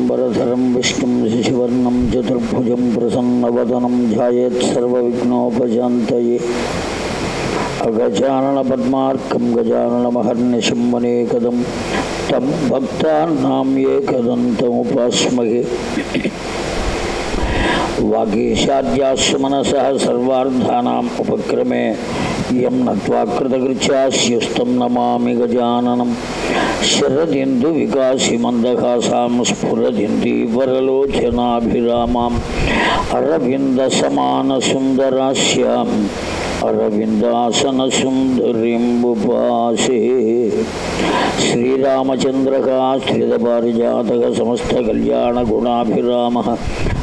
శుక్లాంబరధరం విష్ణుం శశివర్ణం చతుర్భుజం ప్రసన్నవదనం ధ్యాయేత్సర్వవిఘ్నోపశాంతయే అగజాననపద్మార్కం గజాననమహర్నిశం వనేకదం తం భక్తానాం ఏకదంతముపాస్మహే వాగీశాద్యాశ్మనస సర్వార్థానాం ఉపక్రమే ఇయం నత్వా కృతకృత్యా స్యుస్తం నమామి గజాననం శరదిందు వికాసిమందహాసాం స్ఫురదింది వరలోచనాభిరామాం. అరవింద సమాన సుందరాస్యాం. అరవిందాసన సుందరింబుపాసే శ్రీరామచంద్రకాశ్రిత పారిజాతక సమస్త కళ్యాణ గుణాభిరామ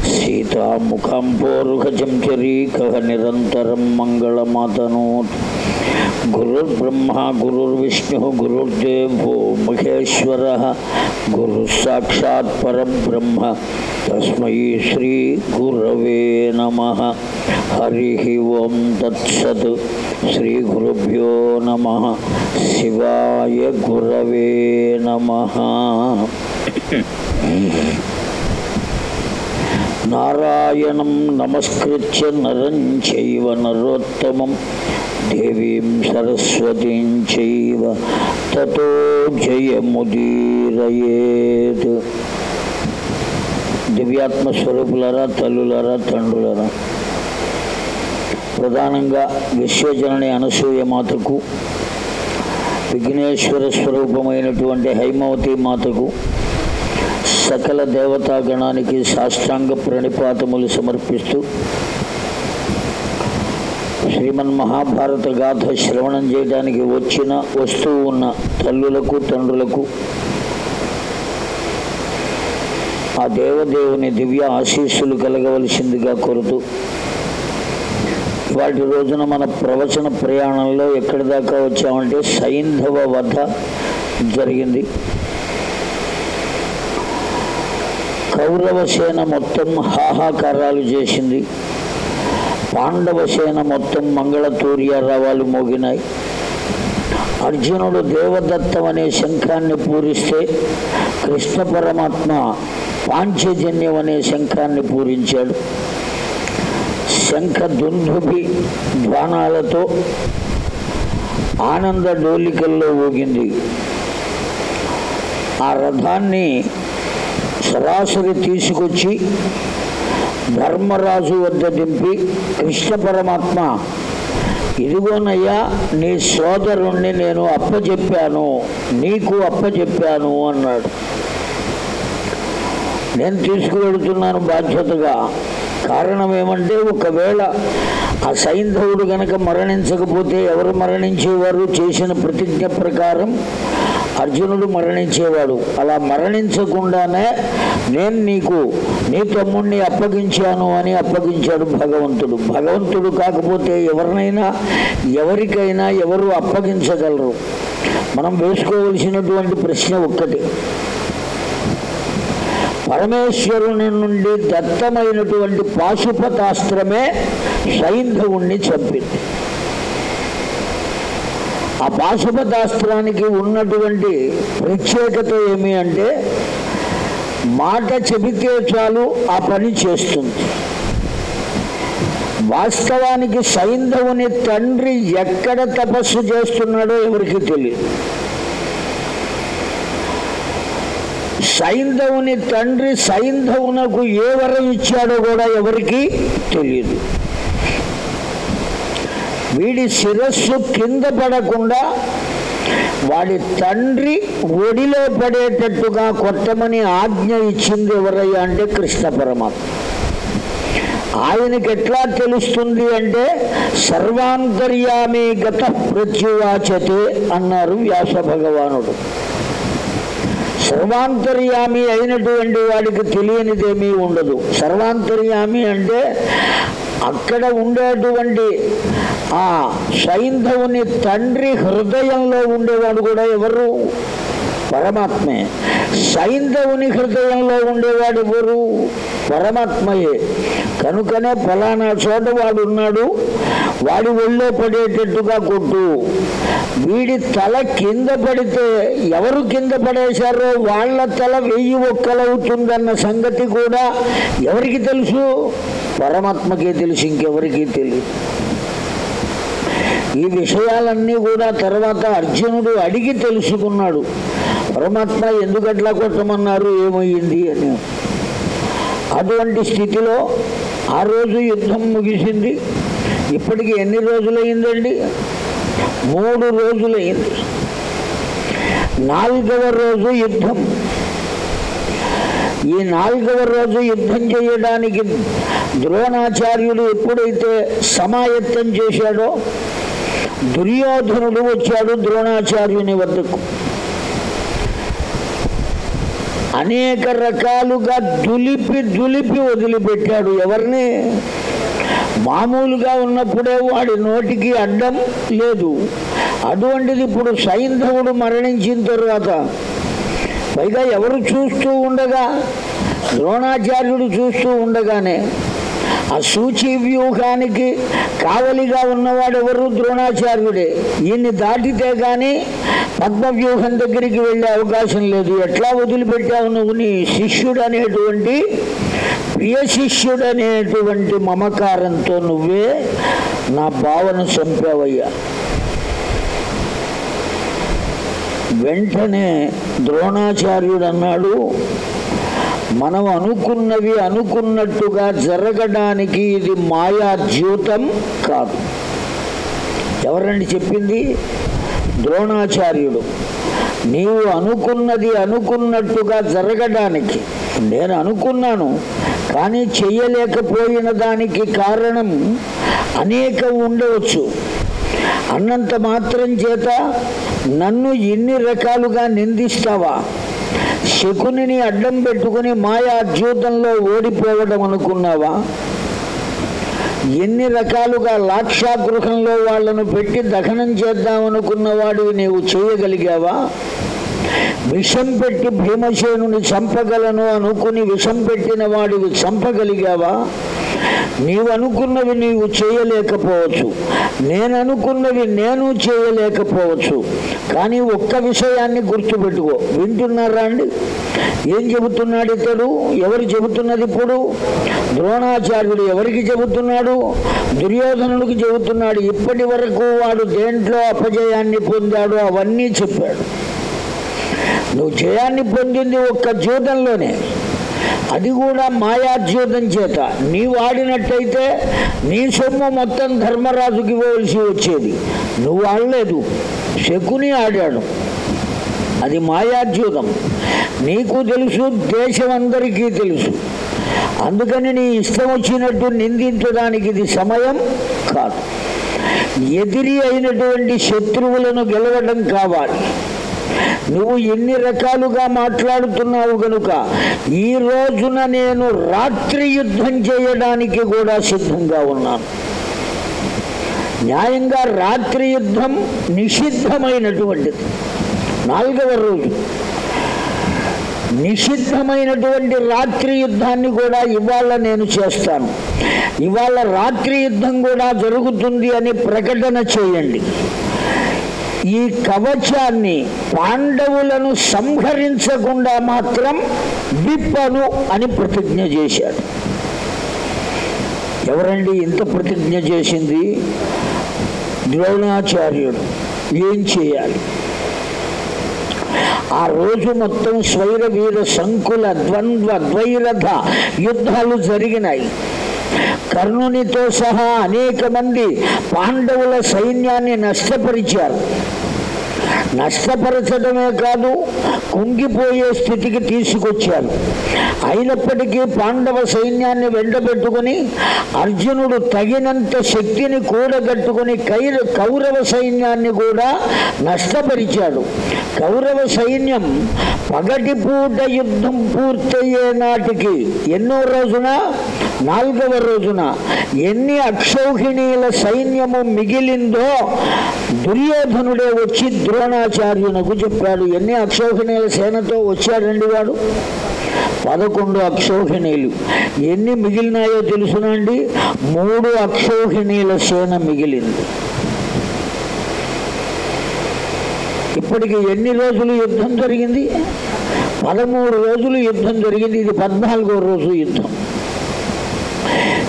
సీతాముఖం పోరుఖచం నిరంతరం మంగళమతనోత్. గురుర్బ్రహ్మ గురుర్విష్ణు గురుర్దేవో మహేశ్వర గురు సాక్షాత్ పరబ్రహ్మ తస్మై శ్రీ గురవే నమ హరి ఓం తత్సత్ శ్రీ గురుభ్యో నమ శివాయ గురవే నమ నారాయణం నమస్కృత్య నరం చైవ నరోత్తమం దేవీం సరస్వతీం చైవ తతో జయముదీరయేత్ దివ్యాత్మ స్వరూపులరా తల్లులరా తండ్రులరా. ప్రధానంగా విశ్వజనని అనసూయ మాతకు విఘ్నేశ్వర స్వరూపమైనటువంటి హైమవతి మాతకు సకల దేవతా గణానికి సాష్టాంగ ప్రణిపాతములు సమర్పిస్తూ శ్రీమన్ మహాభారత గాథ శ్రవణం చేయడానికి వచ్చిన వస్తూ ఉన్న తల్లులకు తండ్రులకు ఆ దేవదేవుని దివ్య ఆశీస్సులు కలగవలసిందిగా కోరుతూ వాటి రోజున మన ప్రవచన ప్రయాణంలో ఎక్కడి దాకా వచ్చామంటే సైంధవ వధ జరిగింది. కౌరవ సేన మొత్తం హాహాకారాలు చేసింది. పాండవ సేన మొత్తం మంగళతూర్య రవాలు మోగినాయి. అర్జునుడు దేవదత్తం అనే శంఖాన్ని పూరిస్తే కృష్ణ పరమాత్మ పాంచజన్యం అనే శంఖాన్ని పూరించాడు. శంఖ దుందుభి ధ్వానాలతో ఆనంద డోలికల్లో ఊగింది ఆ రథాన్ని సరాసరి తీసుకొచ్చి ధర్మరాజు వద్ద దింపి కృష్ణ పరమాత్మ. ఇదిగోనయ్యా నీ సోదరుణ్ణి నేను అప్పచెప్పాను నీకు అప్పచెప్పాను అన్నాడు. నేను తీసుకువెడుతున్నాను బాధ్యతగా. కారణం ఏమంటే ఒకవేళ ఆ సైంధవుడు గనక మరణించకపోతే ఎవరు మరణించేవారు చేసిన ప్రతిజ్ఞ ప్రకారం అర్జునుడు మరణించేవాడు. అలా మరణించకుండానే నేను నీకు నీ తమ్ముణ్ణి అప్పగించాను అని అప్పగించాడు భగవంతుడు. భగవంతుడు కాకపోతే ఎవరినైనా ఎవరికైనా ఎవరు అప్పగించగలరు? మనం వేసుకోవలసినటువంటి ప్రశ్న ఒక్కటి. పరమేశ్వరుని నుండి దత్తమైనటువంటి పాశుపతాస్త్రమే సైంధవుణ్ణి చంపింది. ఆ పాశుపతాస్త్రానికి ఉన్నటువంటి ప్రత్యేకత ఏమి అంటే మాట చెబితే చాలు ఆ పని చేస్తుంది. వాస్తవానికి సైంధవుని తండ్రి ఎక్కడ తపస్సు చేస్తున్నాడో ఎవరికి తెలియదు. సైంధవుని తండ్రి సైంధవునకు ఏ వరం ఇచ్చాడో కూడా ఎవరికి తెలియదు. వీడి శిరస్సు కింద పడకుండా వాడి తండ్రి ఒడిలో పడేటట్టుగా కొట్టమని ఆజ్ఞ ఇచ్చింది ఎవరయ్యా అంటే కృష్ణ పరమాత్మ. ఆయనకి ఎట్లా తెలుస్తుంది అంటే సర్వాంతర్యామి గత ప్రత్యువాచతే అన్నారు వ్యాస భగవానుడు. సర్వాంతర్యామి అయినటువంటి వాడికి తెలియనిదేమీ ఉండదు. సర్వాంతర్యామి అంటే అక్కడ ఉండేటువంటి ఆ సైంధవుని తండ్రి హృదయంలో ఉండేవాడు కూడా ఎవరు? పరమాత్మే. సైంధవుని హృదయంలో ఉండేవాడు ఎవరు? పరమాత్మయే. కనుకనే ఫలానా చోట వాడున్నాడు. వాడి ఒళ్ళో పడేటట్టుగా కొట్టు. వీడి తల కింద పడితే ఎవరు కింద పడేశారో వాళ్ళ తల వెయ్యి ఒక్కలవుతుందన్న సంగతి కూడా ఎవరికి తెలుసు? పరమాత్మకే తెలుసు ఇంకెవరికి తెలియదు ఈ విషయాలన్నీ కూడా తర్వాత అర్జునుడు అడిగి తెలుసుకున్నాడు. పరమాత్మ ఎందుకు అట్లా కొట్టమన్నారు ఏమయ్యింది అని. అటువంటి స్థితిలో ఆ రోజు యుద్ధం ముగిసింది. ఇప్పటికి ఎన్ని రోజులైందండి మూడు రోజులైంది నాలుగవ రోజు యుద్ధం. ఈ నాలుగవ రోజు యుద్ధం చేయడానికి ద్రోణాచార్యుడు ఎప్పుడైతే సమాయత్తం చేశాడో దుర్యోధనుడు వచ్చాడు ద్రోణాచార్యుని వద్దకు. అనేక రకాలుగా దులిపి దులిపి వదిలిపెట్టాడు ఎవరిని? మామూలుగా ఉన్నప్పుడే వాడి నోటికి అడ్డం లేదు. అటువంటిది ఇప్పుడు సైంధవుడు మరణించిన తరువాత. పైగా ఎవరు చూస్తూ ఉండగా? ద్రోణాచార్యుడు చూస్తూ ఉండగానే ఆ సూచి వ్యూహానికి కావలిగా ఉన్నవాడు ఎవరు? ద్రోణాచార్యుడే. ఈయన్ని దాటితే కానీ పద్మవ్యూహం దగ్గరికి వెళ్ళే అవకాశం లేదు. ఎట్లా వదిలిపెట్టావు నువ్వు నీ శిష్యుడు అనేటువంటి ప్రియ శిష్యుడు అనేటువంటి మమకారంతో నువ్వే నా భావన చంపావయ్యా. వెంటనే ద్రోణాచార్యుడు అన్నాడు మనం అనుకున్నవి అనుకున్నట్టుగా జరగడానికి ఇది మాయా ద్యూతం కాదు. ఎవరండి చెప్పింది? ద్రోణాచార్యుడు. నీవు అనుకున్నది అనుకున్నట్టుగా జరగడానికి నేను అనుకున్నాను కానీ చెయ్యలేకపోయిన దానికి కారణం అనేకం ఉండవచ్చు. అన్నంత మాత్రం చేత నన్ను ఇన్ని రకాలుగా నిందిస్తావా? శకునిని అడ్డం పెట్టుకుని మాయా అద్యూతంలో ఓడిపోవడం అనుకున్నావా? ఎన్ని రకాలుగా లాక్షాగృహంలో వాళ్ళను పెట్టి దహనం చేద్దామనుకున్న వాడివి నీవు చేయగలిగావా? విషం పెట్టి భీమసేనుని చంపగలను అనుకుని విషం పెట్టిన వాడివి చంపగలిగావా? నీవు అనుకున్నవి నీవు చేయలేకపోవచ్చు. నేను అనుకున్నవి నేను చేయలేకపోవచ్చు. కానీ ఒక్క విషయాన్ని గుర్తుపెట్టుకో. వింటున్నారా అండి? ఏం చెబుతున్నాడు ఇతడు? ఎవరు చెబుతున్నది ఇప్పుడు? ద్రోణాచార్యుడు ఎవరికి చెబుతున్నాడు? దుర్యోధనుడికి చెబుతున్నాడు. ఇప్పటి వరకు వాడు దేంట్లో అపజయాన్ని పొందాడు అవన్నీ చెప్పాడు. నువ్వు జయాన్ని పొందింది ఒక్క జీవితంలోనే అది కూడా మాయాద్యూతం చేత. నీ వాడినట్టయితే నీ సొమ్ము మొత్తం ధర్మరాజుకి ఇవ్వవలసి వచ్చేది. నువ్వు ఆడలేదు. శకుని ఆడాడు. అది మాయాద్యూతం నీకు తెలుసు దేశం అందరికీ తెలుసు. అందుకని నీ ఇష్టం వచ్చినట్టు నిందించడానికి ఇది సమయం కాదు. ఎదిరి అయినటువంటి శత్రువులను గెలవడం కావాలి. నువ్వు ఎన్ని రకాలుగా మాట్లాడుతున్నావు గనుక ఈ రోజున నేను రాత్రి యుద్ధం చేయడానికి కూడా సిద్ధంగా ఉన్నాను. న్యాయంగా రాత్రి యుద్ధం నిషిద్ధమైనటువంటిది. నాలుగవ రోజు. నిషిద్ధమైనటువంటి రాత్రి యుద్ధాన్ని కూడా ఇవాళ నేను చేస్తాను. ఇవాళ రాత్రి యుద్ధం కూడా జరుగుతుంది అని ప్రకటన చేయండి. ఈ కవచాన్ని పాండవులను సంహరించకుండా మాత్రం విప్పను అని ప్రతిజ్ఞ చేశాడు. ఎవరండి ఇంత ప్రతిజ్ఞ చేసింది? ద్రోణాచార్యుడు. ఏం చేయాలి? ఆ రోజు మొత్తం స్వైర వీర సంకుల ద్వంద్వ ద్వైరథ యుద్ధాలు జరిగినాయి. కర్ణునితో సహా అనేక మంది పాండవుల సైన్యాన్ని నష్టపరిచారు. నష్టపరచడమే కాదు కుంగిపోయే స్థితికి తీసుకొచ్చారు. అయినప్పటికీ పాండవ సైన్యాన్ని వెంటబెట్టుకుని అర్జునుడు తగినంత శక్తిని కూడగట్టుకుని కైర కౌరవ సైన్యాన్ని కూడా నష్టపరిచాడు. కౌరవ సైన్యం పగటిపూట యుద్ధం పూర్తయ్యే నాటికి ఎన్నో రోజున నాలుగవ రోజున ఎన్ని అక్షౌహిణీల సైన్యము మిగిలిందో దుర్యోధనుడే వచ్చి ద్రోణాచార్యునకు చెప్పాడు ఎన్ని అక్షౌహిణీల సేనతో వచ్చాడండి వాడు? పదకొండు అక్షౌహిణీలు. ఎన్ని మిగిలినాయో తెలుసునండి మూడు అక్షౌహిణీల సేన మిగిలింది. ఇప్పటికి ఎన్ని రోజులు యుద్ధం జరిగింది? పదమూడు రోజులు యుద్ధం జరిగింది ఇది పద్నాలుగో రోజు యుద్ధం.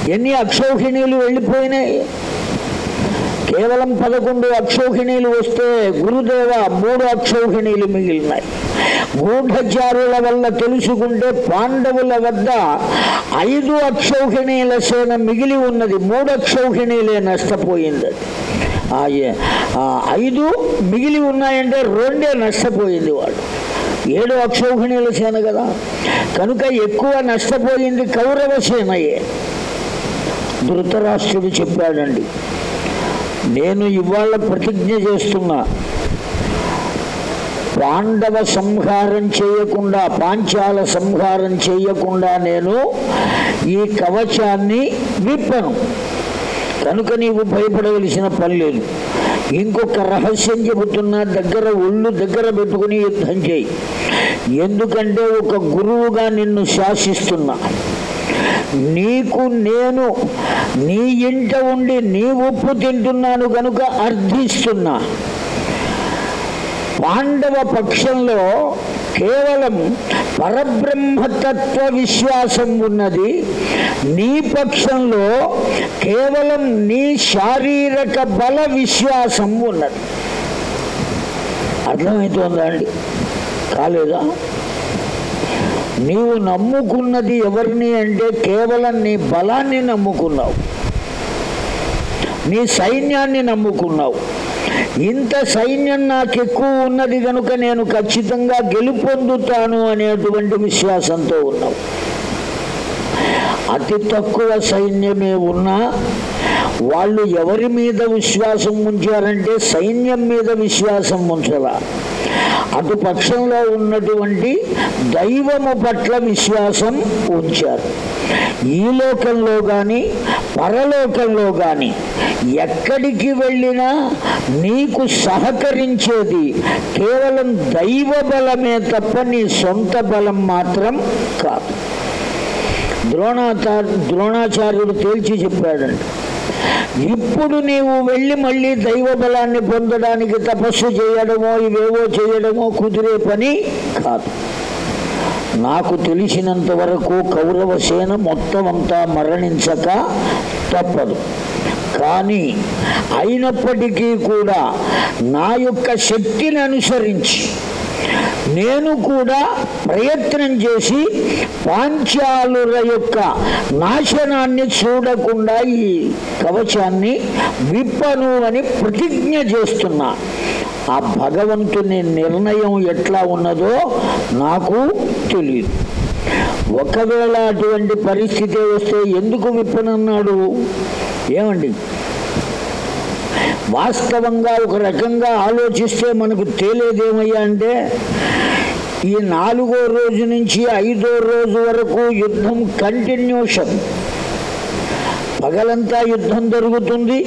ఎన్ని అక్షౌహిణీలు వెళ్ళిపోయినాయి? కేవలం పదకొండు అక్షౌహిణీలు వస్తే గురుదేవ మూడు అక్షౌహిణీలు మిగిలినాయి. గూఢచారుల వల్ల తెలుసుకుంటే పాండవుల వద్ద ఐదు అక్షౌహిణీల సేన మిగిలి ఉన్నది. మూడు అక్షౌహిణీలే నష్టపోయింది. ఐదు మిగిలి ఉన్నాయంటే రెండే నష్టపోయింది వాడు ఏడు అక్షౌహిణీల సేన కదా. కనుక ఎక్కువ నష్టపోయింది కౌరవ సేనయే. ధృతరాష్ట్రుడు చెప్పాడండి. నేను ఇవాళ ప్రతిజ్ఞ చేస్తున్నా. పాండవ సంహారం చేయకుండా పాంచాల సంహారం చేయకుండా నేను ఈ కవచాన్ని విప్పను. కనుక నీవు భయపడవలసిన పని లేదు. ఇంకొక రహస్యం చెబుతున్నా దగ్గర ఒళ్ళు దగ్గర పెట్టుకుని యుద్ధం చేయి. ఎందుకంటే ఒక గురువుగా నిన్ను శాసిస్తున్నా. నీకు నేను నీ ఇంట ఉండి నీ ఉప్పు తింటున్నాను కనుక అర్థిస్తున్నా. పాండవ పక్షంలో కేవలం పరబ్రహ్మతత్వ విశ్వాసం ఉన్నది. నీ పక్షంలో కేవలం నీ శారీరక బల విశ్వాసం ఉన్నది. అర్థమవుతుందా అండి? కాలేదా? నీవు నమ్ముకున్నది ఎవరిని అంటే కేవలం నీ బలాన్ని నమ్ముకున్నావు. నీ సైన్యాన్ని నమ్ముకున్నావు. ఇంత సైన్యం నాకు ఎక్కువ ఉన్నది కనుక నేను ఖచ్చితంగా గెలుపొందుతాను అనేటువంటి విశ్వాసంతో ఉన్నావు. అతి తక్కువ సైన్యమే ఉన్నా వాళ్ళు ఎవరి మీద విశ్వాసం ఉంచారంటే సైన్యం మీద విశ్వాసం ఉంచరా? అటు పక్షంలో ఉన్నటువంటి దైవము పట్ల విశ్వాసం ఉంచారు. ఈ లోకంలో కానీ పరలోకంలో కానీ ఎక్కడికి వెళ్ళినా నీకు సహకరించేది కేవలం దైవ బలమే తప్ప నీ సొంత బలం మాత్రం కాదు. ద్రోణాచార్యుడు తేల్చి చెప్పాడండి ఇప్పుడు నీవు వెళ్ళి మళ్ళీ దైవ బలాన్ని పొందడానికి తపస్సు చేయడమో ఇవేవో చేయడమో కుదిరే పని కాదు. నాకు తెలిసినంత వరకు కౌరవ సేన మొత్తం అంతా మరణించక తప్పదు. కానీ అయినప్పటికీ కూడా నా యొక్క శక్తిని అనుసరించి నేను కూడా ప్రయత్నం చేసి పాంచాలుల యొక్క నాశనాన్ని చూడకుండా ఈ కవచాన్ని విప్పను అని ప్రతిజ్ఞ చేస్తున్నా. ఆ భగవంతుని నిర్ణయం ఎట్లా ఉన్నదో నాకు తెలియదు ఒకవేళ అటువంటి పరిస్థితి వస్తే ఎందుకు విప్పనన్నాడు? ఏమండి? వాస్తవంగా ఒక రకంగా ఆలోచిస్తే మనకు తేలేదేమయ్యా అంటే ఈ నాలుగో రోజు నుంచి ఐదో రోజు వరకు యుద్ధం కంటిన్యూషన్. పగలంతా యుద్ధం జరుగుతుంది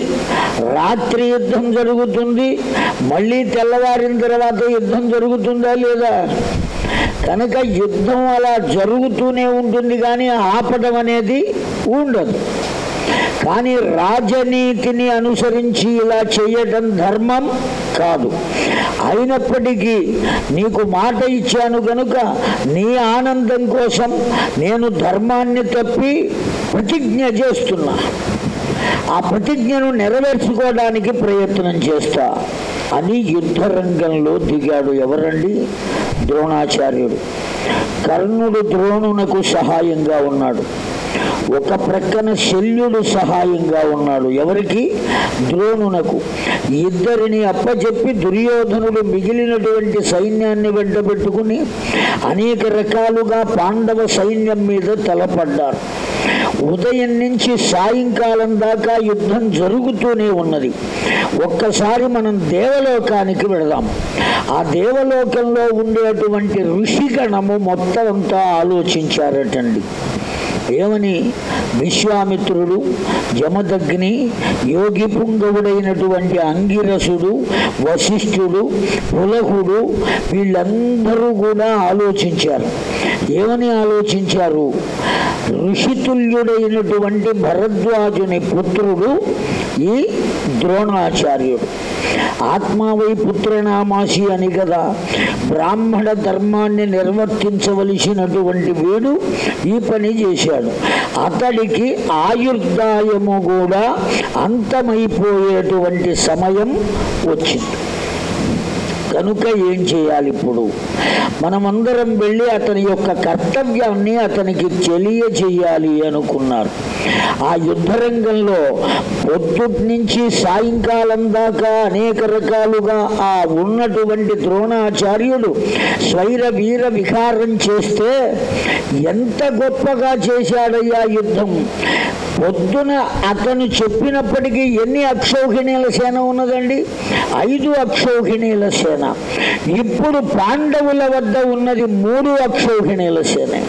రాత్రి యుద్ధం జరుగుతుంది మళ్ళీ తెల్లవారిన తర్వాత యుద్ధం జరుగుతుందా లేదా? కనుక యుద్ధం అలా జరుగుతూనే ఉంటుంది కానీ ఆపడం అనేది ఉండదు. కానీ రాజనీతిని అనుసరించి ఇలా చేయటం ధర్మం కాదు. అయినప్పటికీ నీకు మాట ఇచ్చాను కనుక నీ ఆనందం కోసం నేను ధర్మాన్ని తప్పి ప్రతిజ్ఞ చేస్తున్నా. ఆ ప్రతిజ్ఞను నెరవేర్చుకోవడానికి ప్రయత్నం చేస్తా అని యుద్ధ రంగంలో దిగాడు ఎవరండి? ద్రోణాచార్యుడు. కర్ణుడు ద్రోణునకు సహాయంగా ఉన్నాడు. ఒక ప్రక్కన శల్యుడు సహాయంగా ఉన్నాడు. ఎవరికి? ద్రోణునకు. ఇద్దరిని అప్పచెప్పి దుర్యోధనుడు మిగిలినటువంటి సైన్యాన్ని వెంటబెట్టుకుని అనేక రకాలుగా పాండవ సైన్యం మీద తలపడ్డారు. ఉదయం నుంచి సాయంకాలం దాకా యుద్ధం జరుగుతూనే ఉన్నది. ఒక్కసారి మనం దేవలోకానికి వెళదాం. ఆ దేవలోకంలో ఉండేటువంటి ఋషిగణము మొత్తం అంతా ఆలోచించారటండి. ఏమని విశ్వామిత్రుడు జమదగ్ని యోగి పుంగవుడైనటువంటి అంగిరసుడు వశిష్ఠుడు పులహుడు వీళ్ళందరూ కూడా ఆలోచించారు. ఏమని ఆలోచించారు? ఋషితుల్యుడైనటువంటి భరద్వాజుని పుత్రుడు ఈ ద్రోణాచార్యుడు. ఆత్మావై పుత్రనామాసి అని కదా బ్రాహ్మణ ధర్మాన్ని నిర్వర్తించవలసినటువంటి వీడు ఈ పని చేశాడు. అతడికి ఆయుర్దాయము కూడా అంతమైపోయేటువంటి సమయం వచ్చింది. కనుక ఏం చేయాలి ఇప్పుడు? మనమందరం వెళ్ళి అతని యొక్క కర్తవ్యాన్ని అతనికి తెలియజేయాలి అనుకున్నారు. ఆ యుద్ధ రంగంలో పొద్దుటి నుంచి సాయంకాలం దాకా అనేక రకాలుగా ఆ ఉన్నటువంటి ద్రోణాచార్యుడు స్వైర వీర విహారం చేస్తే ఎంత గొప్పగా చేశాడయ్యా యుద్ధం. పొద్దున అతను చెప్పినప్పటికీ ఎన్ని అక్షౌహిణీల సేన ఉన్నదండి? ఐదు అక్షౌహిణీల సేన. ఇప్పుడు పాండవుల వద్ద ఉన్నది మూడు అక్షౌహిణీల సేన.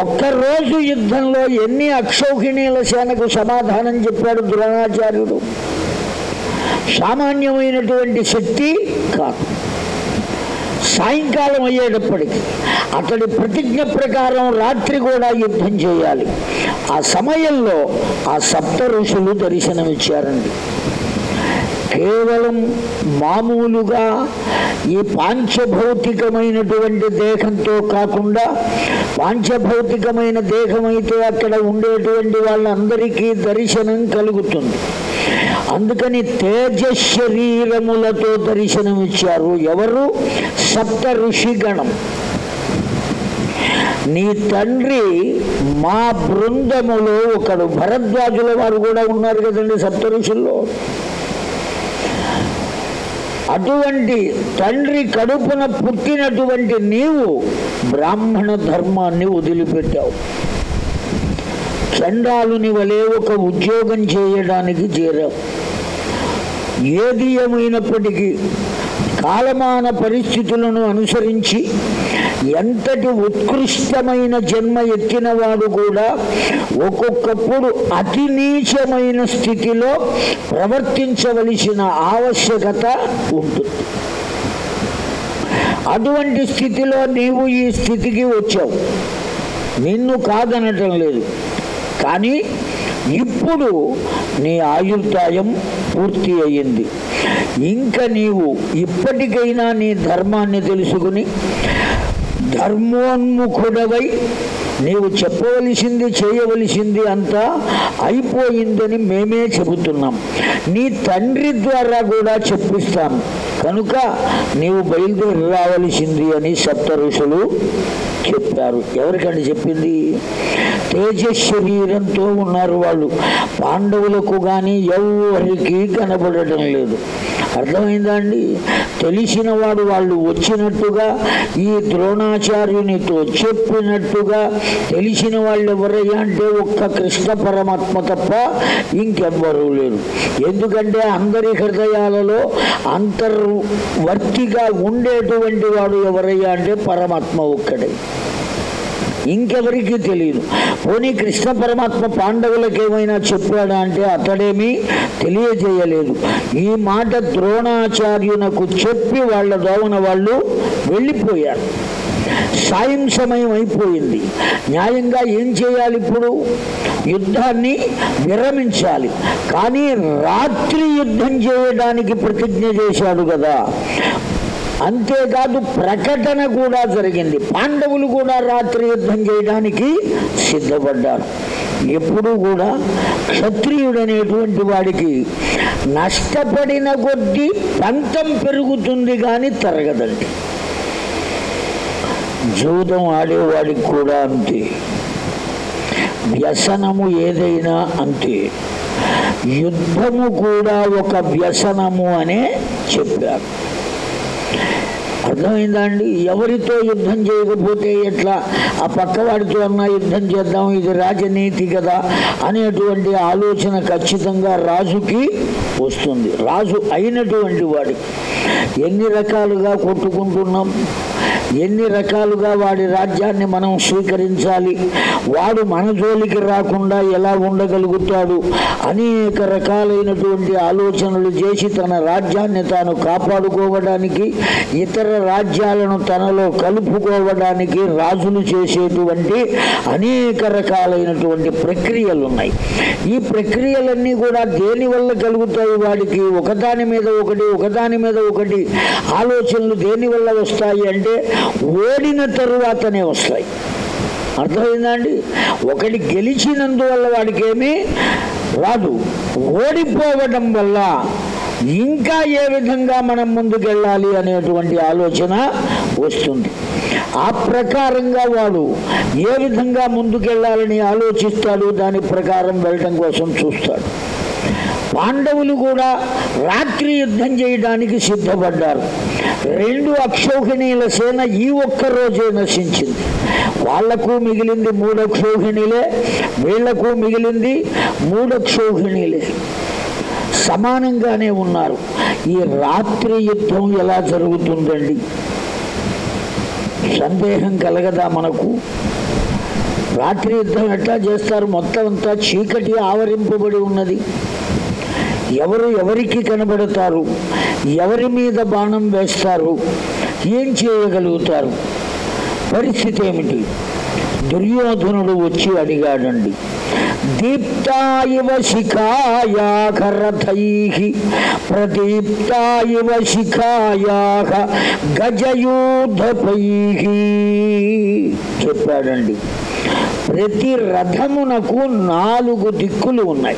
ఒక్కరోజు యుద్ధంలో ఎన్ని అక్షౌహిణీల సేనకు సమాధానం చెప్పాడు ద్రోణాచార్యుడు. సామాన్యమైనటువంటి శక్తి కాదు. సాయంకాలం అయ్యేటప్పటికి అతడి ప్రతిజ్ఞ ప్రకారం రాత్రి కూడా యుద్ధం చేయాలి. ఆ సమయంలో ఆ సప్త ఋషులు దర్శనమిచ్చారండి. కేవలం మామూలుగా ఈ పాంచభౌతికమైనటువంటి దేహంతో కాకుండా పాంచభౌతికమైన దేహం అయితే అక్కడ ఉండేటువంటి వాళ్ళందరికీ దర్శనం కలుగుతుంది. అందుకని తేజ శరీరములతో దర్శనమిచ్చారు ఎవరు? సప్త ఋషిగణం నీ తండ్రి మా బృందములో ఒకడు. భరద్వాజుల వారు కూడా ఉన్నారు కదండి సప్త ఋషుల్లో అటువంటి తండ్రి కడుపున పుట్టినటువంటి నీవు బ్రాహ్మణ ధర్మాన్ని వదిలిపెట్టావు. చండాలుని వలె ఒక ఉద్యోగం చేయడానికి చేరావు. ఏది ఏమైనప్పటికీ కాలమాన పరిస్థితులను అనుసరించి ఎంతటి ఉత్కృష్టమైన జన్మ ఎత్తినవాడు కూడా ఒక్కొక్కప్పుడు అతి నీచమైన స్థితిలో ప్రవర్తించవలసిన ఆవశ్యకత ఉంటుంది. అటువంటి స్థితిలో నీవు ఈ స్థితికి వచ్చావు. నిన్ను కాదనటం లేదు. కానీ ఇప్పుడు నీ ఆయుర్దాయం పూర్తి అయ్యింది. ఇంకా నీవు ఇప్పటికైనా నీ ధర్మాన్ని తెలుసుకుని ధర్మోన్ముఖుడవై నీవు చెప్పవలసింది చేయవలసింది అంతా అయిపోయిందని మేమే చెబుతున్నాం. నీ తండ్రి ద్వారా కూడా చెప్పిస్తాం. కనుక నీవు బయలుదేరి రావలసింది అని సప్త ఋషులు చెప్పారు. ఎవరికండి చెప్పింది? తేజశరీరంతో ఉన్నారు వాళ్ళు. పాండవులకు కానీ ఎవరికి కనబడటం లేదు. అర్థమైందా అండి తెలిసిన వాడు వాళ్ళు వచ్చినట్టుగా ఈ ద్రోణాచార్యునితో చెప్పినట్టుగా తెలిసిన వాళ్ళు ఎవరయ్యా అంటే ఒక్క కృష్ణ పరమాత్మ తప్ప ఇంకెవ్వరూ లేరు. ఎందుకంటే అందరి హృదయాలలో అంతర్వర్తిగా ఉండేటువంటి వాడు ఎవరయ్యా అంటే పరమాత్మ ఒక్కడే. ఇంకెవరికి తెలియదు. పోనీ కృష్ణ పరమాత్మ పాండవులకు ఏమైనా చెప్పాడా అంటే అతడేమీ తెలియజేయలేదు. ఈ మాట ద్రోణాచార్యునకు చెప్పి వాళ్ళ దోవన వాళ్ళు వెళ్ళిపోయారు. సాయం సమయం అయిపోయింది. న్యాయంగా ఏం చేయాలి ఇప్పుడు? యుద్ధాన్ని విరమించాలి. కానీ రాత్రి యుద్ధం చేయడానికి ప్రతిజ్ఞ చేశాడు కదా. అంతేకాదు ప్రకటన కూడా జరిగింది. పాండవులు కూడా రాత్రి యుద్ధం చేయడానికి సిద్ధపడ్డారు. ఎప్పుడూ కూడా క్షత్రియుడనేటువంటి వాడికి నష్టపడిన కొద్దీ పంతం పెరుగుతుంది కానీ తరగదండి. జూదం ఆడేవాడికి కూడా అంతే. వ్యసనము ఏదైనా అంతే. యుద్ధము కూడా ఒక వ్యసనము అనే చెప్పారు. అర్థమైందా అండి ఎవరితో యుద్ధం చేయకపోతే ఎట్లా? ఆ పక్కవాడితో అన్నా యుద్ధం చేద్దాం ఇది రాజనీతి కదా అనేటువంటి ఆలోచన ఖచ్చితంగా రాజుకి వస్తుంది. రాజు అయినటువంటి వాడికి ఎన్ని రకాలుగా కొట్టుకుంటున్నాం? ఎన్ని రకాలుగా వాడి రాజ్యాన్ని మనం స్వీకరించాలి? వాడు మన జోలికి రాకుండా ఎలా ఉండగలుగుతాడు? అనేక రకాలైనటువంటి ఆలోచనలు చేసి తన రాజ్యాన్ని తాను కాపాడుకోవడానికి ఇతర రాజ్యాలను తనలో కలుపుకోవడానికి రాజులు చేసేటువంటి అనేక రకాలైనటువంటి ప్రక్రియలు ఉన్నాయి ఈ ప్రక్రియలన్నీ కూడా దేని వల్ల కలుగుతాయి వాడికి? ఒకదాని మీద ఒకటి ఒకదాని మీద ఒకటి ఆలోచనలు దేని వల్ల వస్తాయి అంటే ఓడిన తరువాతనే వస్తాయి. అర్థమైందా అండి ఒకటి గెలిచినందువల్ల వాడికేమీ రాదు. ఓడిపోవడం వల్ల ఇంకా ఏ విధంగా మనం ముందుకెళ్ళాలి అనేటువంటి ఆలోచన వస్తుంది. ఆ ప్రకారంగా వాడు ఏ విధంగా ముందుకెళ్ళాలని ఆలోచిస్తాడు దాని ప్రకారం వెళ్ళటం కోసం చూస్తాడు. పాండవులు కూడా రాత్రి యుద్ధం చేయడానికి సిద్ధపడ్డారు. రెండు అక్షౌహిణీల సేన ఈ ఒక్క రోజే నశించింది. వాళ్ళకు మిగిలింది మూడు అక్షౌహిణీలే వీళ్ళకు మిగిలింది మూడు అక్షౌహిణీలే సమానంగానే ఉన్నారు. ఈ రాత్రి యుద్ధం ఎలా జరుగుతుందండి? సందేహం కలగదా మనకు? రాత్రి యుద్ధం ఎట్లా చేస్తారు? మొత్తం అంతా చీకటి ఆవరింపబడి ఉన్నది. ఎవరు ఎవరికి కనబడతారు? ఎవరి మీద బాణం వేస్తారు? ఏం చేయగలుగుతారు? పరిస్థితి ఏమిటి? దుర్యోధనుడు వచ్చి అడిగాడండి. దీప్తాయివ శిఖాయాఖరథై ప్రదీప్తాయివ శిఖాయాహ గజయూధపై చెప్పాడండి. ప్రతి రథమునకు నాలుగు దిక్కులు ఉన్నాయి.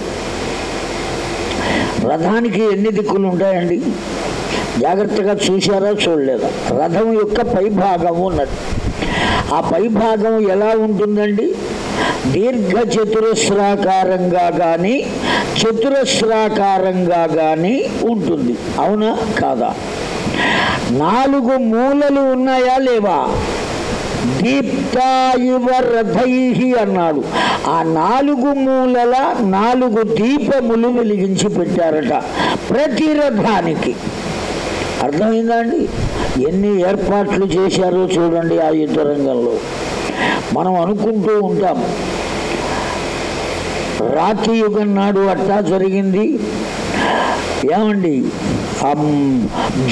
రథానికి ఎన్ని దిక్కులు ఉంటాయండి? జాగ్రత్తగా చూశారా చూడలేదా? రథం యొక్క పైభాగం ఉన్నది. ఆ పైభాగం ఎలా ఉంటుందండి? దీర్ఘ చతురస్రాకారంగా కానీ చతురస్రాకారంగా కానీ ఉంటుంది. అవునా కాదా? నాలుగు మూలలు ఉన్నాయా లేవా? దీప్తాయివ అన్నాడు. ఆ నాలుగు మూలల నాలుగు దీపములు వెలిగించి పెట్టారట ప్రతి రథానికి అర్థమైందా అండి? ఎన్ని ఏర్పాట్లు చేశారో చూడండి ఆ యుద్ధ రంగంలో. మనం అనుకుంటూ ఉంటాం. రాతి యుగం నాడు అట్టా జరిగింది. ఏమండి?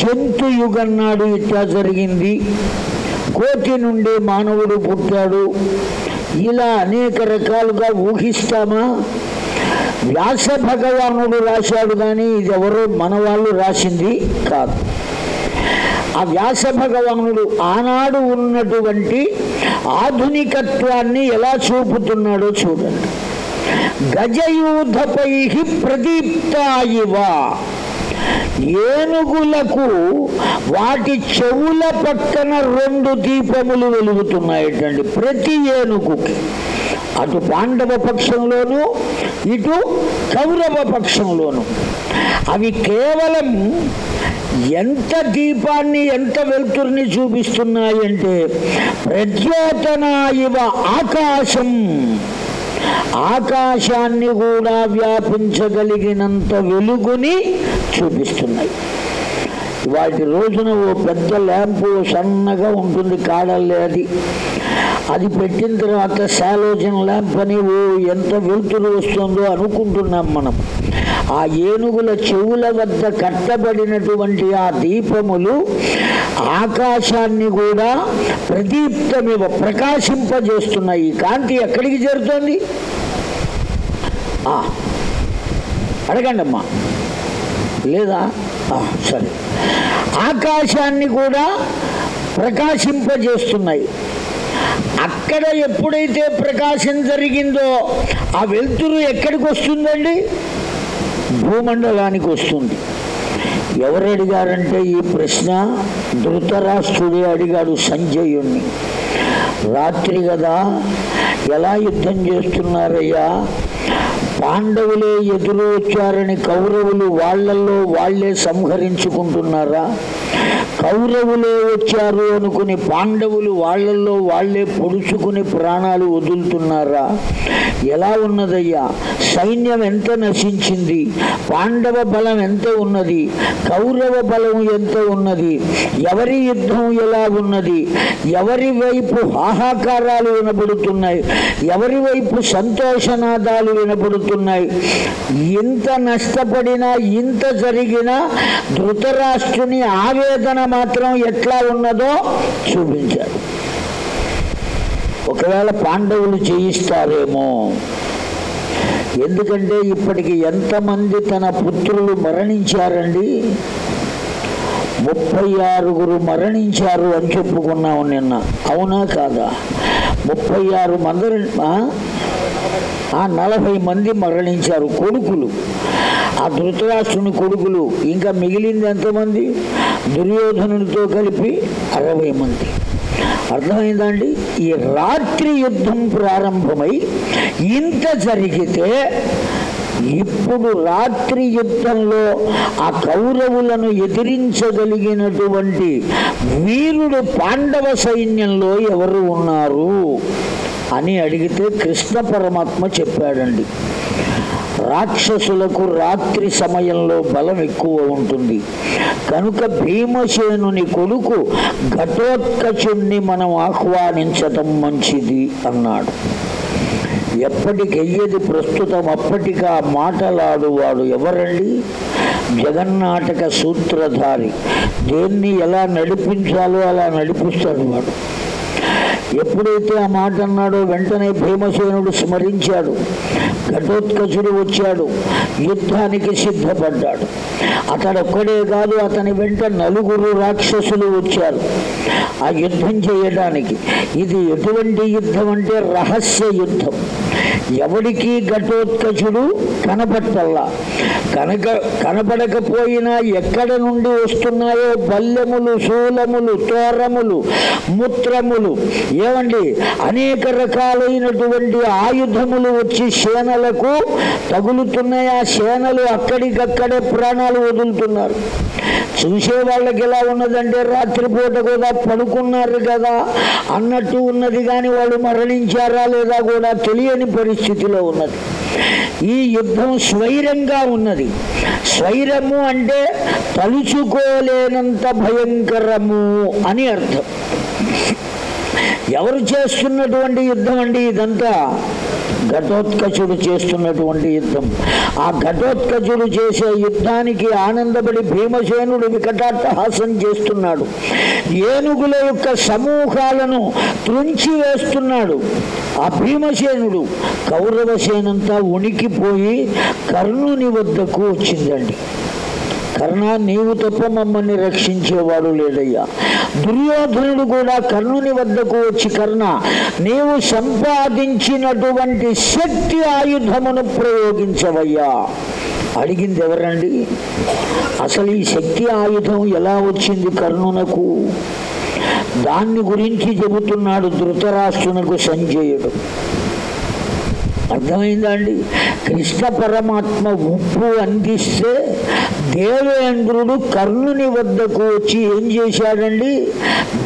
జంతు యుగం నాడు ఇట్లా జరిగింది. కోటి నుండి మానవుడు పుట్టాడు. ఇలా అనేక రకాలుగా ఊహిస్తామా? వ్యాస భగవానుడు రాశాడు కానీ ఇది ఎవరో మన వాళ్ళు రాసింది కాదు. ఆ వ్యాస భగవానుడు ఆనాడు ఉన్నటువంటి ఆధునికత్వాన్ని ఎలా చూపుతున్నాడో చూడండి. గజయూధపై ప్రదీప్తాయివా. ఏనుగులకు వాటి చెవుల పక్కన రెండు దీపములు వెలుగుతున్నాయటండి ప్రతి ఏనుగుకి. అటు పాండవ పక్షంలోను ఇటు కౌరవ పక్షంలోను. అవి కేవలం ఎంత దీపాన్ని ఎంత వెలుతురిని చూపిస్తున్నాయంటే ప్రజ్యోతన ఇవ ఆకాశం. ఆకాశాన్ని కూడా వ్యాపించగలిగినంత వెలుగుని చూపిస్తున్నాయి. వాటి రోజున ఓ పెద్ద ల్యాంపు సన్నగా ఉంటుంది కాడల్లే అది. అది పెట్టిన తర్వాత సాలోజన్ ల్యాంప్ అని ఓ ఎంత వెలుతురు వస్తుందో అనుకుంటున్నాం మనం. ఆ ఏనుగుల చెవుల వద్ద కట్టబడినటువంటి ఆ దీపములు ఆకాశాన్ని కూడా ప్రదీప్తమివ ప్రకాశింపజేస్తున్నాయి ఈ కాంతి ఎక్కడికి చేరుతోంది? ఆ, అడగండి అమ్మా లేదా సరే. ఆకాశాన్ని కూడా ప్రకాశింపజేస్తున్నాయి. అక్కడ ఎప్పుడైతే ప్రకాశం జరిగిందో ఆ వెలుతురు ఎక్కడికి వస్తుందండి భూమండలానికి వస్తుంది. ఎవరు అడిగారంటే ఈ ప్రశ్న ధృతరాష్ట్రుడే అడిగాడు సంజయుణ్ణి. రాత్రి కదా ఎలా యుద్ధం చేస్తున్నారయ్యా? పాండవులే ఎదురు వచ్చారని కౌరవులు వాళ్ళల్లో వాళ్ళే సంహరించుకుంటున్నారా? కౌరవులే వచ్చారు అనుకుని పాండవులు వాళ్ళల్లో వాళ్ళే పొడుచుకుని ప్రాణాలు వదులుతున్నారా? ఎలా ఉన్నదయ్యా? సైన్యం ఎంత నశించింది? పాండవ బలం ఎంత ఉన్నది? కౌరవ బలం ఎంత ఉన్నది? ఎవరి యుద్ధం ఎలా ఉన్నది? ఎవరి వైపు హాహాకారాలు వినబడుతున్నాయి? ఎవరి వైపు సంతోషనాదాలు వినబడుతున్నాయి? ఇంత నష్టపడినా ఇంత జరిగినా ధృతరాష్ట్రుని ఆవేదన మాత్రం ఎట్లా ఉన్నదో చూపించారు. ఒకవేళ పాండవులు చేయిస్తారేమో ఎందుకంటే ఇప్పటికి ఎంతమంది తన పుత్రులు మరణించారండి? ముప్పై ఆరుగురు మరణించారు అని చెప్పుకున్నాము నిన్న. అవునా కాదా? ముప్పై ఆరు మంది ఆ నలభై మంది మరణించారు కొడుకులు. ఆ ధృతరాష్ట్రుని కొడుకులు ఇంకా మిగిలింది ఎంతమంది? దుర్యోధనుడితో కలిపి అరవై మంది. అర్థమైందండి? ఈ రాత్రి యుద్ధం ప్రారంభమై ఇంత జరిగితే ఇప్పుడు రాత్రి యుద్ధంలో ఆ కౌరవులను ఎదిరించగలిగినటువంటి వీరుడు పాండవ సైన్యంలో ఎవరు ఉన్నారు? అని అడిగితే కృష్ణ పరమాత్మ చెప్పాడండి. రాక్షసులకు రాత్రి సమయంలో బలం ఎక్కువ ఉంటుంది. కనుక భీమసేనుని కొడుకు ఘటోత్కచుణ్ణి మనం ఆహ్వానించటం మంచిది అన్నాడు. ఎప్పటికెయ్యది ప్రస్తుతం అప్పటికా మాటలాడువాడు ఎవరండి? జగన్నాటక సూత్రధారి. దేన్ని ఎలా నడిపించాలో అలా నడిపిస్తాడు వాడు. ఎప్పుడైతే ఆ మాట అన్నాడో వెంటనే భీమసేనుడు స్మరించాడు. ఘటోత్కచుడు వచ్చాడు. యుద్ధానికి సిద్ధపడ్డాడు. అతడొక్కడే కాదు అతని వెంట నలుగురు రాక్షసులు వచ్చారు. ఆ యుద్ధం చేయడానికి. ఇది ఎటువంటి యుద్ధం అంటే రహస్య యుద్ధం. ఎవడికి ఘటోత్కచుడు కనపట్టల్లా. కనుక కనపడకపోయినా ఎక్కడ నుండి వస్తున్నాయో బల్యములు శూలములు తోరములు మూత్రములు. ఏమండి? అనేక రకాలైనటువంటి ఆయుధములు వచ్చి సేనలకు తగులుతున్నాయి? ఆ సేనలు అక్కడికక్కడే ప్రాణాలు వదులుతున్నారు. చూసే వాళ్ళకి ఎలా ఉన్నదంటే రాత్రిపూట కూడా పడుకున్నారు కదా. అన్నట్టు ఉన్నది కానీ వాళ్ళు మరణించారా లేదా కూడా తెలియని స్థితిలో ఉన్నది. ఈ యుద్ధం స్వైరంగా ఉన్నది. స్వైరము అంటే తలుచుకోలేనంత భయంకరము అని అర్థం. ఎవరు చేస్తున్నటువంటి యుద్ధం అండి ఇదంతా? ఘటోత్కచుడు చేస్తున్నటువంటి యుద్ధం. ఆ ఘటోత్కచుడు చేసే యుద్ధానికి ఆనందపడి భీమసేనుడు వికటాట్టహాసం చేస్తున్నాడు. ఏనుగుల యొక్క సమూహాలను త్రుంచి వేస్తున్నాడు. ఆ భీమసేనుడు కౌరవసేనంతా ఉనికిపోయి కర్ణుని వద్దకు వచ్చిందండి. కర్ణ నీవు తప్ప మమ్మల్ని రక్షించేవాడు లేదయ్యా దుర్యోధనుడు కూడా కర్ణుని వద్దకు వచ్చి కర్ణ నీవు సంపాదించినటువంటి శక్తి ఆయుధమును ప్రయోగించవయ్యా. అడిగింది ఎవరండి? అసలు ఈ శక్తి ఆయుధం ఎలా వచ్చింది కర్ణునకు? దాన్ని గురించి చెబుతున్నాడు ధృతరాష్ట్రునకు సంజయుడు. అర్థమైందా అండి కృష్ణ పరమాత్మ ఉప్పు అందిస్తే దేవేంద్రుడు కర్ణుని వద్దకు వచ్చి ఏం చేశాడండి?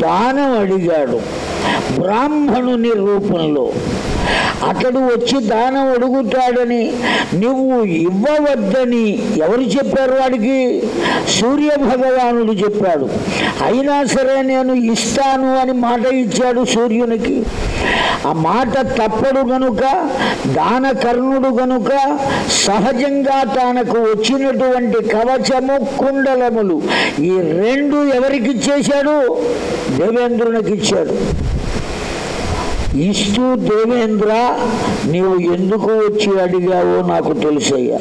దానం అడిగాడు బ్రాహ్మణుని రూపంలో. అతడు వచ్చి దానం అడుగుతాడని నువ్వు ఇవ్వవద్దని ఎవరు చెప్పారు వాడికి? సూర్య భగవానుడు చెప్పాడు అయినా సరే నేను ఇస్తాను అని మాట ఇచ్చాడు సూర్యునికి. ఆ మాట తప్పడు గనుక దాన కర్ణుడు గనుక సహజంగా తనకు వచ్చినటువంటి కవచము కుండలములు ఈ రెండు ఎవరికి ఇచ్చేశాడు? దేవేంద్రునికి ఇచ్చాడు. ఇస్తూ దేవేంద్ర నీవు ఎందుకు వచ్చి అడిగావో నాకు తెలుసయ్యా.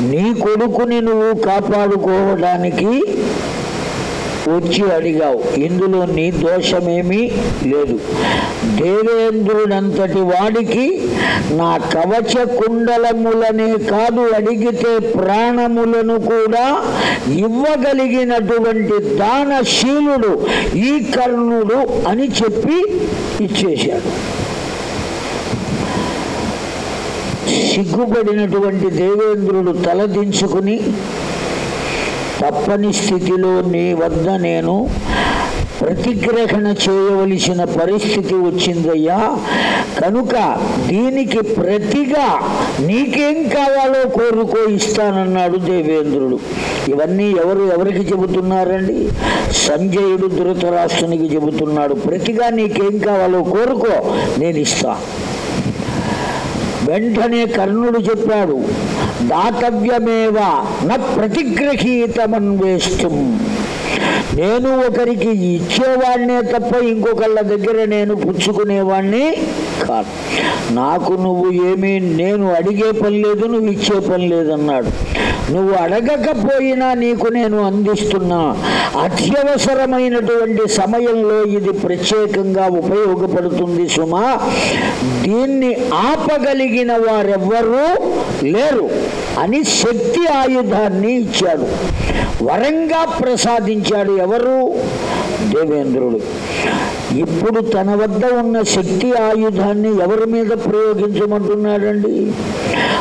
నీ కొడుకుని నువ్వు కాపాడుకోవడానికి వచ్చి అడిగావు. ఇందులో నీ దోషమేమీ లేదు. దేవేంద్రుడంతటి వాడికి నా కవచ కుండలములనే కాదు అడిగితే ప్రాణములను కూడా ఇవ్వగలిగినటువంటి దానశీలుడు ఈ కర్ణుడు అని చెప్పి ఇచ్చేశాడు. సిగ్గుపడినటువంటి దేవేంద్రుడు తలదించుకుని తప్పని స్థితిలో నీ వద్ద నేను ప్రతిగ్రహణ చేయవలసిన పరిస్థితి వచ్చిందయ్యా. కనుక దీనికి ప్రతిగా నీకేం కావాలో కోరుకో ఇస్తానన్నాడు దేవేంద్రుడు. ఇవన్నీ ఎవరు ఎవరికి చెబుతున్నారండి? సంజయుడు ధృతరాష్ట్రునికి చెబుతున్నాడు. ప్రతిగా నీకేం కావాలో కోరుకో నేను ఇస్తాను వెంటనే కర్ణుడు చెప్పాడు దాతవ్యమేవ న ప్రతిగ్రహీతమన్వేష్టం. నేను ఒకరికి ఇచ్చేవాడినే తప్ప ఇంకొకళ్ళ దగ్గర నేను పుచ్చుకునేవాడిని కాదు నాకు నువ్వు ఏమీ నేను అడిగే పని లేదు నువ్వు ఇచ్చే పని లేదన్నాడు. నువ్వు అడగకపోయినా నీకు నేను అందిస్తున్నా. అత్యవసరమైనటువంటి సమయంలో ఇది ప్రత్యేకంగా ఉపయోగపడుతుంది సుమా. దీన్ని ఆపగలిగిన వారెవ్వరూ లేరు అని శక్తి ఆయుధాన్ని ఇచ్చాడు. వరంగా ప్రసాదించాడు ఎవరు? దేవేంద్రుడు. ఇప్పుడు తన వద్ద ఉన్న శక్తి ఆయుధాన్ని ఎవరి మీద ప్రయోగించమంటున్నాడండి?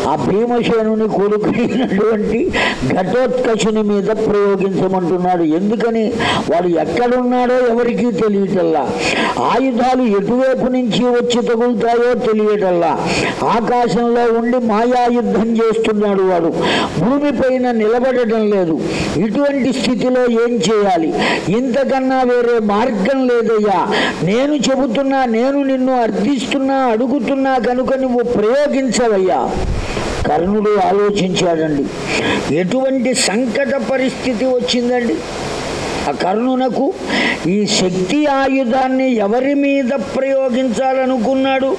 ఆ భీమసేనుని కొడుకుైనటువంటి ఘటోత్కచుని మీద ప్రయోగించమంటున్నాడు. ఎందుకని? వాడు ఎక్కడున్నాడో ఎవరికీ తెలియటల్లా. ఆయుధాలు ఎటువైపు నుంచి వచ్చి తగులుతాయో తెలియటల్లా. ఆకాశంలో ఉండి మాయాయుద్ధం చేస్తున్నాడు వాడు. భూమిపైన నిలబడటం లేదు. ఇటువంటి స్థితిలో ఏం చేయాలి? ఇంతకన్నా వేరే మార్గం లేదయ్యా. నేను చెబుతున్నా నేను నిన్ను అర్థిస్తున్నా అడుగుతున్నా కనుక నువ్వు ప్రయోగించవయ్యా. కర్ణుడు ఆలోచించాడండి ఎటువంటి సంకట పరిస్థితి వచ్చిందండి? ఆ కర్ణునకు ఈ శక్తి ఆయుధాన్ని ఎవరి మీద ప్రయోగించాలనుకున్నాడు?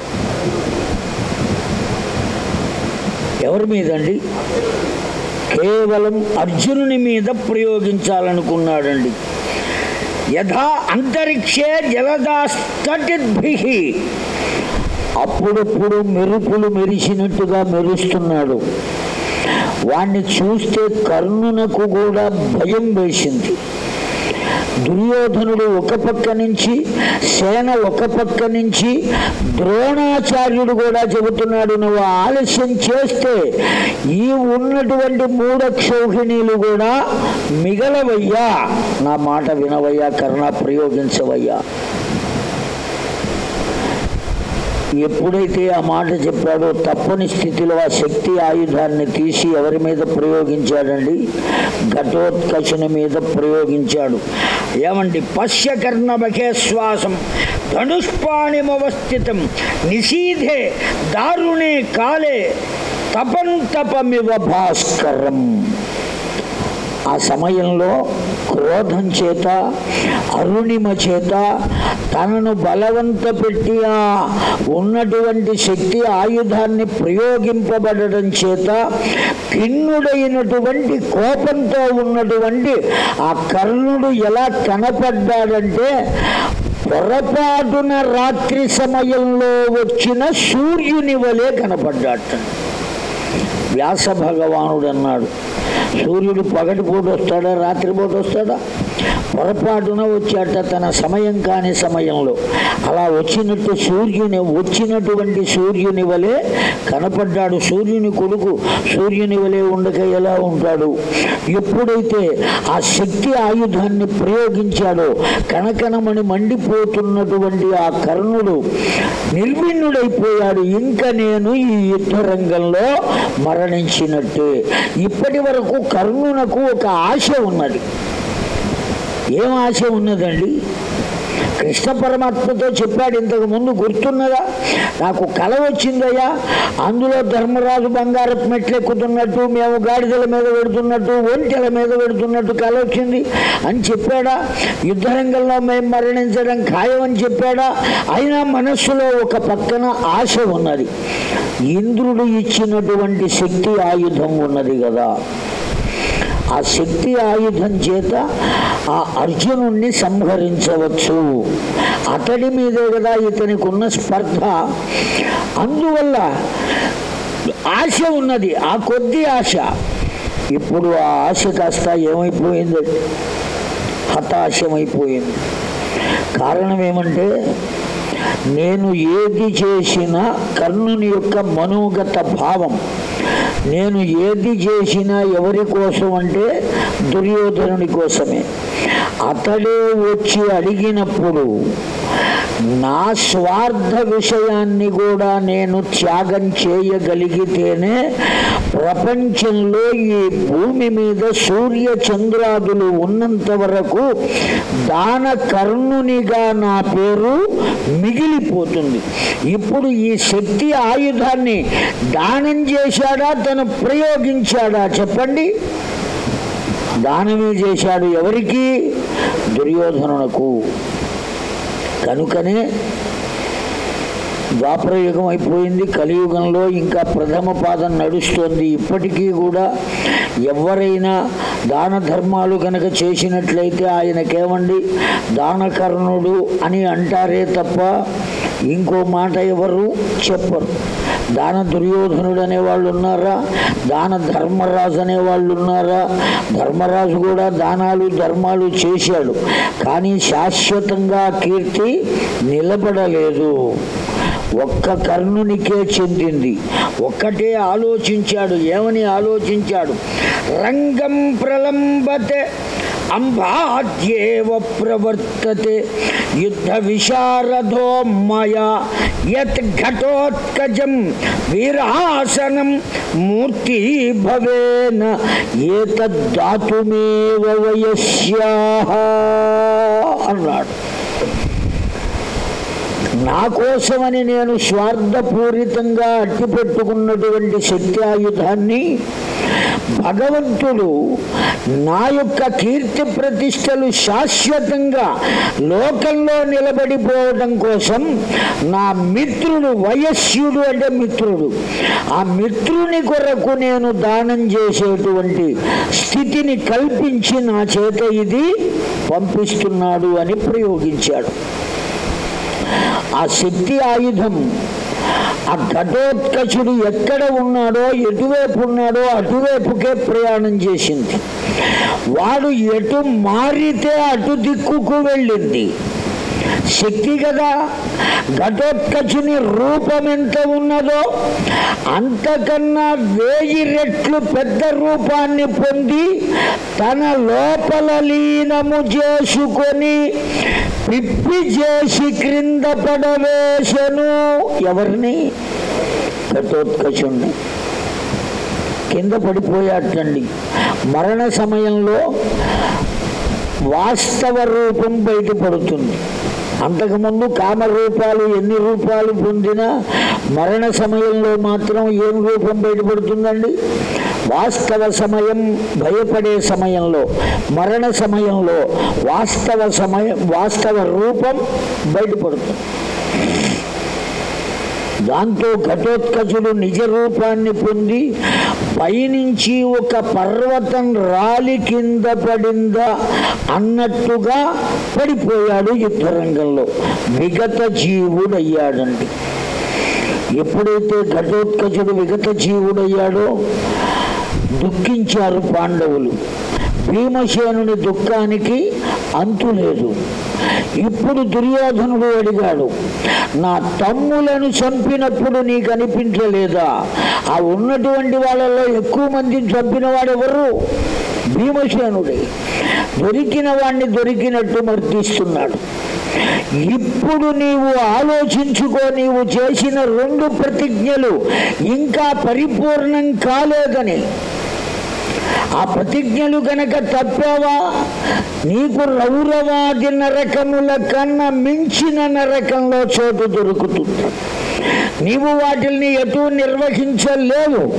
ఎవరి మీదండి? కేవలం అర్జునుని మీద ప్రయోగించాలనుకున్నాడండి. యథా అంతరిక్షే జలదాస్తటిద్భి అప్పుడప్పుడు మెరుపులు మెరిసినట్టుగా మెరుస్తున్నాడు. వాణ్ణి చూస్తే కర్ణునకు కూడా భయం వేసింది. దుర్యోధనుడు ఒక పక్క నుంచి సేన ఒక పక్క నుంచి ద్రోణాచార్యుడు కూడా చెబుతున్నాడు నువ్వు ఆలస్యం చేస్తే ఈ ఉన్నటువంటి మూఢక్షౌహిణీలు కూడా మిగలవయ్యా. నా మాట వినవయ్యా కర్ణ ప్రయోగించవయ్యా. ఎప్పుడైతే ఆ మాట చెప్పాడో తప్పని స్థితిలో ఆ శక్తి ఆయుధాన్ని తీసి ఎవరి మీద ప్రయోగించాడండి? ఘటోత్కర్షణ మీద ప్రయోగించాడు. ఏమండి? పశ్యకర్ణబకే శ్వాసం ధనుష్పాణిమవస్థితం నిషీధే దారుణే కాలే తపంతపమివ భాస్కరం. ఆ సమయంలో క్రోధం చేత అరుణిమ చేత తనను బలవంత పెట్టి ఆ ఉన్నటువంటి శక్తి ఆయుధాన్ని ప్రయోగింపబడడం చేత కిన్నుడైనటువంటి కోపంతో ఉన్నటువంటి ఆ కర్ణుడు ఎలా కనపడ్డాడంటే పొరపాటున రాత్రి సమయంలో వచ్చిన సూర్యుని వలె కనపడ్డాట వ్యాస భగవానుడు అన్నాడు సూర్యుడు పగటిపూట వస్తాడా? రాత్రిపూట వస్తాడా? పొరపాటున వచ్చాట తన సమయం కాని సమయంలో. అలా వచ్చినట్టు సూర్యుని వచ్చినటువంటి సూర్యుని వలె కనపడ్డాడు. సూర్యుని కొడుకు సూర్యుని వలె ఉండక ఎలా ఉంటాడు? ఎప్పుడైతే ఆ శక్తి ఆయుధాన్ని ప్రయోగించాడో కనకనమని మండిపోతున్నటువంటి ఆ కర్ణుడు నిర్విణ్ణుడైపోయాడు. ఇంకా నేను ఈ యుద్ధ రంగంలో మరణించినట్టే. ఇప్పటి వరకు కర్ణునకు ఒక ఆశ ఉన్నది. ఏం ఆశ ఉన్నదండి? కృష్ణ పరమాత్మతో చెప్పాడు ఇంతకు ముందు గుర్తున్నదా? నాకు కల వచ్చిందయ్యా. అందులో ధర్మరాజు బంగారపు మెట్లెక్కుతున్నట్టు మేము గాడిదల మీద పెడుతున్నట్టు ఒంటెల మీద పెడుతున్నట్టు కల వచ్చింది అని చెప్పాడా? యుద్ధరంగంలో మేము మరణించడం ఖాయం అని చెప్పాడా? అయినా మనస్సులో ఒక పక్కన ఆశ ఉన్నది. ఇంద్రుడు ఇచ్చినటువంటి శక్తి ఆయుధం ఉన్నది కదా. ఆ శక్తి ఆయుధం చేత ఆ అర్జునుణ్ణి సంహరించవచ్చు. అతడి మీదే కదా ఇతనికి ఉన్న స్పర్ధ. అందువల్ల ఆశ ఉన్నది ఆ కొద్ది ఆశ. ఇప్పుడు ఆ ఆశ కాస్త ఏమైపోయింది? హతాశమైపోయింది. కారణం ఏమంటే నేను ఏది చేసినా కర్ణుని యొక్క మనోగత భావం నేను ఏది చేసినా ఎవరి కోసం అంటే దుర్యోధనుని కోసమే. అతడే వచ్చి అడిగినప్పుడు నా స్వార్థ విషయాన్ని కూడా నేను త్యాగం చేయగలిగితేనే ప్రపంచంలో ఈ భూమి మీద సూర్య చంద్రాదులు ఉన్నంత వరకు దాన కర్ణునిగా నా పేరు మిగిలిపోతుంది. ఇప్పుడు ఈ శక్తి ఆయుధాన్ని దానం చేశాడా తను ప్రయోగించాడా చెప్పండి. దానమే చేశాడు ఎవరికి? దుర్యోధనునకు. కనుకనే ద్వాపరయుగం అయిపోయింది కలియుగంలో ఇంకా ప్రథమ పాదం నడుస్తోంది. ఇప్పటికీ కూడా ఎవరైనా దాన ధర్మాలు కనుక చేసినట్లయితే ఆయనకేమండి? దానకర్ణుడు అని అంటారే తప్ప ఇంకో మాట ఎవరు చెప్పరు. దాన దుర్యోధనుడు అనేవాళ్ళు ఉన్నారా? దాన ధర్మరాజు అనేవాళ్ళు ఉన్నారా? ధర్మరాజు కూడా దానాలు ధర్మాలు చేశాడు. కానీ శాశ్వతంగా కీర్తి నిలబడలేదు. ఒక్క కర్ణునికే చెందింది. ఒక్కటే ఆలోచించాడు. ఏమని ఆలోచించాడు? రంగం ప్రలంబతే అంబాద్యేవ ప్రవర్తతే యుద్ధ విశారదో మయా యత్ ఘటోత్కజం వీరాసనం మూర్తి భవేన ఏతద్దాతుమేవ వయస్యా అన్నాడు. నా కోసమని నేను స్వార్థపూరితంగా అట్టిపెట్టుకున్నటువంటి శక్తి ఆయుధాన్ని భగవంతుడు నా యొక్క కీర్తి ప్రతిష్టలు శాశ్వతంగా లోకంలో నిలబడిపోవడం కోసం నా మిత్రుడు వయస్సుడు అంటే మిత్రుడు. ఆ మిత్రుని కొరకు నేను దానం చేసేటువంటి స్థితిని కల్పించి నా చేత ఇది పంపిస్తున్నాడు అని ప్రయోగించాడు. ఆ శక్తి ఆయుధం ఆ ఘటోత్కచుడు ఎక్కడ ఉన్నాడో ఎటువైపు ఉన్నాడో అటువైపుకే ప్రయాణం చేసింది. వాడు ఎటు మారితే అటు దిక్కుకు వెళ్ళింది. శక్తి కదా. ఘటోత్కచుని రూపం ఎంత ఉన్నదో అంతకన్నా వేయి రెట్లు పెద్ద రూపాన్ని పొంది తన లోపల లీనము చేసుకొని పిప్పి చేసి క్రింద పడవేశను. ఎవరిని? ఘటోత్కచుణ్ణి. కింద పడిపోయాటండి మరణ సమయంలో వాస్తవ రూపం బయటపడుతుంది. అంతకుముందు కామరూపాలు ఎన్ని రూపాలు పొందినా మరణ సమయంలో మాత్రం ఏం రూపం బయటపడుతుందండి? వాస్తవ సమయం భయపడే సమయంలో మరణ సమయంలో వాస్తవ సమయం వాస్తవ రూపం బయటపడుతుంది. దాంతో ఘటోత్కచుడు నిజ రూపాన్ని పొంది పైనుంచి ఒక పర్వతం రాలి కింద పడిందా అన్నట్టుగా పడిపోయాడు యుద్ధరంగంలో. విగత జీవుడయ్యాడండి ఎప్పుడైతే ఘటోత్కచుడు విగత జీవుడయ్యాడో దుఃఖించారు పాండవులు. భీమసేనుని దుఃఖానికి అంతు లేదు ఇప్పుడు దుర్యోధనుడు అడిగాడు నా తమ్ములను చంపినప్పుడు నీకు అనిపించలేదా? ఆ ఉన్నటువంటి వాళ్ళలో ఎక్కువ మందిని చంపిన వాడెవరు భీమసేనుడే. దొరికిన వాణ్ణి దొరికినట్టు మర్తిస్తున్నాడు ఇప్పుడు నీవు ఆలోచించుకో నీవు చేసిన రెండు ప్రతిజ్ఞలు ఇంకా పరిపూర్ణం కాలేదని. ఆ ప్రతిజ్ఞలు గనక తప్పావా? నీకు రౌరవాది నరకముల కన్నా మించిన నరకంలో చోటు దొరుకుతుంది. నీవు వాటిల్ని ఎటు నిర్వహించలేవు.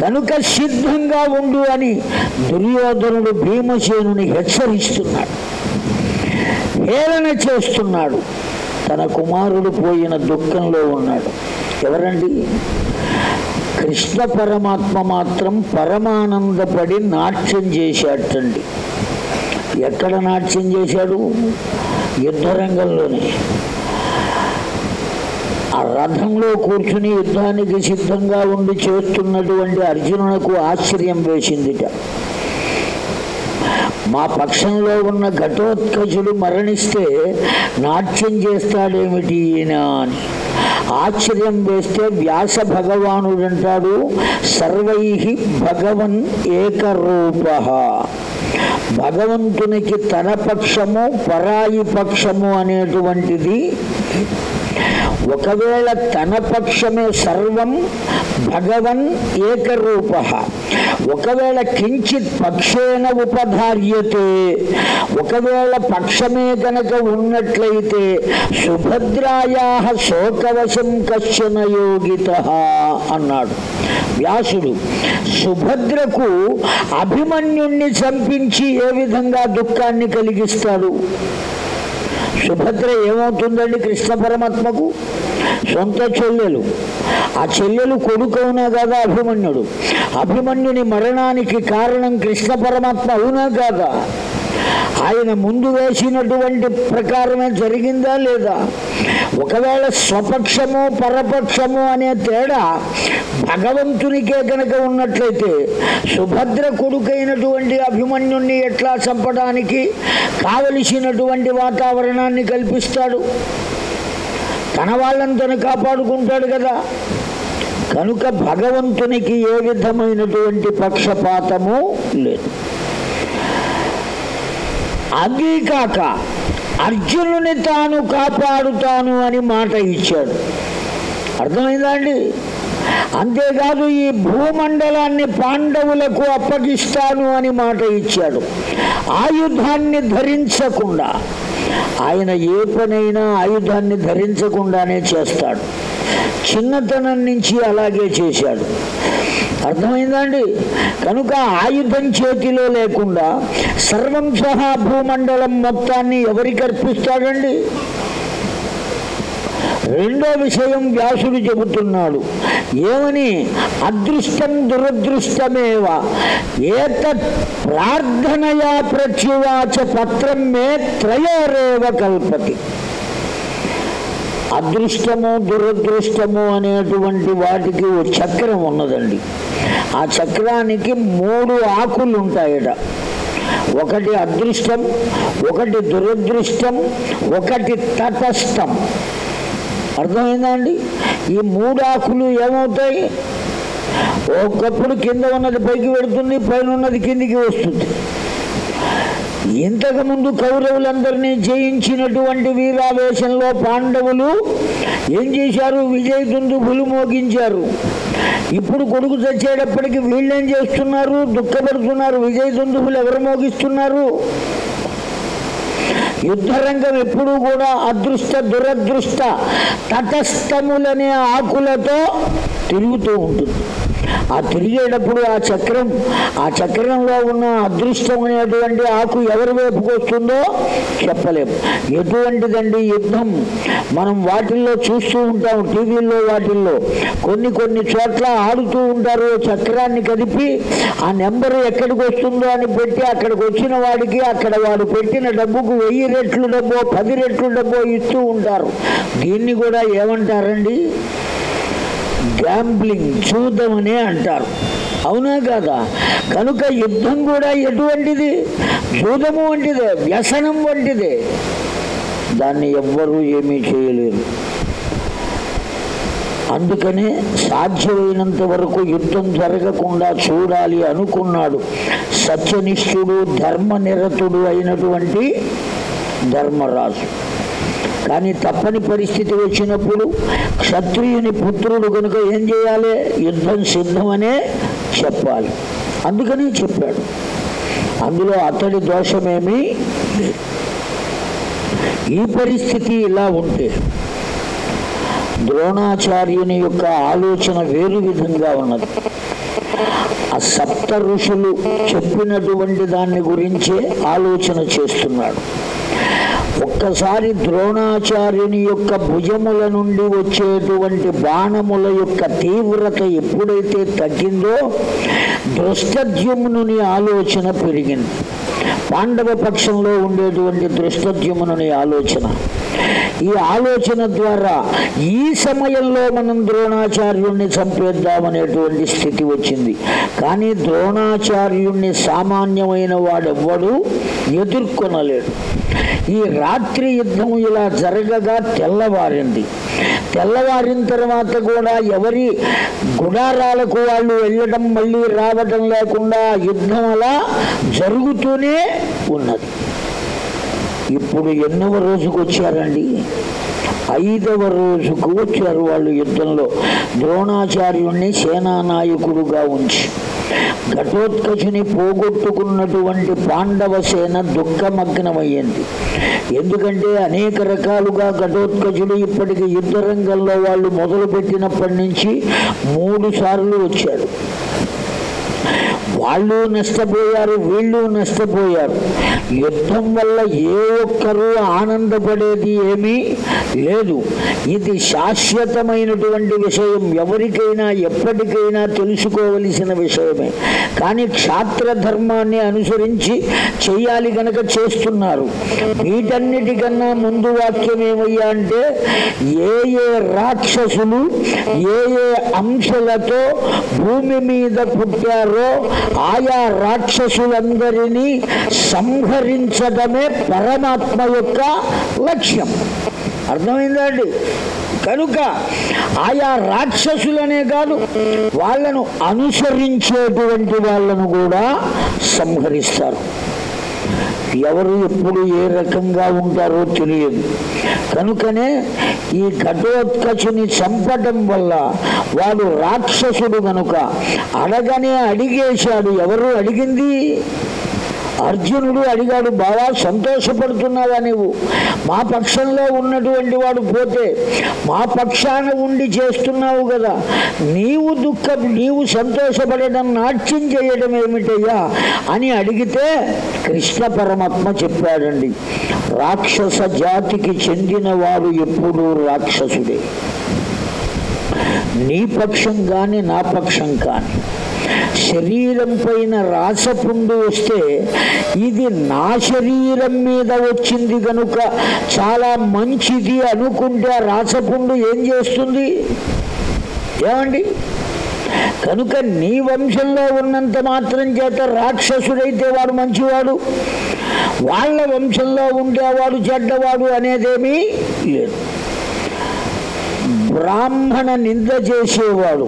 కనుక సిద్ధంగా ఉండు అని దుర్యోధనుడు భీమసేనుని హెచ్చరిస్తున్నాడు. హేళన చేస్తున్నాడు. తన కుమారుడు పోయిన దుఃఖంలో ఉన్నాడు. ఎవరండి? కృష్ణ పరమాత్మ మాత్రం పరమానందపడి నాట్యం చేశాటండి ఎక్కడ నాట్యం చేశాడు? యుద్ధరంగంలోనే ఆ రథంలో కూర్చుని యుద్ధానికి సిద్ధంగా ఉండి చేస్తున్నటువంటి అర్జునునకు ఆశ్చర్యం వేసిందిట. మా పక్షంలో ఉన్న ఘటోత్కచుడు మరణిస్తే నాట్యం చేస్తాడేమిటి ఈయన అని. ఆశ్చర్యం వేస్తే వ్యాస భగవానుడు అంటాడు సర్వై భగవన్ ఏకరూప. భగవంతునికి తన పక్షము పరాయి పక్షము అనేటువంటిది ఒకవేళ తన పక్షమే సర్వం భగవన్ ఏకరూప. ఒకవేళ కించిత్ పక్షేన ఉపధార్యతే ఒకవేళ పక్షమే గనక ఉన్నట్లయితే సుభద్రాయా శోకవశం కశ్చన యోగిత అన్నాడు. వ్యాసుడు సుభద్రకు అభిమన్యుణ్ణి చంపించి ఏ విధంగా దుఃఖాన్ని కలిగిస్తాడు? సుభద్ర ఏమవుతుందండి కృష్ణ పరమాత్మకు? సొంత చెల్లెలు. ఆ చెల్లెలు కొడుకు అవునా కాదా అభిమన్యుడు? అభిమన్యుని మరణానికి కారణం కృష్ణ పరమాత్మ అవునా కాదా? ఆయన ముందు వేసినటువంటి ప్రకారమే జరిగిందా లేదా? ఒకవేళ స్వపక్షము పరపక్షము అనే తేడా భగవంతునికే కనుక ఉన్నట్లయితే సుభద్ర కొడుకైనటువంటి అభిమన్యుణ్ణి ఎట్లా చంపడానికి కావలసినటువంటి వాతావరణాన్ని కల్పిస్తాడు? తన వాళ్ళని తను కాపాడుకుంటాడు కదా. కనుక భగవంతునికి ఏ విధమైనటువంటి పక్షపాతము లేదు. అదేకాక అర్జునుని తాను కాపాడుతాను అని మాట ఇచ్చాడు. అర్థమైందా అండి? అంతేకాదు ఈ భూమండలాన్ని పాండవులకు అప్పగిస్తాను అని మాట ఇచ్చాడు. ఆయుధాన్ని ధరించకుండా ఆయన ఏ పనైనా ఆయుధాన్ని ధరించకుండానే చేస్తాడు. చిన్నతనం నుంచి అలాగే చేశాడు. అర్థమైందండి? కనుక ఆయుధం చేతిలో లేకుండా సర్వం సహా భూమండలం మొత్తాన్ని ఎవరికి అర్పిస్తాడండి? రెండో విషయం వ్యాసుడు చెబుతున్నాడు. ఏమని? అదృష్టం దురదృష్టమేవ. ఏతత్ ప్రార్థనయా ప్రత్యువాచ పత్రం మే త్రయోరేవ కల్పతి. అదృష్టము దురదృష్టము అనేటువంటి వాటికి ఓ చక్రం ఉన్నదండి. ఆ చక్రానికి మూడు ఆకులు ఉంటాయట ఒకటి అదృష్టం ఒకటి దురదృష్టం ఒకటి తటస్థం. అర్థమైందా అండి ఈ మూడు ఆకులు ఏమవుతాయి? ఒకప్పుడు కింద ఉన్నది పైకి పెడుతుంది పైన ఉన్నది కిందికి వస్తుంది. ఇంతకుముందు కౌరవులందరినీ జయించినటువంటి వీరావేశంలో పాండవులు ఏం చేశారు? విజయ దుందుబులు మోగించారు. ఇప్పుడు కొడుకు చచ్చేటప్పటికి వీళ్ళేం చేస్తున్నారు? దుఃఖపడుతున్నారు. విజయ దుందుబులు ఎవరు మోగిస్తున్నారు? యుద్ధరంగం ఎప్పుడూ కూడా అదృష్ట దురదృష్ట తటస్థములనే ఆకులతో తిరుగుతూ ఉంటుంది. ఆ తిరిగేటప్పుడు ఆ చక్రం ఆ చక్రంలో ఉన్న అదృష్టం అనేటువంటి ఆకు ఎవరి వైపుకు వస్తుందో చెప్పలేము. ఎటువంటిదండి యుద్ధం? మనం వాటిల్లో చూస్తూ ఉంటాం టీవీల్లో వాటిల్లో. కొన్ని కొన్ని చోట్ల ఆడుతూ ఉంటారు చక్రాన్ని కదిపి ఆ నెంబరు ఎక్కడికి వస్తుందో అని పెట్టి అక్కడికి వచ్చిన వాడికి అక్కడ వాడు పెట్టిన డబ్బుకు వెయ్యి రెట్లు డబ్బో పది రెట్లు డబ్బో ఇస్తూ ఉంటారు. దీన్ని కూడా ఏమంటారండి? గ్యాంబ్లింగ్ చూద్దామనే అంటారు. అవునా కాదా? కనుక యుద్ధం కూడా ఎటువంటిది? జూదము వంటిదే వ్యసనం వంటిదే. దాన్ని ఎవ్వరూ ఏమీ చేయలేరు. అందుకనే సాధ్యమైనంత వరకు యుద్ధం జరగకుండా చూడాలి అనుకున్నాడు. సత్యనిష్ఠుడు ధర్మనిరతుడు అయినటువంటి ధర్మరాజు. కానీ తప్పని పరిస్థితి వచ్చినప్పుడు క్షత్రియుని పుత్రుడు కనుక ఏం చేయాలి? యుద్ధం సిద్ధమనే చెప్పాలి. అందుకని చెప్పాడు. అందులో అతడి దోషమేమీ? లేదు ఈ పరిస్థితి ఇలా ఉంటే ద్రోణాచార్యుని యొక్క ఆలోచన వేరు విధంగా ఉన్నది. ఆ సప్త ఋషులు చెప్పినటువంటి దాన్ని గురించే ఆలోచన చేస్తున్నాడు. ఒక్కసారి ద్రోణాచార్యుని యొక్క భుజముల నుండి వచ్చేటువంటి బాణముల యొక్క తీవ్రత ఎప్పుడైతే తగ్గిందో దృష్టద్యుమ్నుని ఆలోచన పెరిగింది. పాండవ పక్షంలో ఉండేటువంటి దృష్టద్యుమ్నుని ఆలోచన. ఈ ఆలోచన ద్వారా ఈ సమయంలో మనం ద్రోణాచార్యుణ్ణి చంపేద్దామనేటువంటి స్థితి వచ్చింది. కానీ ద్రోణాచార్యుణ్ణి సామాన్యమైన వాడెవ్వడు ఎదుర్కొనలేడు. ఈ రాత్రి యుద్ధం ఇలా జరగగా తెల్లవారింది. తెల్లవారిన తర్వాత కూడా ఎవరి గుడారాలకు వాళ్ళు వెళ్ళడం మళ్ళీ రావడం లేకుండా యుద్ధం అలా జరుగుతూనే ఉన్నది. ఇప్పుడు ఎన్నవ రోజుకు వచ్చారండి ఐదవ రోజుకు వచ్చారు వాళ్ళు యుద్ధంలో. ద్రోణాచార్యుణ్ణి సేనానాయకుడుగా ఉంచి ఘటోత్కచుని పోగొట్టుకున్నటువంటి పాండవ సేన దుఃఖమగ్నమయ్యింది. ఎందుకంటే అనేక రకాలుగా ఘటోత్కచుడు ఇప్పటికి యుద్ధ రంగంలో వాళ్ళు మొదలుపెట్టినప్పటి నుంచి మూడు సార్లు వచ్చాడు వాళ్ళు నష్టపోయారు వీళ్ళు నష్టపోయారు. యుద్ధం వల్ల ఏ ఒక్కరూ ఆనందపడేది ఏమీ లేదు. ఇది శాశ్వతమైనటువంటి విషయం. ఎవరికైనా ఎప్పటికైనా తెలుసుకోవలసిన విషయమే. కానీ క్షాత్ర ధర్మాన్ని అనుసరించి చేయాలి గనక చేస్తున్నారు. వీటన్నిటికన్నా ముందు వాక్యం ఏమయ్యా అంటే ఏ ఏ రాక్షసులు ఏ ఏ అంశలతో భూమి మీద పుట్టారో ఆయా రాక్షసులందరినీ సంహరించడమే పరమాత్మ యొక్క లక్ష్యం. అర్థమైందండి? కనుక ఆయా రాక్షసులనే కాదు వాళ్ళను అనుసరించేటువంటి వాళ్ళను కూడా సంహరిస్తారు. ఎవరు ఎప్పుడు ఏ రకంగా ఉంటారో తెలియదు. కనుకనే ఈ ఘటోత్కచుని చంపడం వల్ల వాడు రాక్షసుడు కనుక అడగనే అడిగేశాడు. ఎవరు అడిగింది? అర్జునుడు అడిగాడు బావా సంతోషపడుతున్నావా నీవు? మా పక్షంలో ఉన్నటువంటి వాడు పోతే మా పక్షాన ఉండి చేస్తున్నావు కదా. నీవు దుఃఖం నీవు సంతోషపడడం నాట్యం చేయడం ఏమిటయ్యా? అని అడిగితే కృష్ణ పరమాత్మ చెప్పాడండి రాక్షస జాతికి చెందినవాడు ఎప్పుడూ రాక్షసుడే. నీ పక్షం కానీ నా పక్షం కానీ. శరీరం పైన రాసపుండు వస్తే ఇది నా శరీరం మీద వచ్చింది కనుక చాలా మంచిది అనుకుంటే ఆ రాసపుండు ఏం చేస్తుంది? ఏమండి? కనుక నీ వంశంలో ఉన్నంత మాత్రం చేత రాక్షసుడైతే వాడు మంచివాడు. వాళ్ళ వంశంలో ఉండేవాడు చెడ్డవాడు అనేదేమీ లేదు. బ్రాహ్మణ నింద చేసేవాడు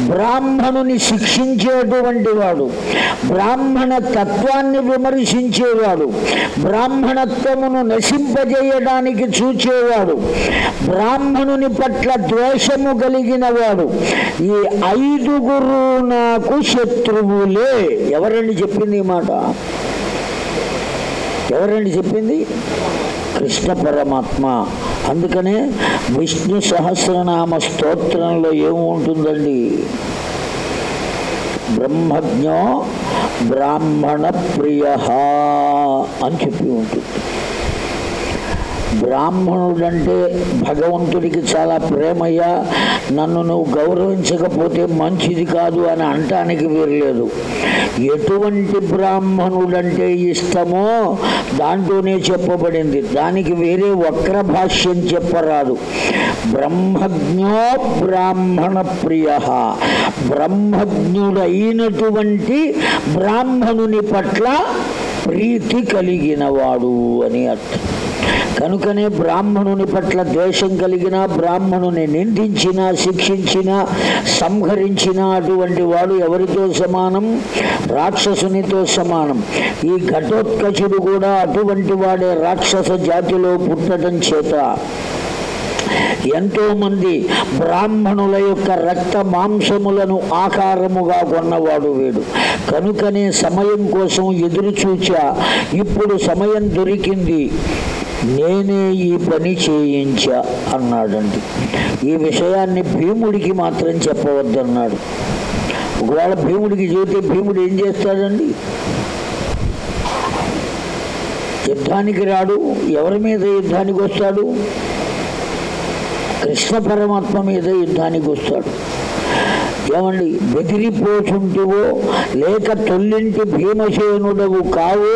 బ్రాహ్మణుని శిక్షించేటువంటి వాడు బ్రాహ్మణ తత్వాన్ని విమర్శించేవాడు బ్రాహ్మణత్వమును నశింపజేయడానికి చూచేవాడు బ్రాహ్మణుని పట్ల ద్వేషము కలిగిన వాడు ఈ ఐదుగురు నాకు శత్రువులే. ఎవరండి చెప్పింది ఈ మాట? ఎవరండి చెప్పింది? కృష్ణ పరమాత్మ. అందుకనే విష్ణు సహస్రనామ స్తోత్రంలో ఏముంటుందండి? బ్రహ్మజ్ఞో బ్రాహ్మణ ప్రియ అని చెప్పి ఉంటుంది. బ్రాహ్మణుడంటే భగవంతుడికి చాలా ప్రేమయ్య. నన్ను నువ్వు గౌరవించకపోతే మంచిది కాదు అని అంటానికి వీరలేదు ఎటువంటి బ్రాహ్మణుడంటే ఇష్టమో దాంట్లోనే చెప్పబడింది. దానికి వేరే వక్ర భాష్యం చెప్పరాదు. బ్రహ్మజ్ఞో బ్రాహ్మణ ప్రియ. బ్రహ్మజ్ఞుడైనటువంటి బ్రాహ్మణుని పట్ల ప్రీతి కలిగినవాడు అని అర్థం. కనుకనే బ్రాహ్మణుని పట్ల ద్వేషం కలిగిన బ్రాహ్మణుని నిందించిన శిక్షించిన సంహరించిన అటువంటి వాడు ఎవరితో సమానం? రాక్షసునితో సమానం. ఈ ఘటోత్కచుడు కూడా అటువంటి వాడే రాక్షస జాతిలో పుట్టడం చేత. ఎంతో మంది బ్రాహ్మణుల యొక్క రక్త మాంసములను ఆకారముగా కొన్నవాడు వీడు. కనుకనే సమయం కోసం ఎదురు చూచా ఇప్పుడు సమయం దొరికింది. నేనే ఈ పని చేయించా అన్నాడండి. ఈ విషయాన్ని భీముడికి మాత్రం చెప్పవద్దన్నాడు. ఒకవేళ భీముడికి చెబితే భీముడు ఏం చేస్తాడండి? యుద్ధానికి రాడు ఎవరి మీద యుద్ధానికి వస్తాడు? కృష్ణ పరమాత్మ మీద యుద్ధానికి వస్తాడు. ఏమండి బెదిరిపోచుంటివో లేక తొల్లింటి భీమసేనుడవు కావో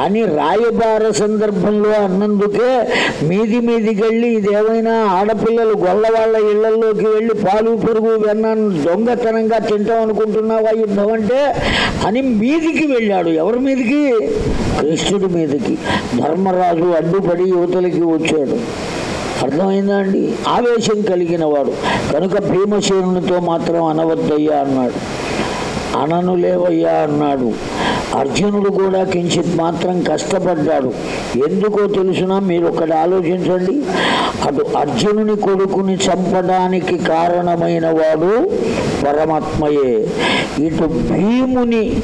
అని రాయబార సందర్భంలో అన్నందుకే మీది మీదికెళ్ళి ఇదేమైనా ఆడపిల్లలు గొల్లవాళ్ళ ఇళ్ళలోకి వెళ్ళి పాలు పెరుగు వెన్నాను దొంగతనంగా తింటాం అనుకుంటున్నావా యుద్ధం అంటే? అని మీదికి వెళ్ళాడు. ఎవరి మీదికి? కృష్ణుడి మీదకి. ధర్మరాజు అడ్డుపడి యువతలకి వచ్చాడు. అర్థమైందా అండి ఆవేశం కలిగిన వాడు. కనుక భీమసేనునితో మాత్రం అనవద్దయ్యా అన్నాడు. అనను లేవయ్యా అన్నాడు. అర్జునుడు కూడా కించిత్ మాత్రం కష్టపడ్డాడు. ఎందుకో తెలుసునా మీరు ఒకటి ఆలోచించండి. అటు అర్జునుని కొడుకుని చంపడానికి కారణమైన వాడు పరమాత్మయే. ఇటు భీముని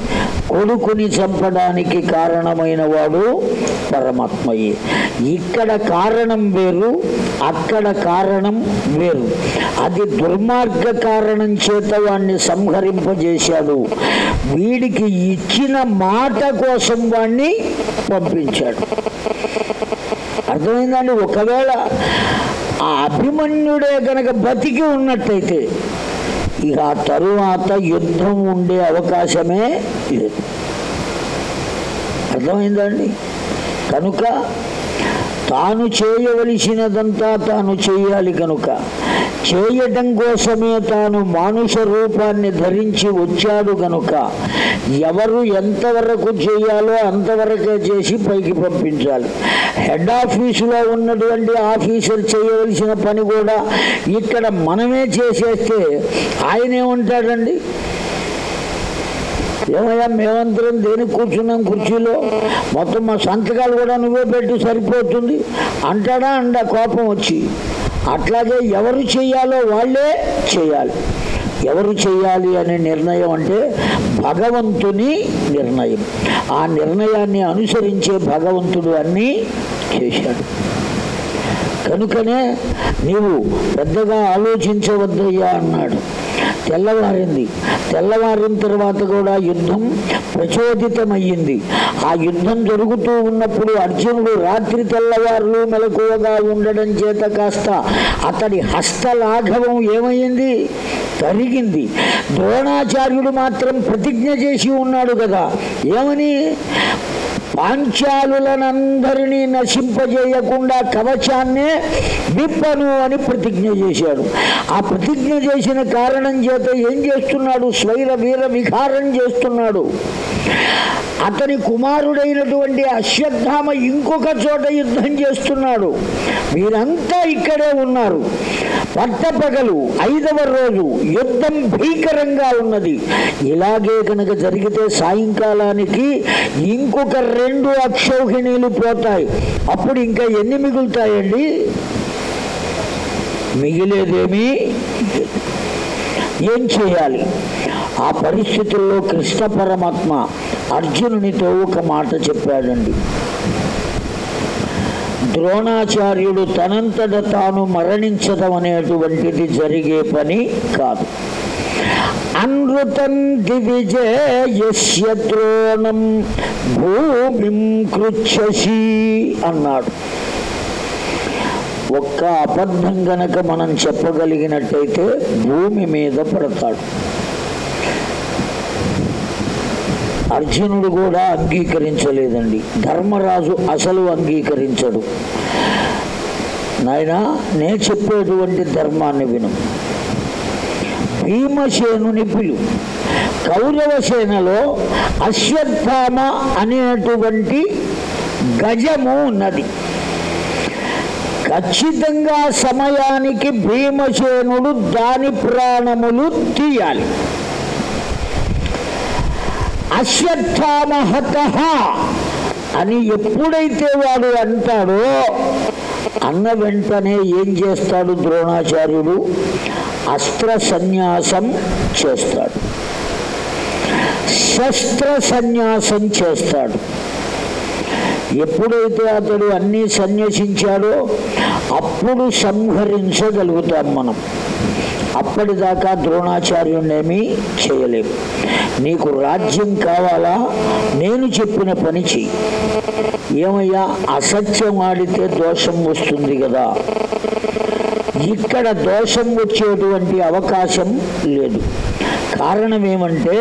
కొడుకుని చంపడానికి కారణమైన వాడు పరమాత్మయే. ఇక్కడ కారణం వేరు అక్కడ కారణం వేరు. అది దుర్మార్గ కారణం చేత వాణ్ణి సంహరింపజేశాడు. వీడికి ఇచ్చిన మాట కోసం వాణ్ణి పంపించాడు. అర్థమైందండి? ఒకవేళ ఆ అభిమన్యుడే గనక బతికి ఉన్నట్టయితే ఇక ఆ తరువాత యుద్ధం ఉండే అవకాశమే లేదు. అర్థమైందండి? కనుక తాను చేయవలసినదంతా తాను చేయాలి కనుక. చేయటం కోసమే తాను మానుష రూపాన్ని ధరించి వచ్చాడు కనుక ఎవరు ఎంతవరకు చేయాలో అంతవరకే చేసి పైకి పంపించాలి. హెడ్ ఆఫీసులో ఉన్నటువంటి ఆఫీసర్ చేయవలసిన పని కూడా ఇక్కడ మనమే చేసేస్తే ఆయన ఏమంటాడండి? ఏమయ్యా మేమంతరం దేనికి కూర్చున్నాం కుర్చీలో? మొత్తం మా సంతకాలు కూడా నువ్వే పెట్టి సరిపోతుంది. అంటాడా అండ కోపం వచ్చి. అట్లాగే ఎవరు చేయాలో వాళ్ళే చేయాలి. ఎవరు చేయాలి అనే నిర్ణయం అంటే భగవంతుని నిర్ణయం. ఆ నిర్ణయాన్ని అనుసరించే భగవంతుడు అన్నీ చేశాడు. కనుకనే నీవు పెద్దగా ఆలోచించవద్దయ్యా అన్నాడు. తెల్లవారింది. తెల్లవారిన తర్వాత కూడా యుద్ధం ప్రచోదితమయ్యింది. ఆ యుద్ధం జరుగుతూ ఉన్నప్పుడు అర్జునుడు రాత్రి తెల్లవారులు మెలకువగా ఉండడం చేత కాస్త అతడి హస్తలాఘవం ఏమైంది తరిగింది. ద్రోణాచార్యుడు మాత్రం ప్రతిజ్ఞ చేసి ఉన్నాడు కదా. ఏమని? పాంచాలులనందరినీ నశింపజేయకుండా కవచాన్నే విప్పను అని ప్రతిజ్ఞ చేశాడు. ఆ ప్రతిజ్ఞ చేసిన కారణం చేత ఏం చేస్తున్నాడు? స్వైర వీర విహారం చేస్తున్నాడు. అతని కుమారుడైనటువంటి అశ్వత్థామ ఇంకొక చోట యుద్ధం చేస్తున్నాడు. వీరంతా ఇక్కడే ఉన్నారు. పట్టపగలు ఐదవ రోజు యుద్ధం భీకరంగా ఉన్నది. ఇలాగే కనుక జరిగితే సాయంకాలానికి ఇంకొక రెండు అక్షౌహిణీలు పోతాయి. అప్పుడు ఇంకా ఎన్ని మిగులుతాయండి? మిగిలేదేమీ? ఏం చేయాలి? ఆ పరిస్థితుల్లో కృష్ణ పరమాత్మ అర్జునునితో ఒక మాట చెప్పాడండి. ద్రోణాచార్యుడు తనంతట తాను మరణించడం అనేటువంటిది జరిగే పని కాదు. అనృతం దివిజయస్య ద్రోణం భూమిం కృచ్చసి అన్నాడు. ఒక్క అబద్ధం గనక మనం చెప్పగలిగినట్టయితే భూమి మీద పడతాడు. అర్జునుడు కూడా అంగీకరించలేదండి. ధర్మరాజు అసలు అంగీకరించడు. నాయన నే చెప్పేటువంటి ధర్మాన్ని విను. భీమసేనుని పిలు కౌరవ సేనలో అశ్వత్థామ అనేటువంటి గజము ఉన్నది. ఖచ్చితంగా సమయానికి భీమసేనుడు దాని ప్రాణములు తీయాలి. అశ్వత్థామహత అని ఎప్పుడైతే వాడు అంటాడో అన్న వెంటనే ఏం చేస్తాడు ద్రోణాచార్యుడు? అస్త్ర సన్యాసం చేస్తాడు. శస్త్ర సన్యాసం చేస్తాడు. ఎప్పుడైతే అతడు అన్నీ సన్యసించాడో అప్పుడు సంహరించగలుగుతాం మనం. అప్పటిదాకా ద్రోణాచార్యుణ్ణేమీ చేయలేము నీకు రాజ్యం కావాలా? నేను చెప్పిన పని చెయ్యి. ఏమయ్యా? అసత్యం ఆడితే దోషం వస్తుంది కదా. ఇక్కడ దోషం వచ్చేటువంటి అవకాశం లేదు. కారణం ఏమంటే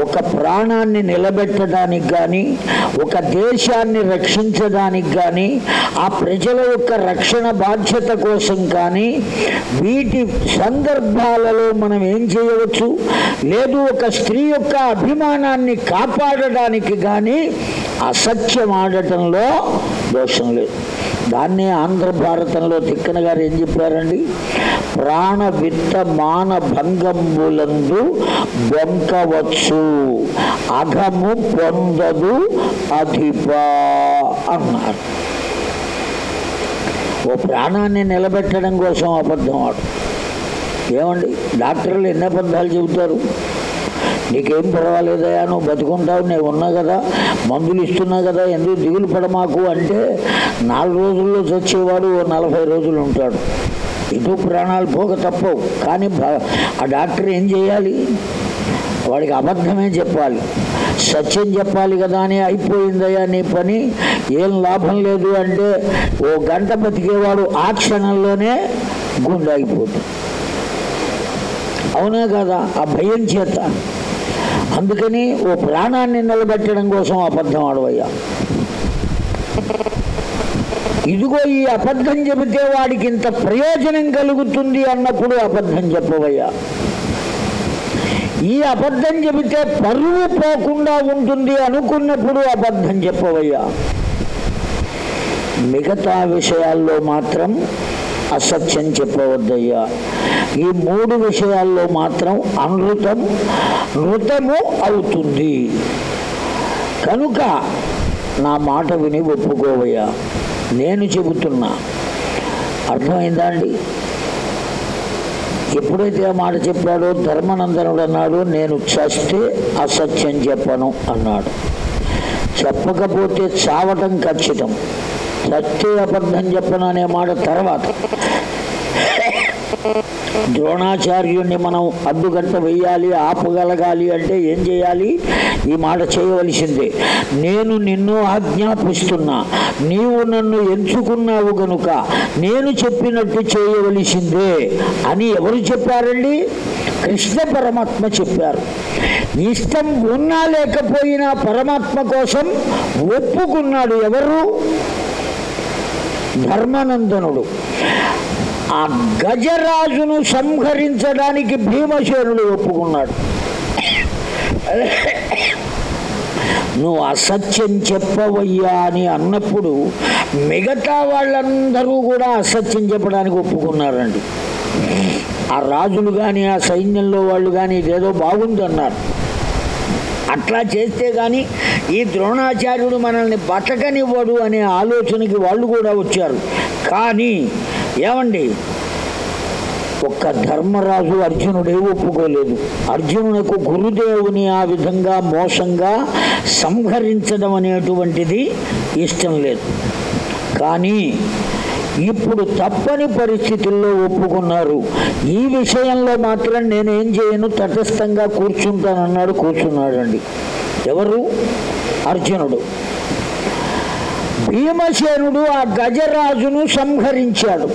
ఒక ప్రాణాన్ని నిలబెట్టడానికి కానీ ఒక దేశాన్ని రక్షించడానికి కానీ ఆ ప్రజల యొక్క రక్షణ బాధ్యత కోసం కానీ వీటి సందర్భాలలో మనం ఏం చేయవచ్చు? లేదు ఒక స్త్రీ యొక్క అభిమానాన్ని కాపాడడానికి కానీ అసత్యం ఆడటంలో దోషం లేదు. దాన్నే ఆంధ్ర భారతంలో తిక్కన గారు ఏం చెప్పారండి? ప్రాణ విత్త మాన భంగంబులందు బొంకవచ్చు. అఘము పొందదు అధిప అన్నారు. ఓ ప్రాణాన్ని నిలబెట్టడం కోసం అబద్ధం ఆడు. ఏమండి? డాక్టర్లు ఎన్ని అబద్ధాలు చెబుతారు. నీకేం పర్వాలేదయా నువ్వు బతుకుంటావు నేను ఉన్నా కదా మందులు ఇస్తున్నా కదా ఎందుకు దిగులు పడమాకు అంటే నాలుగు రోజుల్లో చచ్చేవాడు ఓ నలభై రోజులు ఉంటాడు. ఇటు ప్రాణాలు పోక తప్పవు. కానీ ఆ డాక్టర్ ఏం చేయాలి? వాడికి అబద్ధమే చెప్పాలి. సత్యం చెప్పాలి కదా అని అయిపోయిందయ్యా నీ పని. ఏం లాభం లేదు అంటే ఓ గంట బతికేవాడు ఆ క్షణంలోనే గుండె అయిపోతుంది అవునా కదా? ఆ భయం చేత. అందుకని ఓ ప్రాణాన్ని నిలబెట్టడం కోసం అబద్ధం ఆడవయ్యా. ఇదిగో ఈ అబద్ధం చెబితే వాడికి ఇంత ప్రయోజనం కలుగుతుంది అన్నప్పుడు అబద్ధం చెప్పవయ్యా. ఈ అబద్ధం చెబితే పరువు పోకుండా ఉంటుంది అనుకున్నప్పుడు అబద్ధం చెప్పవయ్యా. మిగతా విషయాల్లో మాత్రం అసత్యం చెప్పవద్దయ్యా. ఈ మూడు విషయాల్లో మాత్రం అనృతం నృతము అవుతుంది. కనుక నా మాట విని ఒప్పుకోవయ్యా. నేను చెబుతున్నా. అర్థమైందా అండి? ఎప్పుడైతే ఆ మాట చెప్పాడో ధర్మనందనుడు అన్నాడు నేను చస్తే అసత్యం చెప్పను అన్నాడు. చెప్పకపోతే చావటం ఖచ్చితం. సత్య అబద్ధం చెప్పను అనే మాట తర్వాత ద్రోణాచార్యుణ్ణి మనం అడ్డుగంట వెయ్యాలి ఆపగలగాలి అంటే ఏం చేయాలి? ఈ మాట చేయవలసిందే. నేను నిన్ను ఆజ్ఞాపిస్తున్నా. నీవు నన్ను ఎంచుకున్నావు గనుక నేను చెప్పినట్టు చేయవలసిందే అని ఎవరు చెప్పారండి? కృష్ణ పరమాత్మ చెప్పారు. ఇష్టం ఉన్నా లేకపోయినా పరమాత్మ కోసం ఒప్పుకున్నాడు ఎవరు? ధర్మానందనుడు. ఆ గజరాజును సంహరించడానికి భీమసేనుడు ఒప్పుకున్నాడు. నువ్వు అసత్యం చెప్పవయ్యా అని అన్నప్పుడు మిగతా వాళ్ళందరూ కూడా అసత్యం చెప్పడానికి ఒప్పుకున్నారండి. ఆ రాజులు కానీ ఆ సైన్యంలో వాళ్ళు కానీ ఇదేదో బాగుందన్నారు అట్లా చేస్తే కానీ ఈ ద్రోణాచార్యుడు మనల్ని బతకనివ్వడు అనే ఆలోచనకి వాళ్ళు కూడా వచ్చారు. కానీ ఏమండి? ఒక్క ధర్మరాజు అర్జునుడే ఒప్పుకోలేదు. అర్జునునకు గురుదేవుని ఆ విధంగా మోసంగా సంహరించడం అనేటువంటిది ఇష్టం లేదు. కానీ ఇప్పుడు తప్పని పరిస్థితుల్లో ఒప్పుకున్నారు. ఈ విషయంలో మాత్రం నేనేం చేయను తటస్థంగా కూర్చుంటానన్నాడు కూర్చున్నాడండి. ఎవరు? అర్జునుడు. భీమసేనుడు ఆ గజరాజును సంహరించాడు.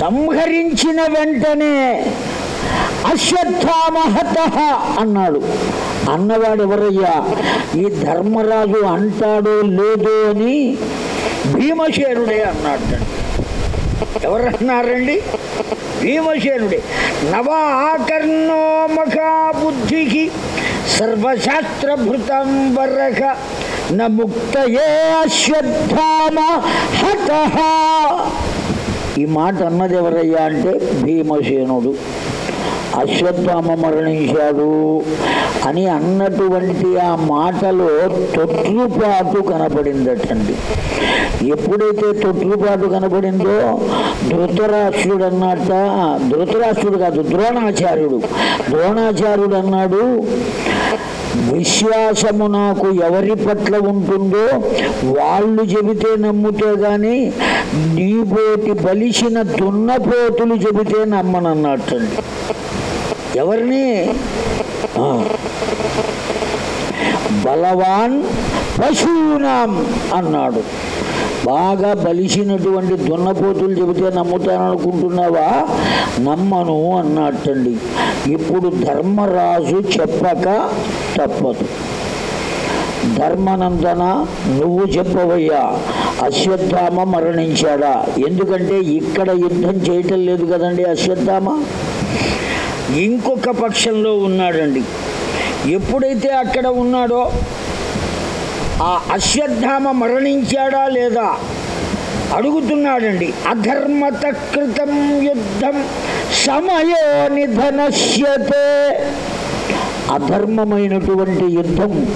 సంహరించిన వెంటనే అశ్వత్థామహత అన్నాడు. అన్నవాడు ఎవరయ్యా ఈ ధర్మరాజు అంటాడో లేదో అని భీమసేనుడే అన్నాడు ఎవరన్నారండి? భీమసేనుడే. నవ ఆకర్ణో మఖా సర్వశాస్త్రభృతం వరక నముక్తయే అశ్వత్థామ హత. ఈ మాట అన్నది ఎవరయ్యా అంటే భీమసేనుడు. అశ్వత్థామ మరణించాడు అని అన్నటువంటి ఆ మాటలో తొట్రుపాటు కనపడిందటండి. ఎప్పుడైతే తొట్రుపాటు కనపడిందో ధృతరాష్ట్రుడు అన్నట్ట ధృతరాష్ట్రుడు కాదు ద్రోణాచార్యుడు. ద్రోణాచార్యుడు అన్నాడు విశ్వాసము నాకు ఎవరి పట్ల ఉంటుందో వాళ్ళు చెబితే నమ్ముతే గాని నీపోటి బలిసిన దున్నపోతులు చెబితే నమ్మనన్నట్టండి ఎవరిని? బలవాన్ పశూనాం అన్నాడు. బాగా బలిసినటువంటి దున్నపోతులు చెబితే నమ్ముతాననుకుంటున్నావా? నమ్మను అన్నట్టండి ఇప్పుడు ధర్మరాజు చెప్పక తప్పదు. ధర్మనందన నువ్వు చెప్పవయ్యా. అశ్వత్థామ మరణించాడా? ఎందుకంటే ఇక్కడ యుద్ధం చేయటం లేదు కదండి అశ్వత్థామ. ఇంకొక పక్షంలో ఉన్నాడండి. ఎప్పుడైతే అక్కడ ఉన్నాడో ఆ అశ్వత్థామ మరణించాడా లేదా అడుగుతున్నాడండి. అధర్మత కృతం యుద్ధం సమయో నిధనశ్యతే. అధర్మమైనటువంటి యుద్ధం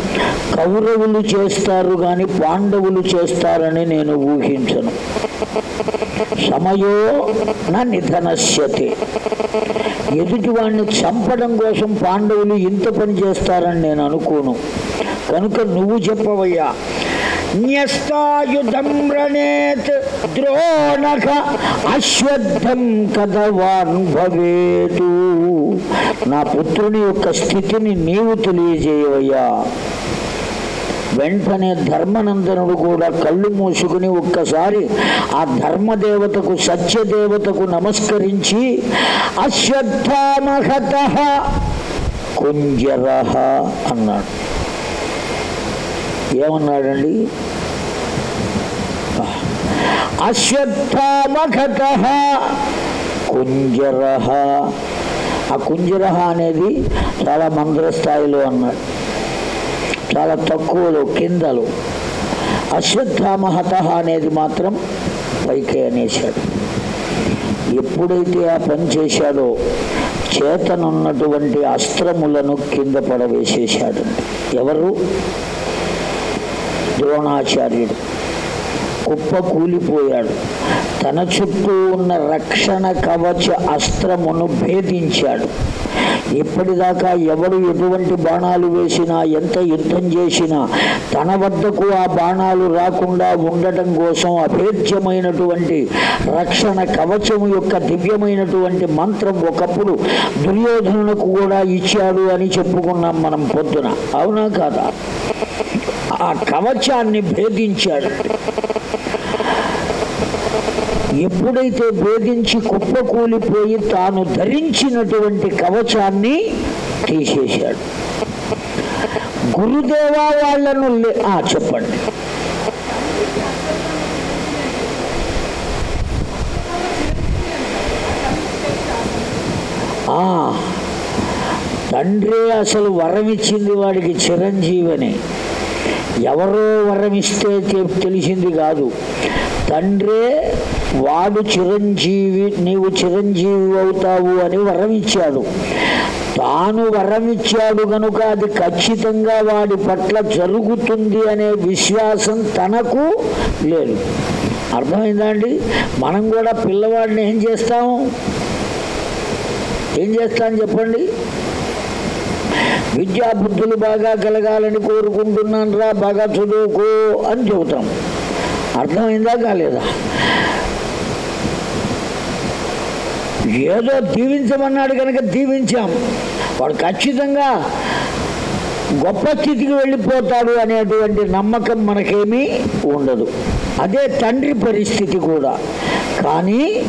కౌరవులు చేస్తారు కానీ పాండవులు చేస్తారని నేను ఊహించను. సమయో నా నిధనశ్యతే. ఎదుటివాడిని చంపడం కోసం పాండవులు ఇంత పని చేస్తారని నేను అనుకోను. కనుక నువ్వు చెప్పవయ్యా. న్యస్తాయుధం రణేత్ ద్రోణక అశ్వత్థం కదవాన్ భవేతు. నా పుత్రుని యొక్క స్థితిని నీవు తెలియజేయవయ్యా. వెంటనే ధర్మనందనుడు కూడా కళ్ళు మూసుకుని ఒక్కసారి ఆ ధర్మదేవతకు సత్యదేవతకు నమస్కరించి అశ్వత్థామహత కుంజర అన్నాడు. ఏమన్నాడండి? అశ్వత్థామఘట కుంజర. ఆ కుంజర అనేది చాలా మంద్ర స్థాయిలో అన్నాడు. చాలా తక్కువలో కిందలో అశ్వత్థామహత అనేది మాత్రం పైకే అనేశాడు. ఎప్పుడైతే ఆ పని చేశాడో చేతనున్నటువంటి అస్త్రములను కింద పడవేసేశాడు. ఎవరు? ద్రోణాచార్యుడు. కుప్ప కూలిపోయాడు. తన చుట్టూ ఉన్న రక్షణ కవచ అస్త్రమును భేదించాడు. ఇప్పటిదాకా ఎవడు ఎటువంటి బాణాలు వేసినా ఎంత యుద్ధం చేసినా తన వద్దకు ఆ బాణాలు రాకుండా ఉండటం కోసం అభేద్యమైనటువంటి రక్షణ కవచం యొక్క దివ్యమైనటువంటి మంత్రం ఒకప్పుడు దుర్యోధనులకు కూడా ఇచ్చాడు అని చెప్పుకున్నాం మనం పొద్దున. అవునా కాదా? ఆ కవచాన్ని భేదించాడు. ఎప్పుడైతే భేదించి కుప్పకూలిపోయి తాను ధరించినటువంటి కవచాన్ని తీసేశాడు. గురుదేవా వాళ్ళను లే- ఆ, చెప్పండి. ఆ, తండ్రి అసలు వరం ఇచ్చింది వాడికి చిరంజీవని. ఎవరో వరం ఇస్తే తెలిసింది కాదు. తండ్రే వాడు చిరంజీవి నీవు చిరంజీవి అవుతావు అని వరం ఇచ్చాడు. తాను వరం ఇచ్చాడు కనుక అది ఖచ్చితంగా వాడి పట్ల జరుగుతుంది అనే విశ్వాసం తనకు లేదు. అర్థమైందా అండి? మనం కూడా పిల్లవాడిని ఏం చేస్తాము ఏం చేస్తాను చెప్పండి? విద్యా బుద్ధులు బాగా కలగాలని కోరుకుంటున్నాను రా బాగా చదువుకో అని చెబుతాం. అర్థమైందా కాలేదా? ఏదో దీవించమన్నాడు కనుక దీవించాం. వాడు ఖచ్చితంగా గొప్ప స్థితికి వెళ్ళిపోతాడు అనేటువంటి నమ్మకం మనకేమీ ఉండదు. అదే తండ్రి పరిస్థితి కూడా. కానీ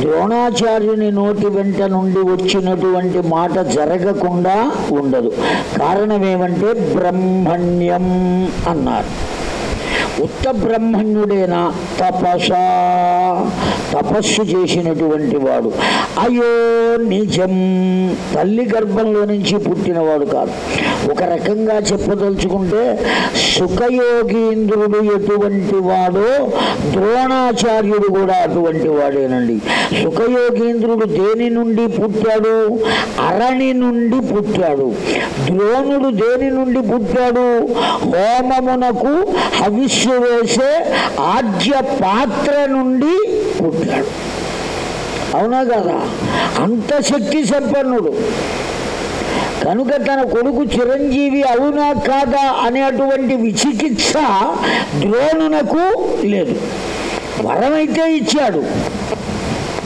ద్రోణాచార్యుని నోటి వెంట నుండి వచ్చినటువంటి మాట జరగకుండా ఉండదు. కారణం ఏమంటే బ్రహ్మణ్యం అన్నారు. ఉత్త బ్రహ్మణ్యుడైన తపస తపస్సు చేసినటువంటి వాడు. అయ్యో నిజం. తల్లి గర్భంలో నుంచి పుట్టినవాడు కాదు. ఒక రకంగా చెప్పదలుచుకుంటే సుఖయోగీంద్రుడు ఎటువంటి వాడో ద్రోణాచార్యుడు కూడా అటువంటి వాడేనండి. సుఖయోగీంద్రుడు దేని నుండి పుట్టాడు? అరణి నుండి పుట్టాడు. ద్రోణుడు దేని నుండి పుట్టాడు? హోమమునకు హవిస్సు వేసే ఆద్య పాత్ర నుండి పుట్టాడు. అవునా కదా? అంత శక్తి సంపన్నుడు. కనుక తన కొడుకు చిరంజీవి అవునా కాదా అనేటువంటి విచికిత్స ద్రోణునకు లేదు. వరమైతే ఇచ్చాడు.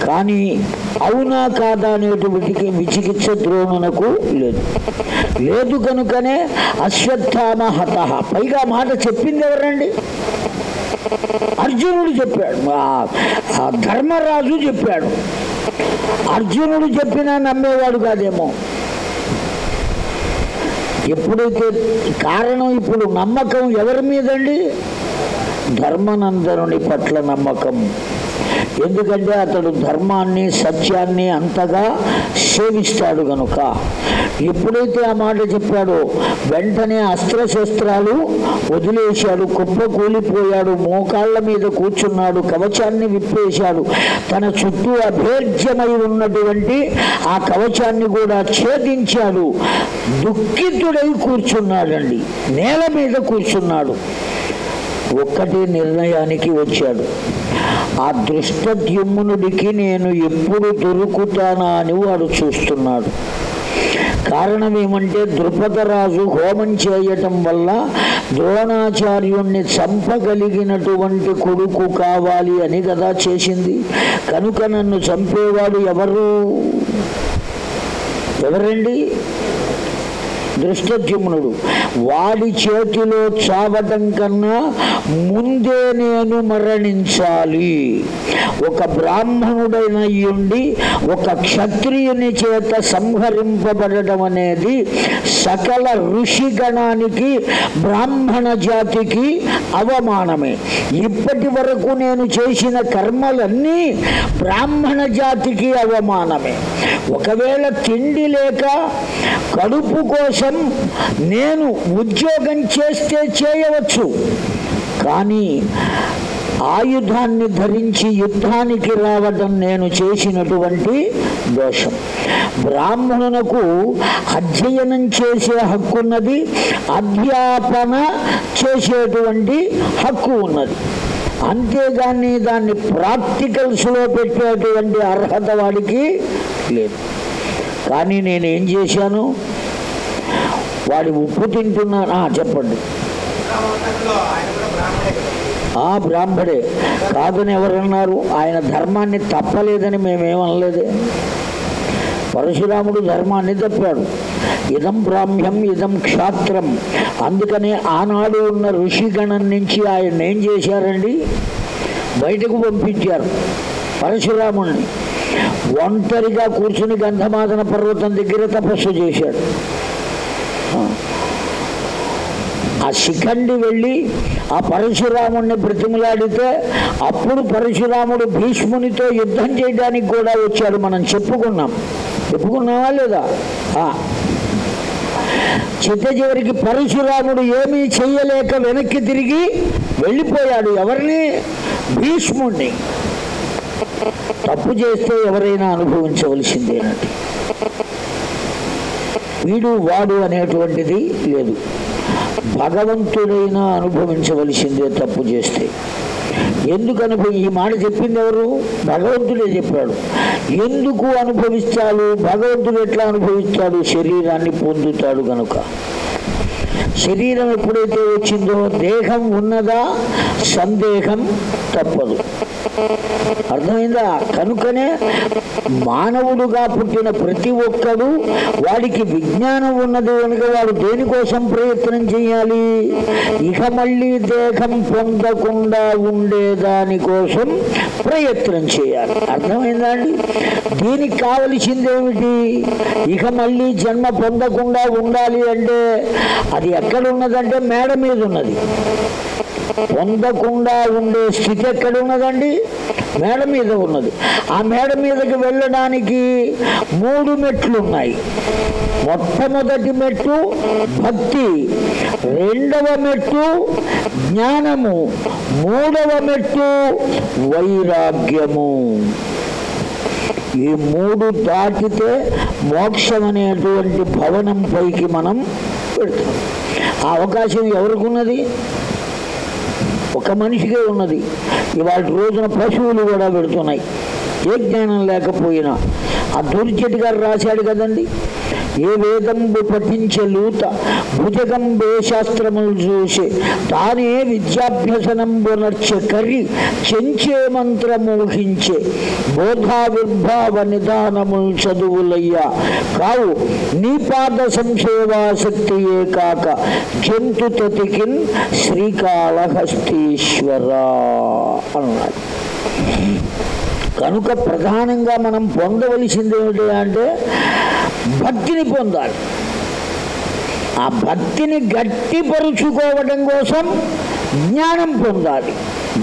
కానీ అవునా కాదా అనేటువంటి విచికిత్స ద్రోణునకు లేదు. లేదు కనుకనే అశ్వత్థామ హత. పైగా మాట చెప్పింది ఎవరండి? అర్జునుడు చెప్పాడు. ఆ- ధర్మరాజు చెప్పాడు. అర్జునుడు చెప్పినా నమ్మేవాడు కాదేమో. ఎప్పుడైతే కారణం ఇప్పుడు నమ్మకం ఎవరి మీదండి? ధర్మనందనుని పట్ల నమ్మకం. ఎందుకంటే అతడు ధర్మాన్ని సత్యాన్ని అంతగా సేవిస్తాడు గనుక. ఎప్పుడైతే ఆ మాట చెప్పాడో వెంటనే అస్త్రశస్త్రాలు వదిలేశాడు కుప్ప కూలిపోయాడు మోకాళ్ళ మీద కూర్చున్నాడు కవచాన్ని విప్పేశాడు. తన చుట్టూ అభేద్యమై ఉన్నటువంటి ఆ కవచాన్ని కూడా ఛేదించాడు. దుఃఖితుడై కూర్చున్నాడండి. నేల మీద కూర్చున్నాడు. ఒక్కటి నిర్ణయానికి వచ్చాడు. ఆ దృష్టద్యుమ్నుడికి నేను ఎప్పుడు దొరుకుతానా అని వాడు చూస్తున్నాడు. కారణం ఏమంటే ద్రుపదరాజు హోమం చేయటం వల్ల ద్రోణాచార్యుణ్ణి చంపగలిగినటువంటి కొడుకు కావాలి అని కదా చేసింది. కనుక నన్ను చంపేవాడు ఎవరు? ఎవరండి? దృష్టద్యుమ్నుడు వాడి చేతిలో చావటం కన్నా ముందే నేను మరణించాలి. ఒక బ్రాహ్మణుడైన ఉండి ఒక క్షత్రియుని చేత సంహరింపబడటం అనేది సకల ఋషిగణానికి బ్రాహ్మణ జాతికి అవమానమే. ఇప్పటి వరకు నేను చేసిన కర్మలన్నీ బ్రాహ్మణ జాతికి అవమానమే. ఒకవేళ తిండి లేక కడుపు కోసం నేను ఉద్యోగం చేస్తే చేయవచ్చు. కానీ ఆయుధాన్ని ధరించి యుద్ధానికి రావడం నేను చేసినటువంటి దోషం. బ్రాహ్మణునకు అధ్యయనం చేసే హక్కు ఉన్నది అధ్యాపన చేసేటువంటి హక్కు ఉన్నది. అంతేగాని దాన్ని ప్రాక్టికల్స్లో పెట్టేటువంటి అర్హత వాడికి లేదు. కానీ నేనేం చేశాను? వాడి ఉప్పు తింటున్నాను చెప్పండి. ఆ బ్రాహ్మడే. కాదని ఎవరన్నారు? ఆయన ధర్మాన్ని తప్పలేదని మేమేమనలేదే పరశురాముడు ధర్మాన్ని తప్పాడు. ఇదం బ్రాహ్మ్యం ఇదం క్షాత్రం. అందుకనే ఆనాడు ఉన్న ఋషిగణం నుంచి ఆయన ఏం చేశారండి? బయటకు పంపించారు పరశురాముణ్ణి. ఒంటరిగా కూర్చుని గంధమాదన పర్వతం దగ్గర తపస్సు చేశాడు. ఆ శిఖండి వెళ్ళి ఆ పరశురాముడిని బ్రతిమలాడితే అప్పుడు పరశురాముడు భీష్మునితో యుద్ధం చేయడానికి కూడా వచ్చాడు. మనం చెప్పుకున్నాం. చెప్పుకున్నావా లేదా? ఆ. చిట్ట చివరికి పరశురాముడు ఏమీ చెయ్యలేక వెనక్కి తిరిగి వెళ్ళిపోయాడు ఎవరిని? భీష్ముణ్ణి. తప్పు చేస్తే ఎవరైనా అనుభవించవలసిందేనండి వీడు వాడు అనేటువంటిది లేదు. భగవంతుడైనా అనుభవించవలసిందే తప్పు చేస్తే. ఎందుకు అనుభవి ఈ మాట చెప్పింది ఎవరు భగవంతుడే చెప్పాడు. ఎందుకు అనుభవిస్తాడు? భగవంతుడు ఎట్లా అనుభవిస్తాడు? శరీరాన్ని పొందుతాడు కనుక శరీరం ఎప్పుడైతే వచ్చిందో దేహం ఉన్నదా? సందేహం తప్పదు. అర్థమైందా? కనుకనే మానవుడుగా పుట్టిన ప్రతి ఒక్కడు వాడికి విజ్ఞానం ఉన్నది కనుక వాడు దేనికోసం ప్రయత్నం చేయాలి? ఇక మళ్ళీ దేహం పొందకుండా ఉండేదాని కోసం ప్రయత్నం చేయాలి. అర్థమైందా అండి? దీనికి కావలసిందేమిటి? ఇక మళ్ళీ జన్మ పొందకుండా ఉండాలి అంటే అది ఎక్కడున్నదంటే మేడ మీద ఉన్నది పొందకుండా ఉండే స్థితి ఎక్కడ ఉన్నదండి మేడ మీద ఉన్నది. ఆ మేడ మీదకి వెళ్ళడానికి మూడు మెట్లు ఉన్నాయి మొట్టమొదటి మెట్టు భక్తి రెండవ మెట్టు జ్ఞానము మూడవ మెట్టు వైరాగ్యము. ఈ మూడు దాటితే మోక్షం అనేటువంటి భవనం పైకి మనం పెడతాం ఆ అవకాశం ఎవరికి ఉన్నది ఒక మనిషికే ఉన్నది. ఇవాళ రోజున పశువులు కూడా పెడుతున్నాయి. ఏ జ్ఞానం లేకపోయినా. ఆ దొరిచెట్టి గారు రాశాడు కదండి. ఏ వేదంబు పఠించే లూత భుజగంబే శాస్త్రములు చూసే తానే విద్యాభ్యసనంబునర్చె కర్రి చెంచే మంత్రమోహించే బోధావిర్భావ నిదానములు చదువులయ్యా. కావు నీ పాద సంసేవాశక్తియే కాక జంతు తతికిన్ శ్రీకాళహస్తీశ్వర అన్నాడు. కనుక ప్రధానంగా మనం పొందవలసింది ఏమిటి అంటే భక్తిని పొందాలి. ఆ భక్తిని గట్టిపరుచుకోవడం కోసం జ్ఞానం పొందాలి.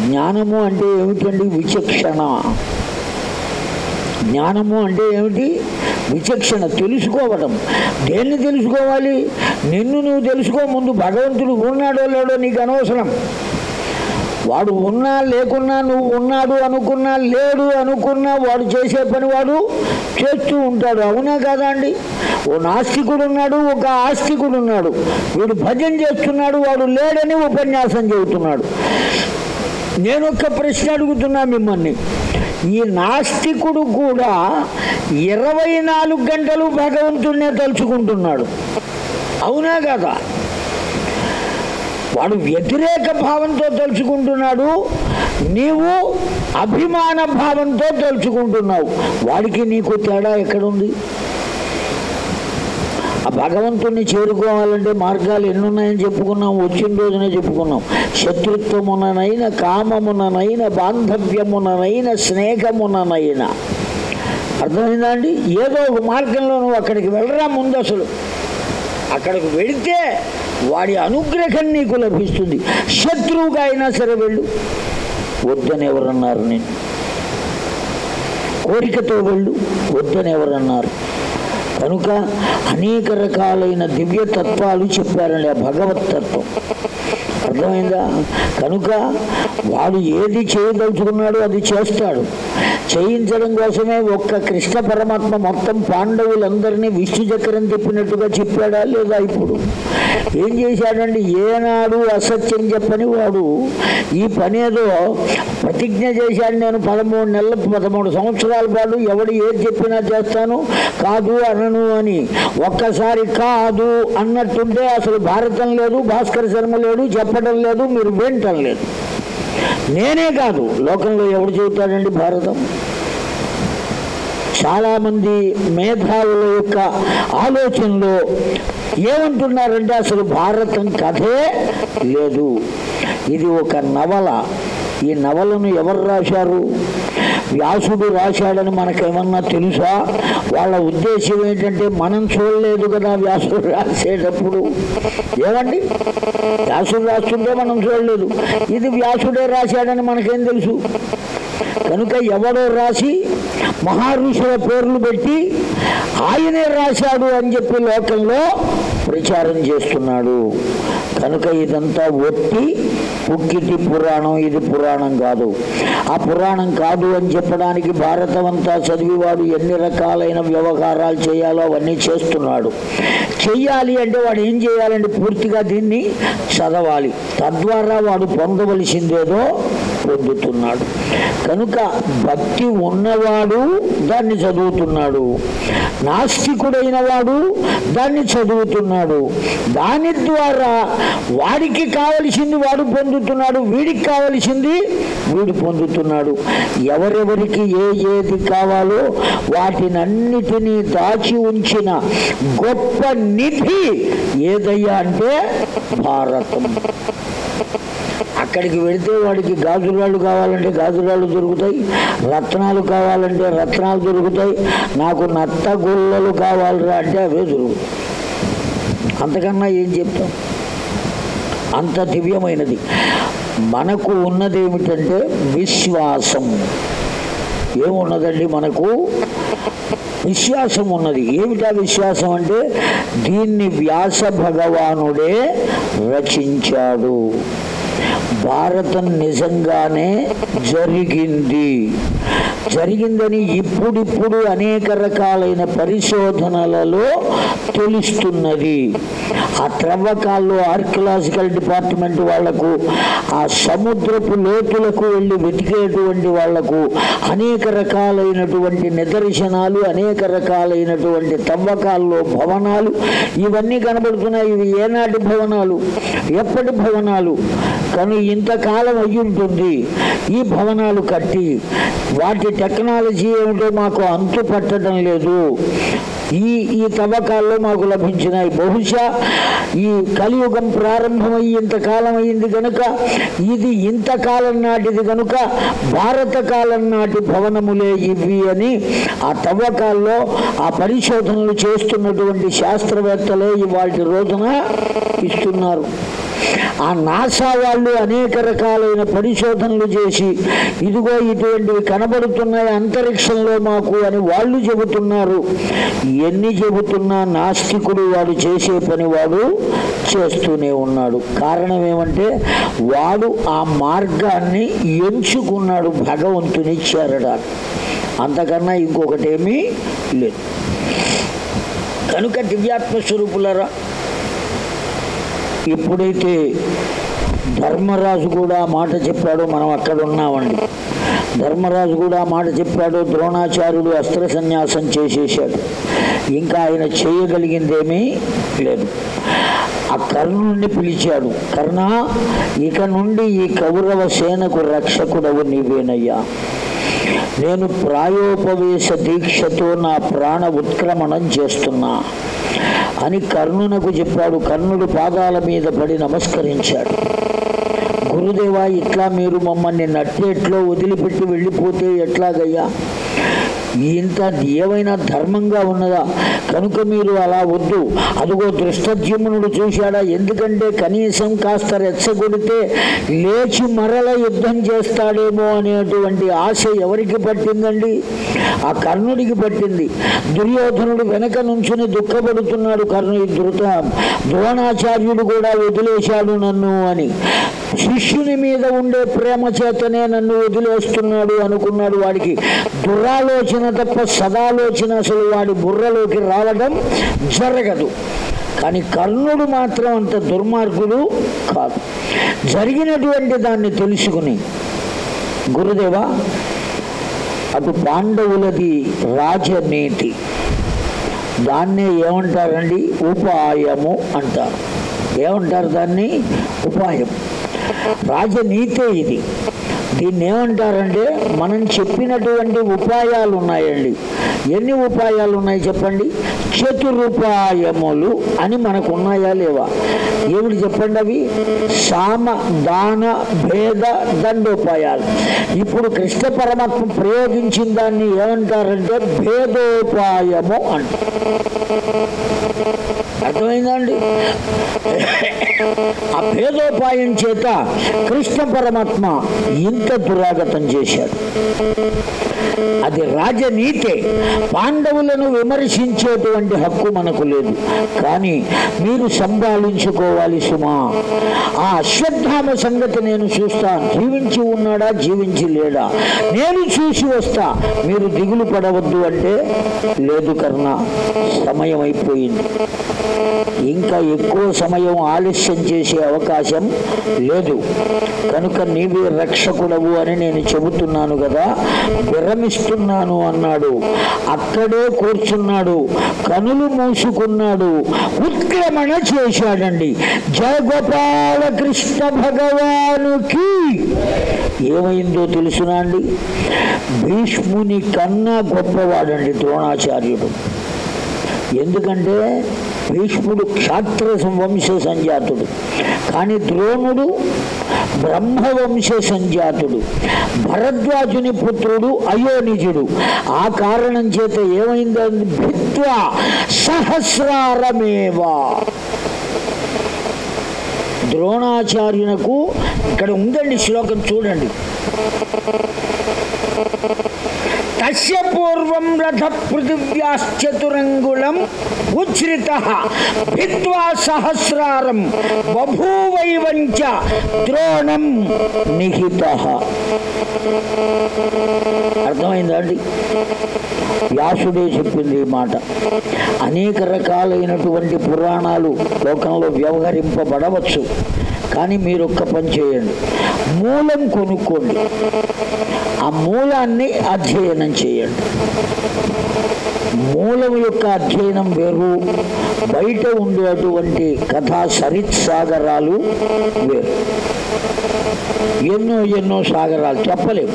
జ్ఞానము అంటే ఏమిటండి విచక్షణ? జ్ఞానము అంటే ఏమిటి? విచక్షణ తెలుసుకోవడం. దేన్ని తెలుసుకోవాలి? నిన్ను నువ్వు తెలుసుకో ముందు భగవంతుడు ఉన్నాడో లేడో నీకు అనవసరం. వాడు ఉన్నా లేకున్నా నువ్వు ఉన్నాడు అనుకున్నా లేడు అనుకున్నా వాడు చేసే పని వాడు చేస్తూ ఉంటాడు. అవునా కదా అండి? ఓ నాస్తికుడు ఉన్నాడు ఒక ఆస్తికుడు ఉన్నాడు. వీడు భజన చేస్తున్నాడు వాడు లేడని ఉపన్యాసం చెబుతున్నాడు. నేను ఒక ప్రశ్న అడుగుతున్నా మిమ్మల్ని. ఈ నాస్తికుడు కూడా ఇరవై నాలుగు గంటలు భగవంతుడినే తలుచుకుంటున్నాడు. అవునా కదా? వాడు వ్యతిరేక భావంతో తలుచుకుంటున్నాడు నీవు అభిమాన భావంతో తలుచుకుంటున్నావు. వాడికి నీకు తేడా ఎక్కడుంది? ఆ భగవంతుణ్ణి చేరుకోవాలంటే మార్గాలు ఎన్నున్నాయని చెప్పుకున్నాం వచ్చిన రోజునే చెప్పుకున్నాం. శత్రుత్వముననైన కామముననైన బాంధవ్యముననైన స్నేహముననైన. అర్థమైందా అండి? ఏదో ఒక మార్గంలో నువ్వు అక్కడికి వెళ్ళరా ముందు అసలు అక్కడికి వెళితే వాడి అనుగ్రహం నీకు లభిస్తుంది. శత్రువుగా అయినా సరే వెళ్ళు. వద్దని ఎవరన్నారు నేను కోరికతో వెళ్ళు. వద్దని ఎవరన్నారు? కనుక అనేక రకాలైన దివ్య తత్వాలు చెప్పారండి ఆ భగవత్ తత్వం. అర్థమైందా? కనుక వాడు ఏది చేయదలుచుకున్నాడో అది చేస్తాడు. చేయించడం కోసమే ఒక్క కృష్ణ పరమాత్మ మొత్తం పాండవులందరినీ విష్ణు చక్రం తిప్పినట్టుగా చెప్పాడా లేదా ఇప్పుడు? ఏం చేశాడండి? ఏనాడు అసత్యం చెప్పని వాడు ఈ పని ఏదో ప్రతిజ్ఞ చేశాడు నేను పదమూడు నెలల పదమూడు సంవత్సరాల పాటు ఎవడు ఏది చెప్పినా చేస్తాను? కాదు అనను అని. ఒక్కసారి కాదు అన్నట్టుంటే అసలు భారతం లేదు భాస్కర శర్మ లేడు చెప్పడం లేదు మీరు వినటం లేదు. నేనే కాదు. లోకంలో ఎవడు చెబుతాడండి భారతం? చాలామంది మేధావుల యొక్క ఆలోచనలో ఏమంటున్నారంటే అసలు భారతం కథే లేదు. ఇది ఒక నవల. ఈ నవలను ఎవరు రాశారు? వ్యాసుడు రాశాడని మనకేమన్నా తెలుసా? వాళ్ళ ఉద్దేశం ఏంటంటే మనం చూడలేదు కదా వ్యాసుడు రాసేటప్పుడు. ఏమండి? వ్యాసుడు రాస్తుంటే మనం చూడలేదు. ఇది వ్యాసుడే రాశాడని మనకేం తెలుసు? కనుక ఎవడో రాసి మహర్షుల పేర్లు పెట్టి ఆయనే రాశాడు అని చెప్పి లోకంలో ప్రచారం చేస్తున్నాడు. కనుక ఇదంతా ఒట్టి పుక్కిటి పురాణం ఇది పురాణం కాదు. ఆ పురాణం కాదు అని చెప్పడానికి భారతం అంతా చదివివాడు ఎన్ని రకాలైన వ్యవహారాలు చేయాలో అవన్నీ చేస్తున్నాడు. చెయ్యాలి అంటే వాడు ఏం చేయాలంటే పూర్తిగా దీన్ని చదవాలి. తద్వారా వాడు పొందవలసిందేదో పొందుతున్నాడు. కనుక భక్తి ఉన్నవాడు దాన్ని చదువుతున్నాడు. నాస్తికుడైన వాడు దాన్ని చదువుతున్నాడు. దాని ద్వారా వాడికి కావలసింది వాడు పొందుతున్నాడు వీడికి కావలసింది వీడు పొందుతున్నాడు. ఎవరెవరికి ఏ ఏది కావాలో వాటినన్నిటినీ దాచి ఉంచిన గొప్ప నిధి ఏదయ్యా అంటే భారతం. అక్కడికి వెళితే వాడికి గాజురాళ్ళు కావాలంటే గాజురాళ్ళు దొరుకుతాయి రత్నాలు కావాలంటే రత్నాలు దొరుకుతాయి. నాకు నత్త గుళ్ళలు కావాలరా అంటే అవే దొరుకుతాయి అంతకన్నా ఏం చెప్తాం? అంత దివ్యమైనది. మనకు ఉన్నది ఏమిటంటే విశ్వాసం. ఏమున్నదండి మనకు? విశ్వాసం ఉన్నది. ఏమిటా విశ్వాసం అంటే దీన్ని వ్యాస భగవానుడే రచించాడు. భారతం నిజంగానే జరిగింది. జరిగిందని ఇప్పుడిప్పుడు అనేక రకాలైన పరిశోధనలలో తెలుస్తున్నది. ఆ త్రవ్వకాల్లో ఆర్కియలాజికల్ డిపార్ట్మెంట్ వాళ్ళకు ఆ సముద్రపు లోతులకు వెళ్ళి వెతికేటువంటి వాళ్ళకు అనేక రకాలైనటువంటి నిదర్శనాలు అనేక రకాలైనటువంటి తవ్వకాల్లో భవనాలు ఇవన్నీ కనబడుతున్నాయి. ఇవి ఏనాటి భవనాలు? ఎప్పటి భవనాలు? కానీ ఇంతకాలం అయ్యి ఉంటుంది ఈ భవనాలు కట్టి. వాటి టెక్నాలజీ ఏమిటో మాకు అంతు పట్టడం లేదు. ఈ ఈ తవ్వకాల్లో మాకు లభించినాయి. బహుశా ఈ కలియుగం ప్రారంభమయ్యి ఇంతకాలం అయింది కనుక ఇది ఇంతకాలం నాటిది కనుక భారత కాలం నాటి భవనములే ఇవి అని ఆ తవ్వకాల్లో ఆ పరిశోధనలు చేస్తున్నటువంటి శాస్త్రవేత్తలే ఇవాటి రోజున ఇస్తున్నారు. ఆ నాసా వాళ్ళు అనేక రకాలైన పరిశోధనలు చేసి ఇదిగో ఇటువంటివి కనబడుతున్నాయి అంతరిక్షంలో మాకు అని వాళ్ళు చెబుతున్నారు. ఎన్ని చెబుతున్నా నాస్తికుడు వాడు చేసే పని వాడు చేస్తూనే ఉన్నాడు. కారణం ఏమంటే వాడు ఆ మార్గాన్ని ఎంచుకున్నాడు భగవంతుని చేరడానికి అంతకన్నా ఇంకొకటేమీ లేదు. కనుక దివ్యాత్మస్వరూపులరా ఎప్పుడైతే ధర్మరాజు కూడా మాట చెప్పాడో మనం అక్కడ ఉన్నామండి. ధర్మరాజు కూడా మాట చెప్పాడో ద్రోణాచార్యుడు అస్త్ర సన్యాసం చేసేసాడు ఇంకా ఆయన చేయగలిగిందేమీ లేదు. ఆ కర్ణుడిని పిలిచాడు కర్ణ ఇక నుండి ఈ కౌరవ సేనకు రక్షకుడవు నీవేనయ్యా. నేను ప్రాయోపవేశ దీక్షతో నా ప్రాణ ఉత్క్రమణం చేస్తున్నా. అని కర్ణునకు చెప్పాడు కర్ణుడు పాదాల మీద పడి నమస్కరించాడు. గురుదేవా ఇట్లా మీరు మమ్మల్ని నట్టేట్లో వదిలిపెట్టి వెళ్ళిపోతే ఎట్లాగయ్యా? ఇంత ఏవైనా ధర్మంగా ఉన్నదా? కనుక మీరు అలా వద్దు. అదిగో దృష్టజ్యుమ్నుడు చూశాడా? ఎందుకంటే కనీసం కాస్త రెచ్చగొడితే లేచి మరల యుద్ధం చేస్తాడేమో అనేటువంటి ఆశ ఎవరికి పట్టిందండి? ఆ కర్ణుడికి పట్టింది. దుర్యోధనుడు వెనక నుంచుని దుఃఖపడుతున్నాడు. కర్ణుడి ధృత ద్రోణాచార్యుడు కూడా వదిలేశాడు నన్ను అని. శిష్యుని మీద ఉండే ప్రేమ చేతనే నన్ను వదిలేస్తున్నాడు అనుకున్నాడు వాడికి. దురాలోచన తప్ప సదాలోచన అసలు వాడి బుర్రలోకి రావడం జరగదు. కానీ కర్ణుడు మాత్రం అంత దుర్మార్గుడు కాదు. జరిగినటువంటి దాన్ని తెలుసుకుని గురుదేవా అటు పాండవులది రాజనీతి. దాన్నే ఏమంటారండి? ఉపాయము అంటారు. ఏమంటారు దాన్ని? ఉపాయం. రాజనీతే ఇది. దీన్ని ఏమంటారంటే మనం చెప్పినటువంటి ఉపాయాలు ఉన్నాయండి ఎన్ని ఉపాయాలు ఉన్నాయి చెప్పండి? చతురుపాయములు అని మనకు ఉన్నాయా లేవా? ఏమిటి చెప్పండి అవి? సామ దాన భేద దండోపాయాలు. ఇప్పుడు కృష్ణ పరమాత్మ ప్రయోగించిన దాన్ని ఏమంటారంటే భేదోపాయము అంటారు. అర్థమైందండి? ఆ భేదోపాయం చేత కృష్ణ పరమాత్మ ఇంత దురాగతం చేశాడు. అది రాజనీతే పాండవులను విమర్శించేటువంటి హక్కు మనకు లేదు. కానీ మీరు సంభాళించుకోవాలి సుమా. ఆ అశ్వత్థామ సంగతి నేను చూస్తా. జీవించి ఉన్నాడా? జీవించి లేడా? నేను చూసి వస్తా. మీరు దిగులు పడవద్దు అంటే లేదు కర్ణ సమయం అయిపోయింది. ఇంకా ఎక్కువ సమయం ఆలస్యం చేసే అవకాశం లేదు. కనుక నీవే రక్షకుడవు అని నేను చెబుతున్నాను కదా. విరమిస్తున్నాను అన్నాడు. అక్కడే కూర్చున్నాడు. కనులు మూసుకున్నాడు. ఉత్క్రమణ చేశాడండి. జయగోపాల కృష్ణ భగవానుకి ఏమైందో తెలుసునా అండి? భీష్ముని కన్నా గొప్పవాడండి ద్రోణాచార్యుడు. ఎందుకంటే భీష్ముడు క్షాత్ర వంశ సంజాతుడు. కానీ ద్రోణుడు బ్రహ్మవంశ సంజాతుడు. భరద్వాజుని పుత్రుడు అయోనిజుడు. ఆ కారణం చేత ఏమైందండి? భిత్వా సహస్రారమేవా. ద్రోణాచార్యునకు ఇక్కడ ఉందండి శ్లోకం చూడండి. అస్య పూర్వం రథ పృథివ్యాశ్చతురంగుళం ఉచ్ఛ్రిత భిత్వా సహస్రారం బభూవైవంచ ద్రోణం నిహిత. అర్థమైందండి వ్యాసుడే చెప్పింది ఈ మాట. అనేక రకాలైనటువంటి పురాణాలు లోకంలో వ్యవహరింపబడవచ్చు. కానీ మీరు ఒక్క పని చేయండి. మూలం కొనుక్కోండి. ఆ మూలాన్ని అధ్యయనం చేయండి. మూలం యొక్క అధ్యయనం వేరు బయట ఉండేటువంటి కథా సరిత్సాగరాలు వేరు. ఎన్నో ఎన్నో సాగరాలు చెప్పలేము.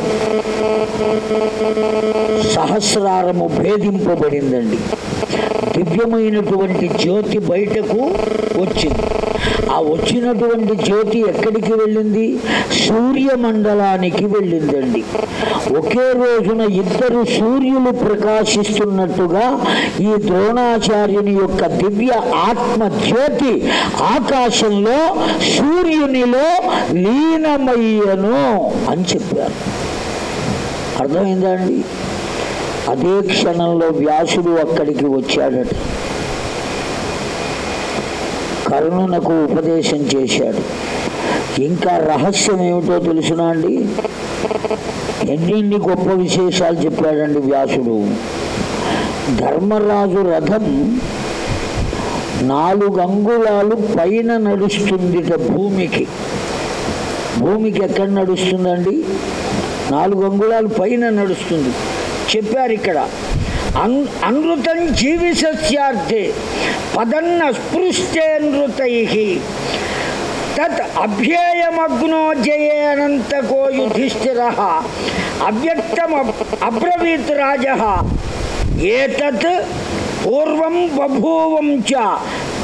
సహస్రారము భేదింపబడిందండి. దివ్యమైనటువంటి జ్యోతి బయటకు వచ్చింది. ఆ వచ్చినటువంటి జ్యోతి ఎక్కడికి వెళ్ళింది? సూర్యమండలానికి వెళ్ళిందండి. ఒకే రోజున ఇద్దరు సూర్యులు ప్రకాశిస్తున్నట్టుగా ఈ ద్రోణాచార్యుని యొక్క దివ్య ఆత్మ జ్యోతి ఆకాశంలో సూర్యునిలో లీనమయ్యను అని చెప్పారు. అర్థమైందా అండి? అదే క్షణంలో వ్యాసుడు అక్కడికి వచ్చాడట. కరుణునకు ఉపదేశం చేశాడు. ఇంకా రహస్యం ఏమిటో తెలుసునా అండి? ఎన్నెన్ని గొప్ప విశేషాలు చెప్పాడండి వ్యాసుడు. ధర్మరాజు రథం నాలుగు అంగుళాలు పైన నడుస్తుందిట భూమికి. భూమికి ఎక్కడ నడుస్తుందండి? నాలుగు అంగుళాలు పైన నడుస్తుంది. చెప్పారు ఇక్కడ. అన్ అనృతం జీవిసస్యార్థే పదన్న స్పృష్టే నృతై. తత్ అభ్యేయమగ్నో జయేనంతకో యుధిష్ఠిర. అవ్యక్తం అబ్రవీత్ రాజ. ఏతత్ పూర్వం బభూవం చ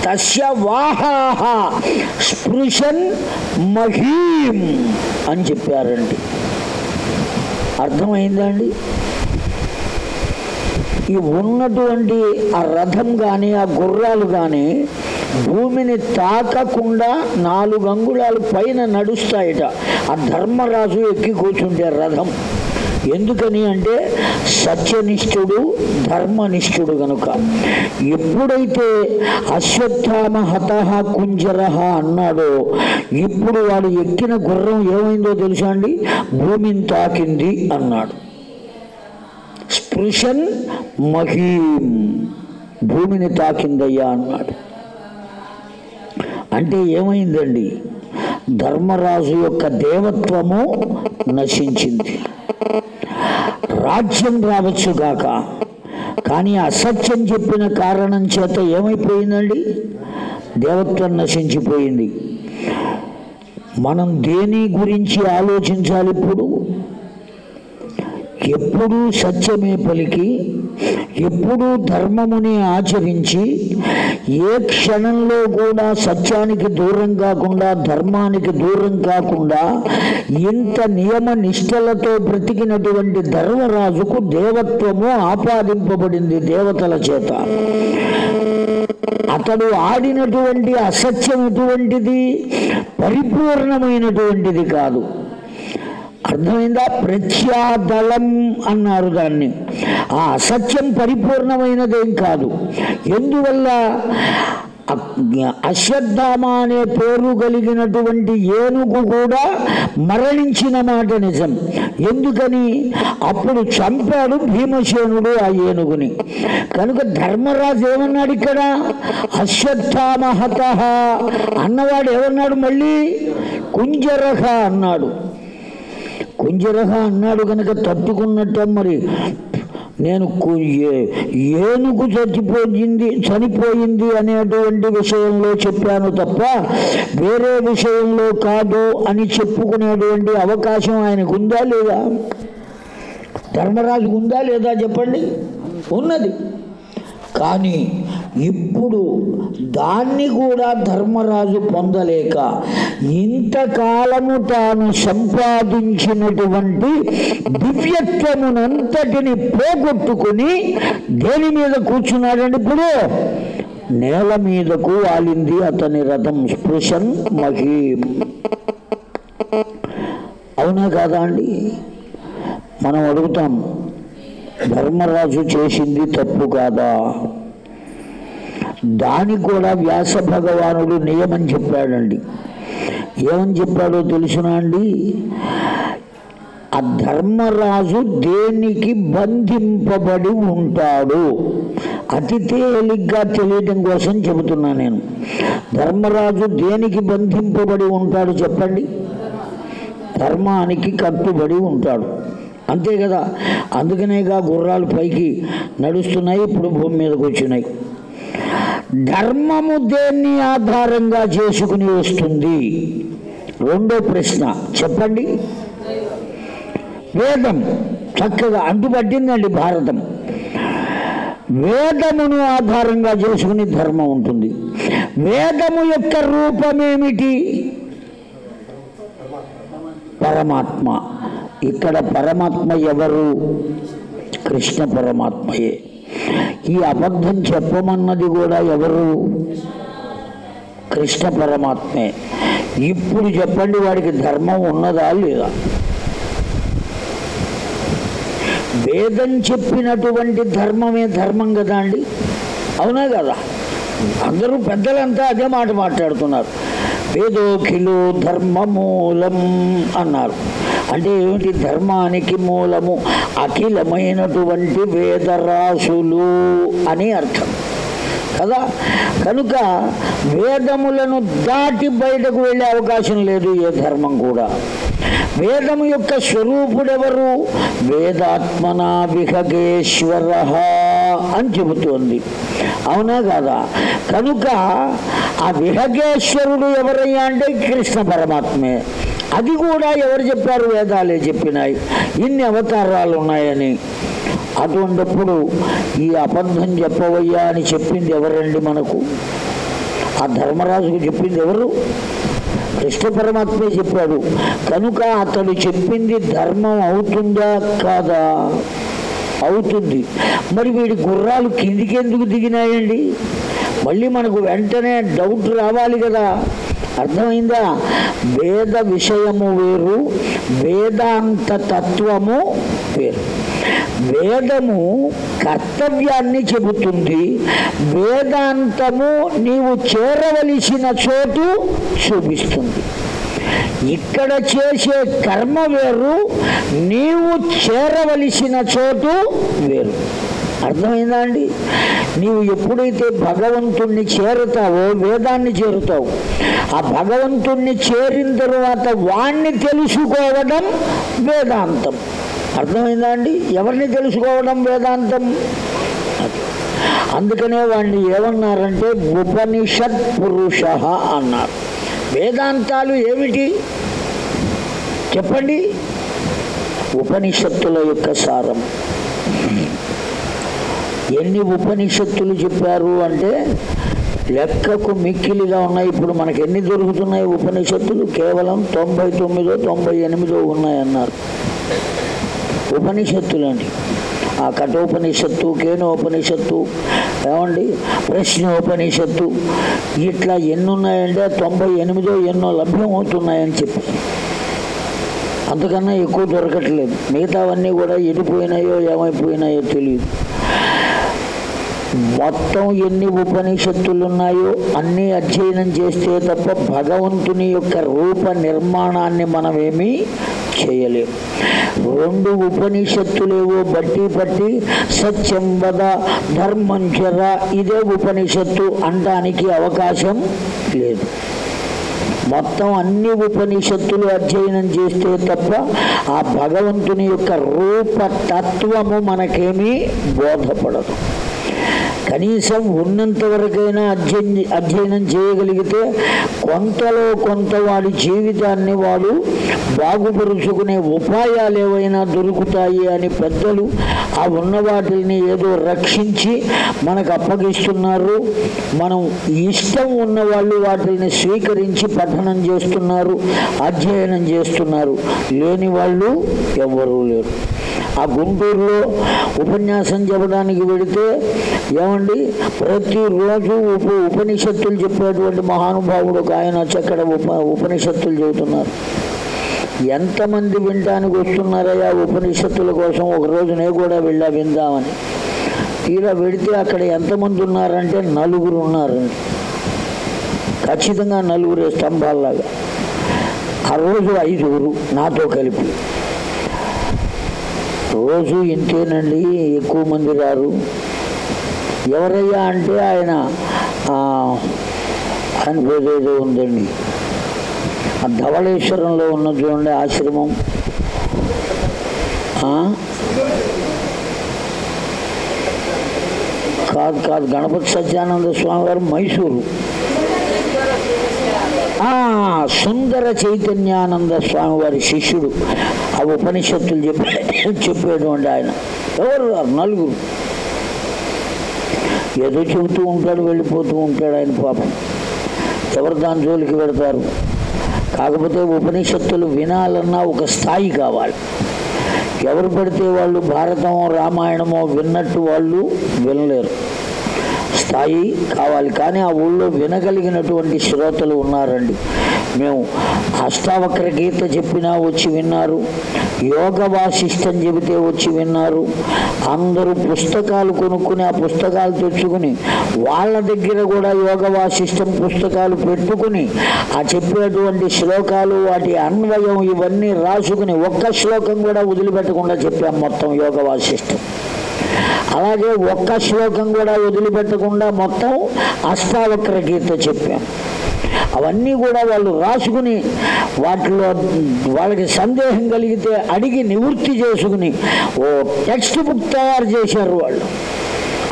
తస్య వాహాహ స్పృశన్ మహీం అని చెప్పారండి. అర్థమైందండి ఈ ఉన్నటువంటి ఆ రథం కానీ ఆ గుర్రాలు కానీ భూమిని తాకకుండా నాలుగు అంగుళాలు పైన నడుస్తాయట. ఆ ధర్మరాజు ఎక్కి కూర్చుంటే రథం. ఎందుకని అంటే సత్యనిష్ఠుడు ధర్మనిష్ఠుడు గనుక. ఎప్పుడైతే అశ్వత్థామ హతహ కుంజరహ అన్నాడో ఇప్పుడు వాడు ఎక్కిన గుర్రం ఏమైందో తెలుసా అండి? భూమిని తాకింది అన్నాడు. స్పృశన్ మహీం. భూమిని తాకిందయ్యా అన్నాడు. అంటే ఏమైందండి? ధర్మరాజు యొక్క దేవత్వము నశించింది. రాజ్యం రావచ్చుగాక కానీ అసత్యం చెప్పిన కారణం చేత ఏమైపోయిందండి? దేవత్వం నశించిపోయింది. మనం దేని గురించి ఆలోచించాలి ఇప్పుడు? ఎప్పుడూ సత్యమే పలికి ఎప్పుడూ ధర్మముని ఆచరించి ఏ క్షణంలో కూడా సత్యానికి దూరం కాకుండా ధర్మానికి దూరం కాకుండా ఇంత నియమ నిష్టలతో బ్రతికినటువంటి ధర్మరాజుకు దేవత్వము ఆపాదింపబడింది దేవతల చేత. అతడు ఆడినటువంటి అసత్యం ఎటువంటిది? పరిపూర్ణమైనటువంటిది కాదు. అర్థమైందా? ప్రత్యాదళం అన్నారు దాన్ని. ఆ అసత్యం పరిపూర్ణమైనదేం కాదు. ఎందువల్ల? అ- అశ్వత్థామ అనే పేరు కలిగినటువంటి ఏనుగు కూడా మరణించిన మాట నిజం. ఎందుకని? అప్పుడు చంపాడు భీమసేనుడు ఆ ఏనుగుని. కనుక ధర్మరాజు ఏమన్నాడు ఇక్కడ? అశ్వత్థామహత అన్నవాడు ఏమన్నాడు మళ్ళీ? కుంజరహ అన్నాడు. కుంజరహ అన్నాడు కనుక తట్టుకున్నట్ట మరి. నేను ఏనుగు చచ్చిపోయింది చనిపోయింది అనేటువంటి విషయంలో చెప్పాను తప్ప వేరే విషయంలో కాదు అని చెప్పుకునేటువంటి అవకాశం ఆయనకు ఉందా లేదా? ధర్మరాజుకు ఉందా లేదా చెప్పండి? ఉన్నది. కానీ ఇప్పుడు దాన్ని కూడా ధర్మరాజు పొందలేక ఇంతకాలము తాను సంపాదించినటువంటి దివ్యత్వమునంతటిని పోగొట్టుకుని దేని మీద కూర్చున్నాడండి ఇప్పుడు. నేల మీదకు వాలింది అతని రథం స్పృశన్ మహీం. అవునా కాదా అండి? మనం అడుగుతాం ధర్మరాజు చేసింది తప్పు కాదా? దానికి కూడా వ్యాస భగవానుడు నియమం చెప్పాడండి. ఏమని చెప్పాడో తెలుసునా అండి? ఆ ధర్మరాజు దేనికి బంధింపబడి ఉంటాడు? అతి తేలిగ్గా తెలియటం కోసం చెబుతున్నా నేను. ధర్మరాజు దేనికి బంధింపబడి ఉంటాడు చెప్పండి? ధర్మానికి కట్టుబడి ఉంటాడు. అంతే కదా. అందుకనేగా గుర్రాలు పైకి నడుస్తున్నాయి ఇప్పుడు భూమి మీదకు వచ్చినాయి ధర్మము దేన్ని ఆధారంగా చేసుకుని వస్తుంది? రెండో ప్రశ్న. చెప్పండి. వేదం. చక్కగా అంటుపట్టిందండి భారతం. వేదమును ఆధారంగా చేసుకుని ధర్మం ఉంటుంది. వేదము యొక్క రూపమేమిటి? పరమాత్మ. ఇక్కడ పరమాత్మ ఎవరు? కృష్ణ పరమాత్మయే. ఈ అబద్ధం చెప్పమన్నది కూడా ఎవరు? కృష్ణ పరమాత్మే. ఇప్పుడు చెప్పండి వాడికి ధర్మం ఉన్నదా లేదా? వేదం చెప్పినటువంటి ధర్మమే ధర్మం కదా అండి? అవునా కదా? అందరూ పెద్దలంతా అదే మాట మాట్లాడుతున్నారు. వేదోఖిలో ధర్మమూలం అన్నారు. అంటే ఏమిటి ధర్మానికి మూలము? అఖిలమైనటువంటి వేదరాశులు అని అర్థం. కదా? కనుక వేదములను దాటి బయటకు వెళ్ళే అవకాశం లేదు ఏ ధర్మం కూడా. వేదము యొక్క స్వరూపుడెవరు? వేదాత్మన విహగేశ్వర అని చెబుతోంది. అవునా కాదా? కనుక ఆ విహగేశ్వరుడు ఎవరయ్యా అంటే కృష్ణ పరమాత్మే. అది కూడా ఎవరు చెప్పారు? వేదాలే చెప్పినాయి. ఇన్ని అవతారాలు ఉన్నాయని. అటువంటిప్పుడు ఈ అబద్ధం చెప్పవయ్యా అని చెప్పింది ఎవరండి మనకు? ఆ ధర్మరాజుకు చెప్పింది ఎవరు? కృష్ణ పరమాత్మే చెప్పాడు. కనుక అతడు చెప్పింది ధర్మం అవుతుందా కాదా? అవుతుంది. మరి వీడి గుర్రాలు కిందికెందుకు దిగినాయండి? మళ్ళీ మనకు వెంటనే డౌట్ రావాలి కదా. అర్థమైందా? వేద విషయము వేరు వేదాంత తత్వము వేరు. వేదము కర్తవ్యాన్ని చెబుతుంది వేదాంతము నీవు చేరవలసిన చోటు చూపిస్తుంది. ఇక్కడ చేసే కర్మ వేరు నీవు చేరవలసిన చోటు వేరు. అర్థమైందా అండి? నీవు ఎప్పుడైతే భగవంతుణ్ణి చేరుతావో వేదాన్ని చేరుతావు ఆ భగవంతుణ్ణి చేరిన తరువాత వాణ్ణి తెలుసుకోవడం వేదాంతం. అర్థమైందా అండి? ఎవరిని తెలుసుకోవడం వేదాంతం? అందుకనే వాడిని ఏమన్నారంటే ఉపనిషత్ పురుష అన్నారు. వేదాంతాలు ఏమిటి? చెప్పండి. ఉపనిషత్తుల యొక్క సారం. ఎన్ని ఉపనిషత్తులు చెప్పారు అంటే లెక్కకు మిక్కిలిగా ఉన్నాయి. ఇప్పుడు మనకు ఎన్ని దొరుకుతున్నాయి ఉపనిషత్తులు? కేవలం తొంభై తొమ్మిదో తొంభై ఎనిమిదో ఉన్నాయన్నారు. ఉపనిషత్తులండి ఆ కఠోపనిషత్తు కేనోపనిషత్తు ఏమండి? ప్రశ్నోపనిషత్తు. ఇట్లా ఎన్ని ఉన్నాయంటే తొంభై ఎనిమిదో ఎన్నో లభ్యం అవుతున్నాయని చెప్పి. అంతకన్నా ఎక్కువ దొరకట్లేదు. మిగతావన్నీ కూడా ఎడిపోయినాయో ఏమైపోయినాయో తెలియదు. మొత్తం ఎన్ని ఉపనిషత్తులు ఉన్నాయో అన్ని అధ్యయనం చేస్తే తప్ప భగవంతుని యొక్క రూప నిర్మాణాన్ని మనమేమీ చేయలేం రెండు ఉపనిషత్తులేవో బట్టి పట్టి సత్యం వద ధర్మం చెర ఇదే ఉపనిషత్తు అనడానికి అవకాశం లేదు. మొత్తం అన్ని ఉపనిషత్తులు అధ్యయనం చేస్తే తప్ప ఆ భగవంతుని యొక్క రూప తత్వము మనకేమీ బోధపడదు. కనీసం ఉన్నంత వరకైనా అధ్యయనం అధ్యయనం చేయగలిగితే కొంతలో కొంత వాడి జీవితాన్ని వాడు బాగుపరుచుకునే ఉపాయాలు ఏవైనా దొరుకుతాయి అని పెద్దలు ఆ ఉన్న వాటిని ఏదో రక్షించి మనకు అప్పగిస్తున్నారు. మనం ఇష్టం ఉన్న వాళ్ళు వాటిని స్వీకరించి పఠనం చేస్తున్నారు అధ్యయనం చేస్తున్నారు. లేని వాళ్ళు ఎవరూ లేరు. ఆ గుంటూరులో ఉపన్యాసం చెప్పడానికి వెళితే ఏమండి? ప్రతిరోజు ఉప ఉపనిషత్తులు చెప్పేటువంటి మహానుభావుడు ఒక ఆయన చక్కడ ఉప ఉపనిషత్తులు చెబుతున్నారు. ఎంతమంది వినటానికి వస్తున్నారయ్యా ఉపనిషత్తుల కోసం? ఒక రోజు నేను కూడా వెళ్ళా విందామని. తీరా వెడితే అక్కడ ఎంతమంది ఉన్నారంటే నలుగురు ఉన్నారండి. ఖచ్చితంగా నలుగురే స్తంభాల్లాగా. ఆ రోజు ఐదుగురు నాతో కలిపి. రోజు ఇంతేనండి ఎక్కువ మంది రారు. ఎవరయ్యా అంటే ఆయన ఆ, ఆయన ఏదో ఉందండి. ఆ ధవళేశ్వరంలో ఉన్న చూడండి ఆశ్రమం. కాదు కాదు గణపతి సత్యానంద స్వామి గారు మైసూరు. సుందర చైతన్యానంద స్వామి వారి శిష్యుడు ఆ ఉపనిషత్తులు చెప్పే చెప్పేటువంటి ఆయన. ఎవరు? నలుగురు. ఏదో చెబుతూ ఉంటాడు వెళ్ళిపోతూ ఉంటాడు ఆయన పాపం. ఎవరు దాని జోలికి పెడతారు? కాకపోతే ఉపనిషత్తులు వినాలన్నా ఒక స్థాయి కావాలి. ఎవరు పడితే వాళ్ళు భారతమో రామాయణమో విన్నట్టు వాళ్ళు వినలేరు. స్థాయి కావాలి. కానీ ఆ ఊళ్ళో వినగలిగినటువంటి శ్రోతలు ఉన్నారండి. మేము అష్టావక్ర గీత చెప్పినా వచ్చి విన్నారు. యోగ వాసిష్టం చెబితే వచ్చి విన్నారు. అందరూ పుస్తకాలు కొనుక్కుని ఆ పుస్తకాలు తెచ్చుకుని వాళ్ళ దగ్గర కూడా యోగ వాసిష్టం పుస్తకాలు పెట్టుకుని ఆ చెప్పేటువంటి శ్లోకాలు వాటి అన్వయం ఇవన్నీ రాసుకుని ఒక్క శ్లోకం కూడా వదిలిపెట్టకుండా చెప్పాం మొత్తం యోగ వాసిష్టం. అలాగే ఒక్క శ్లోకం కూడా వదిలిపెట్టకుండా మొత్తం అష్టావక్ర గీత చెప్పాం. అవన్నీ కూడా వాళ్ళు రాసుకుని వాటిలో వాళ్ళకి సందేహం కలిగితే అడిగి నివృత్తి చేసుకుని ఓ టెక్స్ట్ బుక్ తయారు చేశారు వాళ్ళు.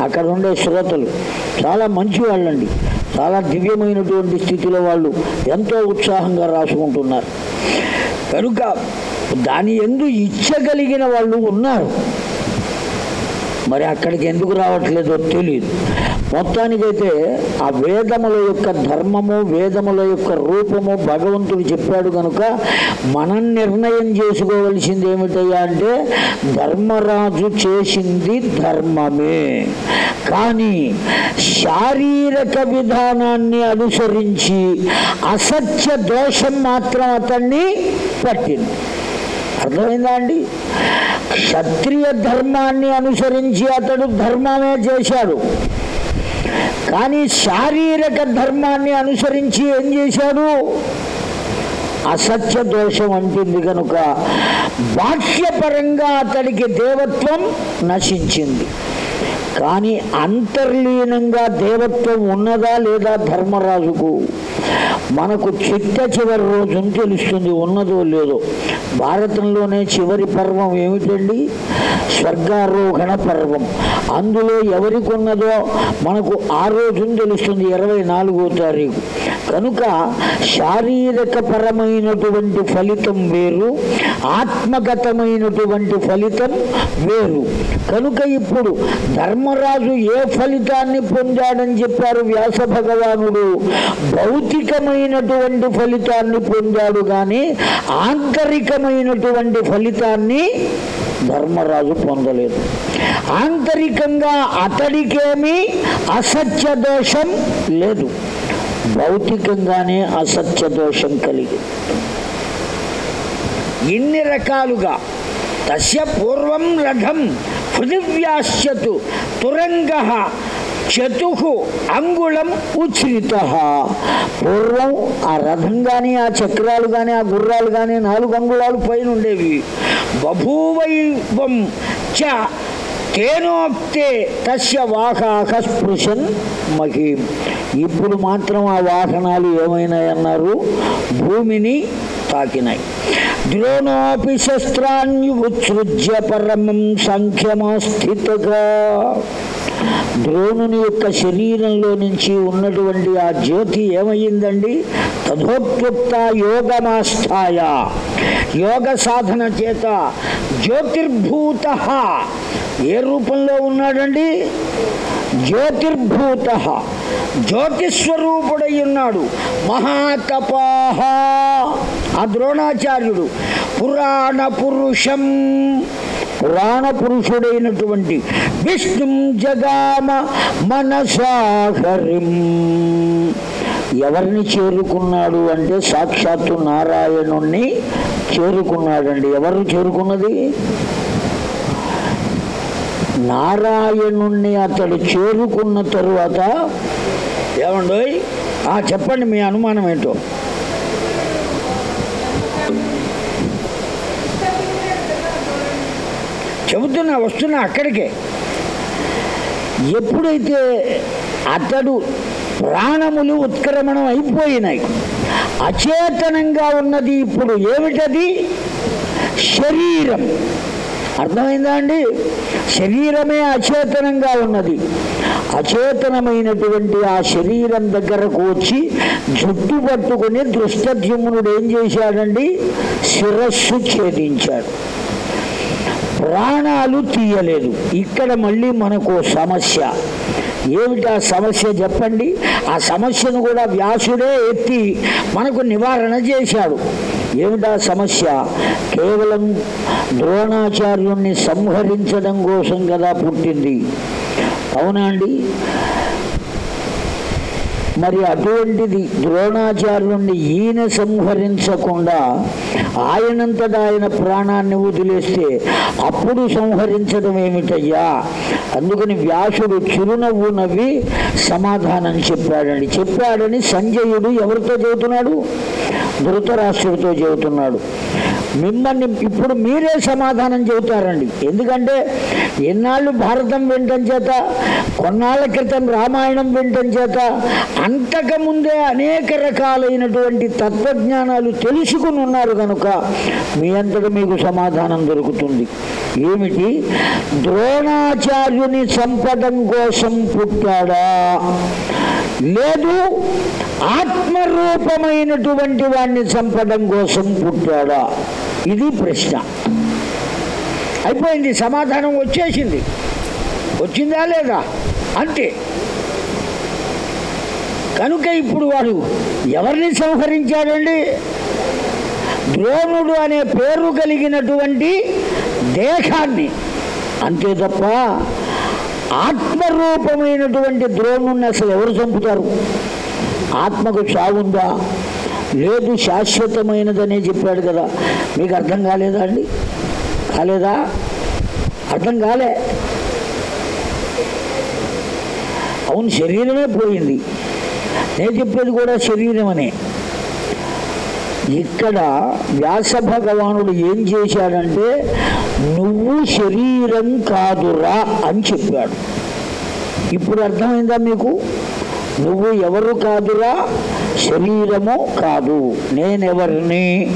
అక్కడ ఉండే శ్రోతలు చాలా మంచి వాళ్ళండి చాలా దివ్యమైనటువంటి స్థితిలో వాళ్ళు ఎంతో ఉత్సాహంగా రాసుకుంటున్నారు. కనుక దాని ఎందు ఇచ్చగలిగిన వాళ్ళు ఉన్నారు. మరి అక్కడికి ఎందుకు రావట్లేదో తెలియదు మొత్తానికైతే ఆ వేదముల యొక్క ధర్మము వేదముల యొక్క రూపము భగవంతుడు చెప్పాడు కనుక మనం నిర్ణయం చేసుకోవలసింది ఏమిటయ్యా అంటే ధర్మరాజు చేసింది ధర్మమే. కానీ శారీరక విధానాన్ని అనుసరించి అసత్య దోషం మాత్రం అతన్ని పట్టింది. అర్థమైందా అండి క్షత్రియ ధర్మాన్ని అనుసరించి అతడు ధర్మమే చేశాడు. కానీ శారీరక ధర్మాన్ని అనుసరించి ఏం చేశాడు? అసత్య దోషం అంటుంది కనుక బాహ్యపరంగా అతడికి దేవత్వం నశించింది. కానీ అంతర్లీనంగా దేవత్వం ఉన్నదా లేదా ధర్మరాజుకు? మనకు చిట్ట చివరి రోజున తెలుస్తుంది ఉన్నదో లేదో. భారతంలోనే చివరి పర్వం ఏమిటండి? స్వర్గారోహణ పర్వం. అందులో ఎవరికి ఉన్నదో మనకు ఆ రోజున తెలుస్తుంది ఇరవై నాలుగో తారీఖు. కనుక శారీరక పరమైనటువంటి ఫలితం వేరు ఆత్మగతమైనటువంటి ఫలితం వేరు. కనుక ఇప్పుడు ధర్మరాజు ఏ ఫలితాన్ని పొందాడని చెప్పారు వ్యాస భగవానుడు? భౌతికమైనటువంటి ఫలితాన్ని పొందాడు కానీ ఆంతరికమైనటువంటి ఫలితాన్ని ధర్మరాజు పొందలేదు. ఆంతరికంగా అతడికేమీ అసత్య దోషం లేదు. భౌతికంగానే అసత్య దోషం కలిగి. ఇన్ని రకాలుగా తస్య పూర్వం రథం పృథివ్యాశ్చతు తురంగ చతుహు అంగుళం ఉచ్రిత పూర్వం ఆ రథం కానీ ఆ చక్రాలు కానీ ఆ గుర్రాలు కానీ నాలుగు అంగుళాలు పైన ఉండేవి బభూవైవం చ తేనోక్తే తస్య వాహాక స్పృశన్ మహీం. ఇప్పుడు మాత్రం ఆ వాహనాలు ఏమైనాయన్నారు? భూమిని తాకినాయి. ద్రోణోపి శస్త్రాన్ని ఉత్సృజ్య పరమం సంఖ్యమాస్థితగా. ద్రోణుని యొక్క శరీరంలో నుంచి ఉన్నటువంటి ఆ జ్యోతి ఏమయ్యిందండి? తథోక్త యోగమాస్థాయ. యోగ సాధన చేత జ్యోతిర్భూత. ఏ రూపంలో ఉన్నాడండి? జ్యోతిర్భూత. జ్యోతిస్వరూపుడై ఉన్నాడు. మహాతపాహ ఆ ద్రోణాచార్యుడు పురాణ పురుషం. పురాణ పురుషుడైనటువంటి విష్ణు జగామ మనసాహరిం. ఎవరిని చేరుకున్నాడు అంటే సాక్షాత్తు నారాయణుణ్ణి చేరుకున్నాడండి. ఎవరు చేరుకున్నది? నారాయణుణ్ణి అతడు చేరుకున్న తరువాత ఏమండోయ్? ఆ చెప్పండి మీ అనుమానం ఏంటో. చెబుతున్నా వస్తున్నా అక్కడికే. ఎప్పుడైతే అతడు ప్రాణములు ఉత్క్రమణం అయిపోయినాయి అచేతనంగా ఉన్నది ఇప్పుడు ఏమిటది? శరీరం. అర్థమైందా అండి? శరీరమే అచేతనంగా ఉన్నది. అచేతనమైనటువంటి ఆ శరీరం దగ్గరకు వచ్చి జుట్టు పట్టుకుని దృష్టద్యుమ్నుడు ఏం చేశాడండి? శిరస్సు ఛేదించాడు. ప్రాణాలు తీయలేదు. ఇక్కడ మళ్ళీ మనకు సమస్య. ఏమిటా సమస్య చెప్పండి? ఆ సమస్యను కూడా వ్యాసుడే ఎత్తి మనకు నివారణ చేశాడు. ఏమిటా సమస్య? కేవలం ద్రోణాచార్యుణ్ణి సంహరించడం కోసం కదా పుట్టింది. అవునా అండి? మరి అటువంటిది ద్రోణాచార్యుణ్ణి ఈయన సంహరించకుండా ఆయనంతట ఆయన ప్రాణాన్ని వదిలేస్తే అప్పుడు సంహరించడం ఏమిటయ్యా? అందుకని వ్యాసుడు చిరునవ్వు నవ్వి సమాధానం చెప్పాడని చెప్పాడని సంజయుడు ఎవరితో చెబుతున్నాడు? ధృతరాష్ట్రుడితో చెబుతున్నాడు. మిమ్మల్ని ఇప్పుడు మీరే సమాధానం చెబుతారండి. ఎందుకంటే ఎన్నాళ్ళు భారతం వినటం చేత కొన్నాళ్ళ క్రితం రామాయణం వినటం చేత అంతకుముందే అనేక రకాలైనటువంటి తత్వజ్ఞానాలు తెలుసుకుని ఉన్నారు కనుక మీ అంతటా మీకు సమాధానం దొరుకుతుంది. ఏమిటి? ద్రోణాచార్యుని సంపదం కోసం పుట్టాడా? లేదు ఆత్మరూపమైనటువంటి వాడిని చంపడం కోసం పుట్టాడా? ఇది ప్రశ్న. అయిపోయింది సమాధానం వచ్చేసింది. వచ్చిందా లేదా? అంతే. కనుక ఇప్పుడు వాడు ఎవరిని సంహరించాడండి? ద్రోణుడు అనే పేరు కలిగినటువంటి దేహాన్ని. అంతే తప్ప ఆత్మరూపమైనటువంటి ద్రోణుణ్ణి అసలు ఎవరు చంపుతారు? ఆత్మకు చావుందా? లేదు శాశ్వతమైనదనే చెప్పాడు కదా. మీకు అర్థం కాలేదా అండి? కాలేదా? అర్థం కాలే. అవును శరీరమే పోయింది. నేను చెప్పేది కూడా శరీరమనే. ఇక్కడ వ్యాస భగవానుడు ఏం చేశాడంటే నువ్వు శరీరం కాదురా అని చెప్పాడు. ఇప్పుడు అర్థమైందా మీకు? నువ్వు ఎవరు కాదురా? శరీరము కాదు. నేనెవరిని?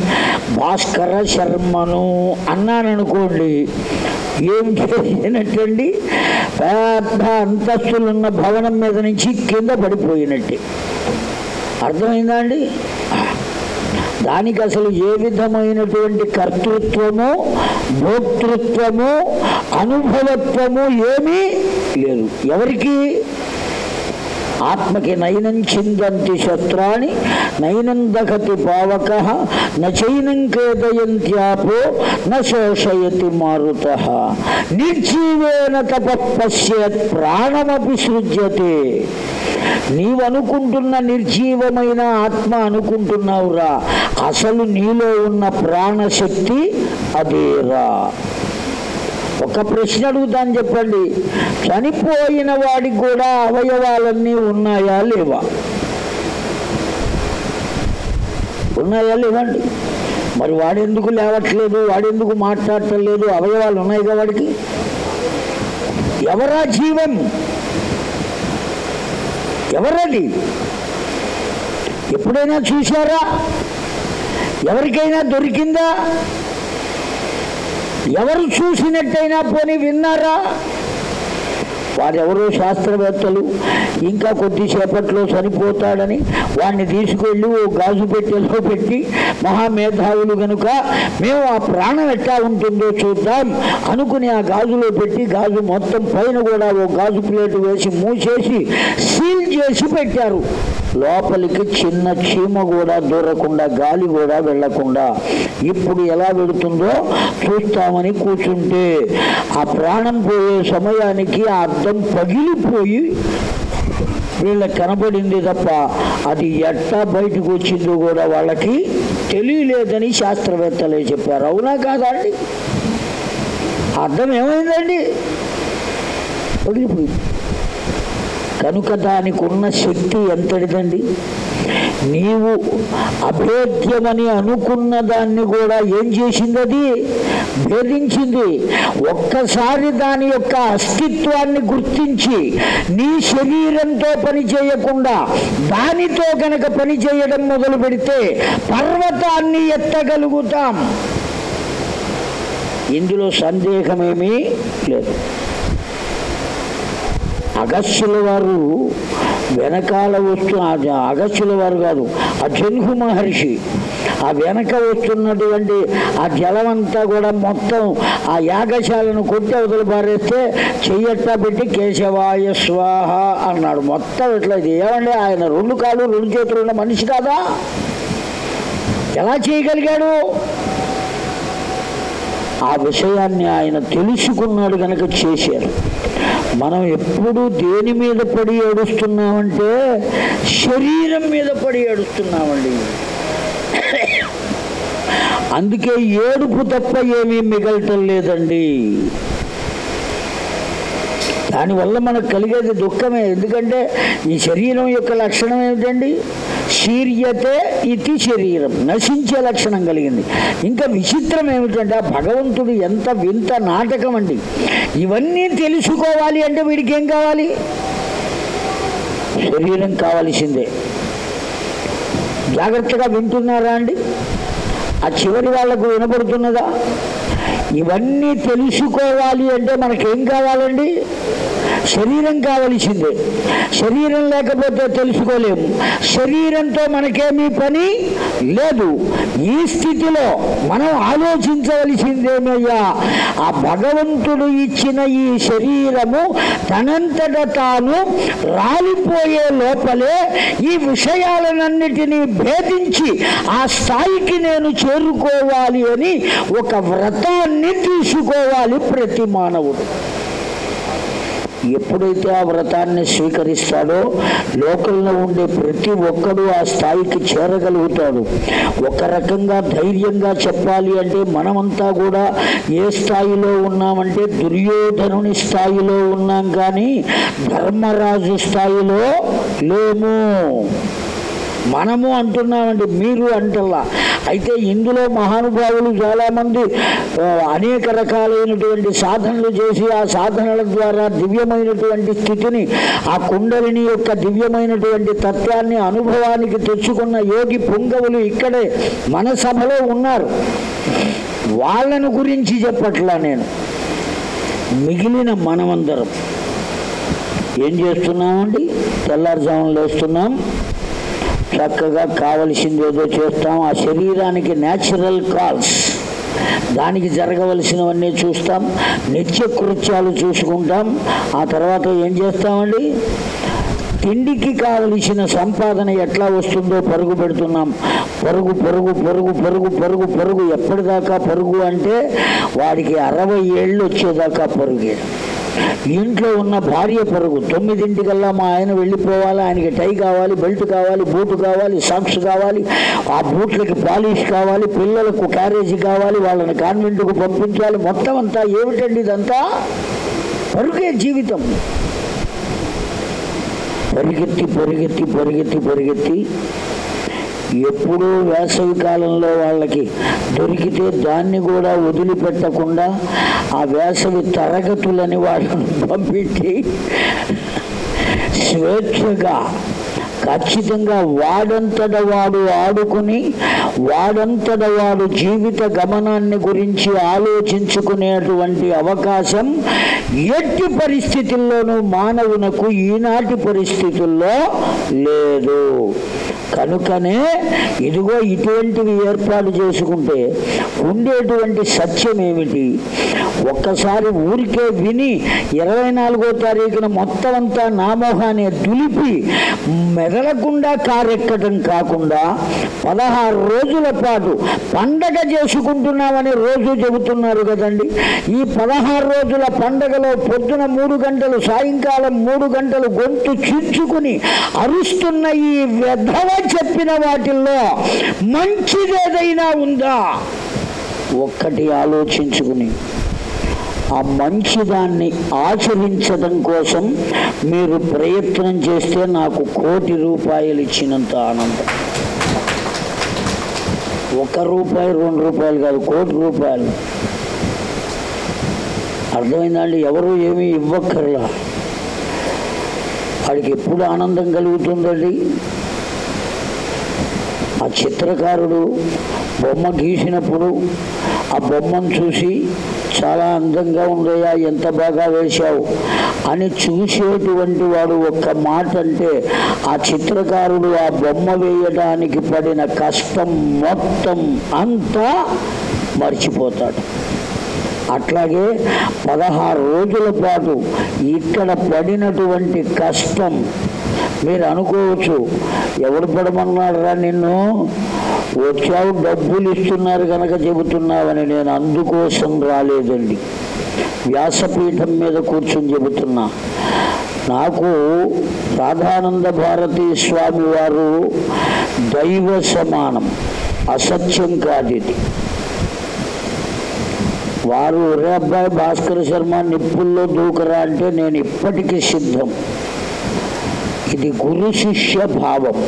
భాస్కర శర్మను అన్నాననుకోండి ఏం చేసినట్టండి? పెద్ద అంతస్తులున్న భవనం మీద నుంచి కింద పడిపోయినట్టే. అర్థమైందా అండి? దానికి అసలు ఏ విధమైనటువంటి కర్తృత్వము భోక్తృత్వము అనుభవత్వము ఏమీ లేదు ఎవరికి? ఆత్మకి నైనం చిందంతి శత్రాణి నయనం దహతి పావక నైనం కేదయంత్యాపో న శోషయతి మారుత. నిర్జీవేన తపస్యేత్ ప్రాణమపి సృజ్యతే. నీవనుకుంటున్న నిర్జీవమైన ఆత్మ అనుకుంటున్నావురా. అసలు నీలో ఉన్న ప్రాణశక్తి అదేరా. ఒక ప్రశ్న అడుగుతాను చెప్పండి. చనిపోయిన వాడికి కూడా అవయవాలన్నీ ఉన్నాయా లేవా? ఉన్నాయా లేవండి? మరి వాడెందుకు లేవట్లేదు? వాడెందుకు మాట్లాడటం లేదు? అవయవాలు కదా వాడికి? ఎవరా జీవం? ఎవరది? ఎప్పుడైనా చూశారా? ఎవరికైనా దొరికిందా? ఎవరు చూసినట్టయినా పోనీ విన్నారా? వారెవరో శాస్త్రవేత్తలు ఇంకా కొద్దిసేపట్లో చనిపోతాడని వాడిని తీసుకెళ్ళి ఓ గాజు పెట్టెలో పెట్టి మహామేధావులు గనుక మేము ఆ ప్రాణం ఎట్లా ఉంటుందో చూద్దాం అనుకుని ఆ గాజులో పెట్టి గాజు మొత్తం పైన కూడా ఓ గాజు ప్లేట్ వేసి మూసేసి సీల్ చేసి పెట్టారు. లోపలికి చిన్న చీమ కూడా దూరకుండా గాలి కూడా వెళ్ళకుండా ఇప్పుడు ఎలా వెళుతుందో చూస్తామని కూర్చుంటే ఆ ప్రాణం పోయే సమయానికి ఆ అర్థం పగిలిపోయి వీళ్ళకి కనబడింది తప్ప అది ఎట్టా బయటకు వచ్చిందో కూడా వాళ్ళకి తెలియలేదని శాస్త్రవేత్తలే చెప్పారు. అవునా కాదా అండి? అర్థం ఏమైందండి? పగిలిపోయింది. కనుక దానికి ఉన్న శక్తి ఎంతటిదండి? నీవు అభేద్యమని అనుకున్న దాన్ని కూడా ఏం చేసింది అది భేదించింది. ఒక్కసారి దాని యొక్క అస్తిత్వాన్ని గుర్తించి నీ శరీరంతో పని చేయకుండా దానితో కనుక పని చేయడం మొదలు పెడితే పర్వతాన్ని ఎత్తగలుగుతాం. ఇందులో సందేహమేమీ లేదు. అగస్యుల వారు వెనకాల వస్తు అగస్యుల వారు కాదు ఆ జన్హు మహర్షి. ఆ వెనక వస్తున్నటువంటి ఆ జలం అంతా కూడా మొత్తం ఆ యాగశాలను కొట్టి అవతల పారేస్తే చెయ్యట్టా పెట్టి కేశవాయ స్వాహ అన్నాడు. మొత్తం ఇట్లా ఇది. ఏమండి? ఆయన రెండు కాళ్ళు రెండు చేతులు ఉన్న మనిషి కాదా? ఎలా చేయగలిగాడు? ఆ విషయాన్ని ఆయన తెలుసుకున్నాడు కనుక చేశారు. మనం ఎప్పుడు దేని మీద పడి ఏడుస్తున్నామంటే శరీరం మీద పడి ఏడుస్తున్నామండి. అందుకే ఏడుపు తప్ప ఏమీ మిగలటం లేదండి. దానివల్ల మనకు కలిగేది దుఃఖమే. ఎందుకంటే ఈ శరీరం యొక్క లక్షణం ఏమిటండి? శీర్యతే ఇతి శరీరం. నశించే లక్షణం కలిగింది. ఇంకా విచిత్రం ఏమిటంటే ఆ భగవంతుడు ఎంత వింత నాటకం అండి. ఇవన్నీ తెలుసుకోవాలి అంటే వీడికి ఏం కావాలి? శరీరం కావలసిందే. జాగ్రత్తగా వింటున్నారా అండి? ఆ చివరి వాళ్ళకు వినపడుతున్నదా ఇవన్నీ తెలుసుకోవాలి అంటే మనకేం కావాలండి? శరీరం కావలసిందే. శరీరం లేకపోతే తెలుసుకోలేము శరీరంతో మనకేమీ పని లేదు. ఈ స్థితిలో మనం ఆలోచించవలసిందేమయ్యా? ఆ భగవంతుడు ఇచ్చిన ఈ శరీరము తనంతట తాను రాలిపోయే లోపలే ఈ విషయాలన్నిటినీ భేదించి ఆ స్థాయికి నేను చేరుకోవాలి అని ఒక వ్రతాన్ని తీసుకోవాలి ప్రతి మానవుడు. ఎప్పుడైతే ఆ వ్రతాన్ని స్వీకరిస్తాడో లోకంలో ఉండే ప్రతి ఒక్కడూ ఆ స్థాయికి చేరగలుగుతాడు. ఒక రకంగా ధైర్యంగా చెప్పాలి అంటే మనమంతా కూడా ఏ స్థాయిలో ఉన్నామంటే దుర్యోధనుని స్థాయిలో ఉన్నాం కానీ ధర్మరాజు స్థాయిలో లేము. మనము అంటున్నామండి మీరు అంటల్లా. అయితే ఇందులో మహానుభావులు చాలామంది అనేక రకాలైనటువంటి సాధనలు చేసి ఆ సాధనల ద్వారా దివ్యమైనటువంటి స్థితిని ఆ కుండలిని యొక్క దివ్యమైనటువంటి తత్వాన్ని అనుభవానికి తెచ్చుకున్న యోగి పుంగవులు ఇక్కడే మన సభలో ఉన్నారు. వాళ్ళను గురించి చెప్పట్లా నేను. మిగిలిన మనమందరం ఏం చేస్తున్నామండి? తెల్లారుజామున లేస్తున్నాం. చక్కగా కావలసింది ఏదో చేస్తాం. ఆ శరీరానికి న్యాచురల్ కాల్స్ దానికి జరగవలసినవన్నీ చూస్తాం. నిత్య కృత్యాలు చూసుకుంటాం. ఆ తర్వాత ఏం చేస్తామండి? తిండికి కావలసిన సంపాదన ఎట్లా వస్తుందో పరుగు పెడుతున్నాం. పరుగు పరుగు పరుగు పరుగు పరుగు పరుగు ఎప్పటిదాకా పరుగు అంటే వాడికి అరవై ఏళ్ళు వచ్చేదాకా పరుగే. ఇంట్లో ఉన్న భార్య పొరుగు తొమ్మిదింటికల్లా మా ఆయన వెళ్ళిపోవాలి ఆయనకి టై కావాలి బెల్ట్ కావాలి బూటు కావాలి సాక్స్ కావాలి ఆ బూట్లకి పాలిష్ కావాలి పిల్లలకు క్యారేజీ కావాలి వాళ్ళని కాన్వెంట్కు పంపించాలి. మొత్తం అంతా ఏమిటండి ఇదంతా? పరుగే జీవితం. పరిగెత్తి పరిగెత్తి పరిగెత్తి పరిగెత్తి ఎప్పుడూ వేసవి కాలంలో వాళ్ళకి దొరికితే దాన్ని కూడా వదిలిపెట్టకుండా ఆ వేసవి తరగతులని వాళ్ళని పంపించి స్వేచ్ఛగా ఖచ్చితంగా వాడంతట వాడు ఆడుకుని వాడంతట వాడు జీవిత గమనాన్ని గురించి ఆలోచించుకునేటువంటి అవకాశం ఎట్టి పరిస్థితుల్లోనూ మానవునకు ఈనాటి పరిస్థితుల్లో లేదు. కనుకనే ఇదిగో ఇటువంటివి ఏర్పాటు చేసుకుంటే ఉండేటువంటి సత్యం ఏమిటి ఒక్కసారి ఊరికే విని ఇరవై నాలుగో తారీఖున మొత్తం అంతా నామోహాన్ని దులిపి మెదలకుండా కారెక్కడం కాకుండా పదహారు రోజుల పాటు పండగ చేసుకుంటున్నామని రోజు చెబుతున్నారు కదండి. ఈ పదహారు రోజుల పండగలో పొద్దున మూడు గంటలు సాయంకాలం మూడు గంటలు గొంతు చించుకుని అరుస్తున్న ఈ వ్యధవ చెప్పిన వాటిల్లో మంచిదేదైనా ఉందా? ఒక్కటి ఆలోచించుకుని ఆ మంచిదాన్ని ఆచరించడం కోసం మీరు ప్రయత్నం చేస్తే నాకు కోటి రూపాయలు ఇచ్చినంత ఆనందం. ఒక రూపాయి రెండు రూపాయలు కాదు కోటి రూపాయలు. అర్థమైందండి? ఎవరు ఏమీ ఇవ్వక్కర్లా. వాడికి ఎప్పుడు ఆనందం కలుగుతుందండి? ఆ చిత్రకారుడు బొమ్మ గీసినప్పుడు ఆ బొమ్మను చూసి చాలా అందంగా ఉందయ్యా ఎంత బాగా వేశావు అని చూసేటువంటి వాడు ఒక్క మాట అంటే ఆ చిత్రకారుడు ఆ బొమ్మ వేయడానికి పడిన కష్టం మొత్తం అంతా మర్చిపోతాడు. అట్లాగే పదహారు రోజుల పాటు ఇక్కడ పడినటువంటి కష్టం మీరు అనుకోవచ్చు ఎవడు పడమన్నారా నిన్ను? వచ్చావు డబ్బులు ఇస్తున్నారు కనుక చెబుతున్నావని నేను అందుకోసం రాలేదండి. వ్యాసపీఠం మీద కూర్చొని చెబుతున్నా. నాకు రాధానంద భారతీ స్వామి వారు దైవ సమానం అసత్యం కాదు ఇది. వారు ఒరే అబ్బాయి భాస్కర శర్మ నిప్పుల్లో దూకరా అంటే నేను ఇప్పటికీ సిద్ధం. ఇది గురు శిష్య భావం.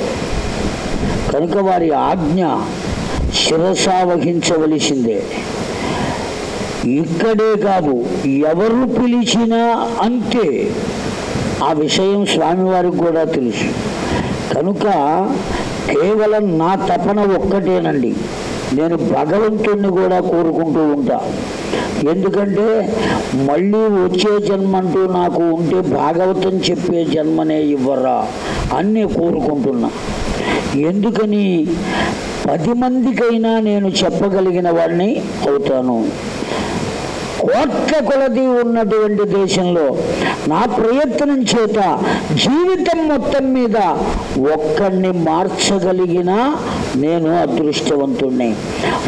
కనుక వారి ఆజ్ఞ శిరస వహించవలసిందే. ఇక్కడే కాదు ఎవరు పిలిచినా అంతే. ఆ విషయం స్వామివారికి కూడా తెలుసు. కనుక కేవలం నా తపన ఒక్కటేనండి. నేను భగవంతుణ్ణి కూడా కోరుకుంటూ ఉంటా. ఎందుకంటే మళ్ళీ వచ్చే జన్మంటూ నాకు ఉంటే భాగవతం చెప్పే జన్మనే ఇవ్వరా అన్నీ కోరుకుంటున్నా. ఎందుకని పది మందికైనా నేను చెప్పగలిగిన వాడిని అవుతాను. కోట్ల కొలది ఉన్నటువంటి దేశంలో నా ప్రయత్నం చేత జీవితం మొత్తం మీద ఒక్కడిని మార్చగలిగిన నేను అదృష్టవంతుణ్ణి.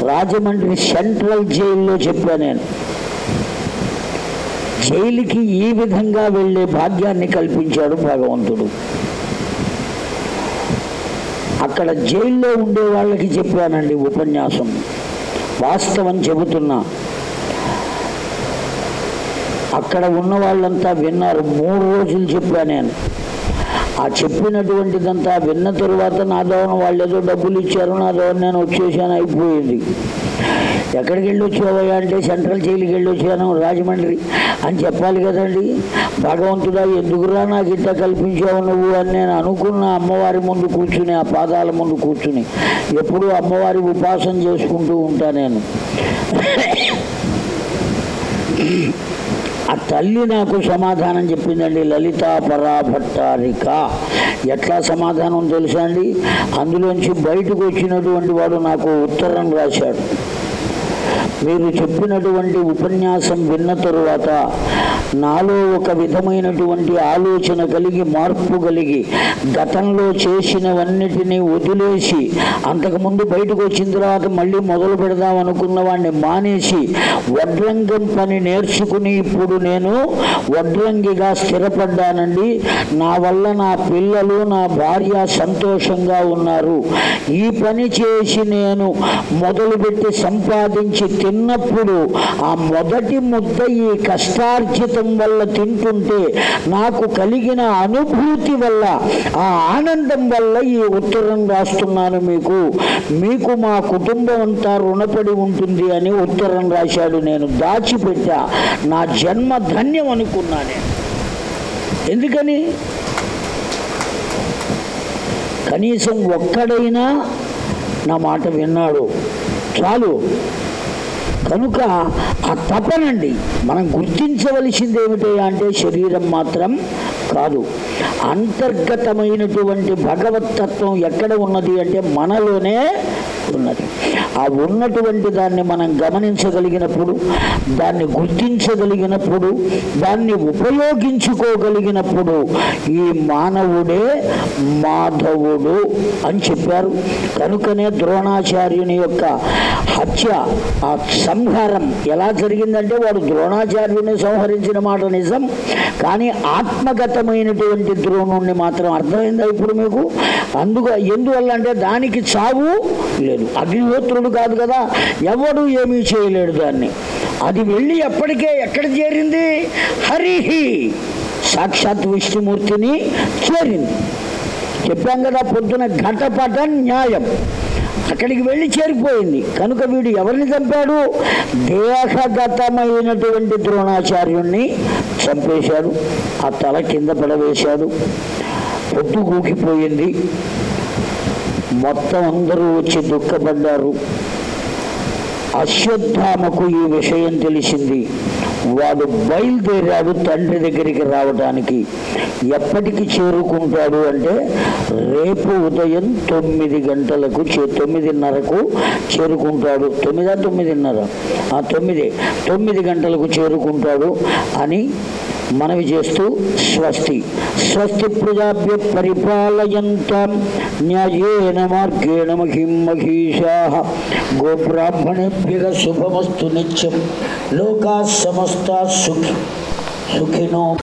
రాజమండ్రి సెంట్రల్ జైల్లో చెప్పా నేను. జైలుకి ఈ విధంగా వెళ్ళే భాగ్యాన్ని కల్పించాడు భగవంతుడు. అక్కడ జైల్లో ఉండే వాళ్ళకి చెప్పానండి ఉపన్యాసం. వాస్తవం చెబుతున్నా. అక్కడ ఉన్న వాళ్ళంతా విన్నారు. మూడు రోజులు చెప్పా నేను. ఆ చెప్పినటువంటిదంతా విన్న తరువాత నా దోన వాళ్ళు ఏదో డబ్బులు ఇచ్చారు నా దోన నేను వచ్చేసాను అయిపోయింది. ఎక్కడికి వెళ్ళొచ్చావయ్యా అంటే సెంట్రల్ జైలుకి వెళ్ళొచ్చాను రాజమండ్రి అని చెప్పాలి కదండి. భగవంతుడా ఎందుకురా నాకు ఇంత కల్పించావు నువ్వు అని నేను అనుకున్న అమ్మవారి ముందు కూర్చుని ఆ పాదాల ముందు కూర్చుని ఎప్పుడూ అమ్మవారి ఉపాసన చేసుకుంటూ ఉంటా నేను. ఆ తల్లి నాకు సమాధానం చెప్పిందండి లలిత పరాభట్టారిక. ఎట్లా సమాధానం తెలుసా అండి? అందులోంచి బయటకు వచ్చినటువంటి వాడు నాకు ఉత్తరం రాశాడు. మీరు చెప్పినటువంటి ఉపన్యాసం విన్న తరువాత నాలో ఒక విధమైనటువంటి ఆలోచన కలిగి మార్పు కలిగి గతంలో చేసినవన్నిటినీ వదిలేసి అంతకుముందు బయటకు వచ్చిన తర్వాత మళ్ళీ మొదలు పెడదాం అనుకున్న వాడిని మానేసి వడ్రంగం పని నేర్చుకుని ఇప్పుడు నేను వడ్రంగిగా స్థిరపడ్డానండి. నా వల్ల నా పిల్లలు నా భార్య సంతోషంగా ఉన్నారు. ఈ పని చేసి నేను మొదలుపెట్టి సంపాదించి తిన్నప్పుడు ఆ మొదటి ముద్ద ఈ కష్టార్జితం వల్ల తింటుంటే నాకు కలిగిన అనుభూతి వల్ల ఆ ఆనందం వల్ల ఈ ఉత్తరం రాస్తున్నాను మీకు. మీకు మా కుటుంబం అంతా రుణపడి ఉంటుంది అని ఉత్తరం రాశాడు. నేను దాచిపెట్టా. నా జన్మ ధన్యం అనుకున్నా నేను. ఎందుకని? కనీసం ఒక్కడైనా నా మాట విన్నాడు. చాలు. కనుక ఆ తపనండి. మనం గుర్తించవలసింది ఏమిటి అంటే శరీరం మాత్రం కాదు. అంతర్గతమైనటువంటి భగవతత్వం ఎక్కడ ఉన్నది అంటే మనలోనే ఉన్నది. ఆ ఉన్నటువంటి దాన్ని మనం గమనించగలిగినప్పుడు దాన్ని గుర్తించగలిగినప్పుడు దాన్ని ఉపయోగించుకోగలిగినప్పుడు ఈ మానవుడే మాధవుడు అని చెప్పారు. కనుకనే ద్రోణాచార్యుని యొక్క హత్య ఆ సంహారం ఎలా జరిగిందంటే వాడు ద్రోణాచార్యుని సంహరించిన మాట నిజం. కానీ ఆత్మగత ఆత్మగతమైనటువంటి ద్రోణుణ్ణి మాత్రం అర్థమైందా ఇప్పుడు మీకు? అందుకు ఎందువల్ల అంటే దానికి చావు లేదు. అగ్నిహోత్రుడు కాదు కదా. ఎవడు ఏమీ చేయలేడు దాన్ని. అది వెళ్ళి ఎప్పటికే ఎక్కడ చేరింది? హరిహి సాక్షాత్ విష్ణుమూర్తిని చేరింది. చెప్పాం కదా పొద్దున ఘటపట న్యాయం. అక్కడికి వెళ్ళి చేరిపోయింది. కనుక వీడు ఎవరిని చంపాడు? దేహగతమైనటువంటి ద్రోణాచార్యుణ్ణి చంపేశాడు. ఆ తల కింద పడవేశాడు. పొద్దు గూకిపోయింది మొత్తం అందరూ వచ్చి దుఃఖపడ్డారు. అశ్వత్థామకు ఈ విషయం తెలిసింది. వాడు బయలుదేరాడు తండ్రి దగ్గరికి రావడానికి ఎప్పటికి చేరుకుంటాడు అంటే రేపు ఉదయం తొమ్మిది గంటలకు చే- తొమ్మిదిన్నరకు చేరుకుంటాడు. తొమ్మిదా తొమ్మిదిన్నర? ఆ తొమ్మిది. తొమ్మిది గంటలకు చేరుకుంటాడు అని మనవి చేస్తూ స్వస్తి. స్వస్తి ప్రజాభ్య పరిపాలయంతం న్యాయేన మార్గేణ మహిం మహిషా. గోబ్రాహ్మణేభ్య శుభమస్తు నిత్యం. లోకా సమస్త సుఖి సుఖినో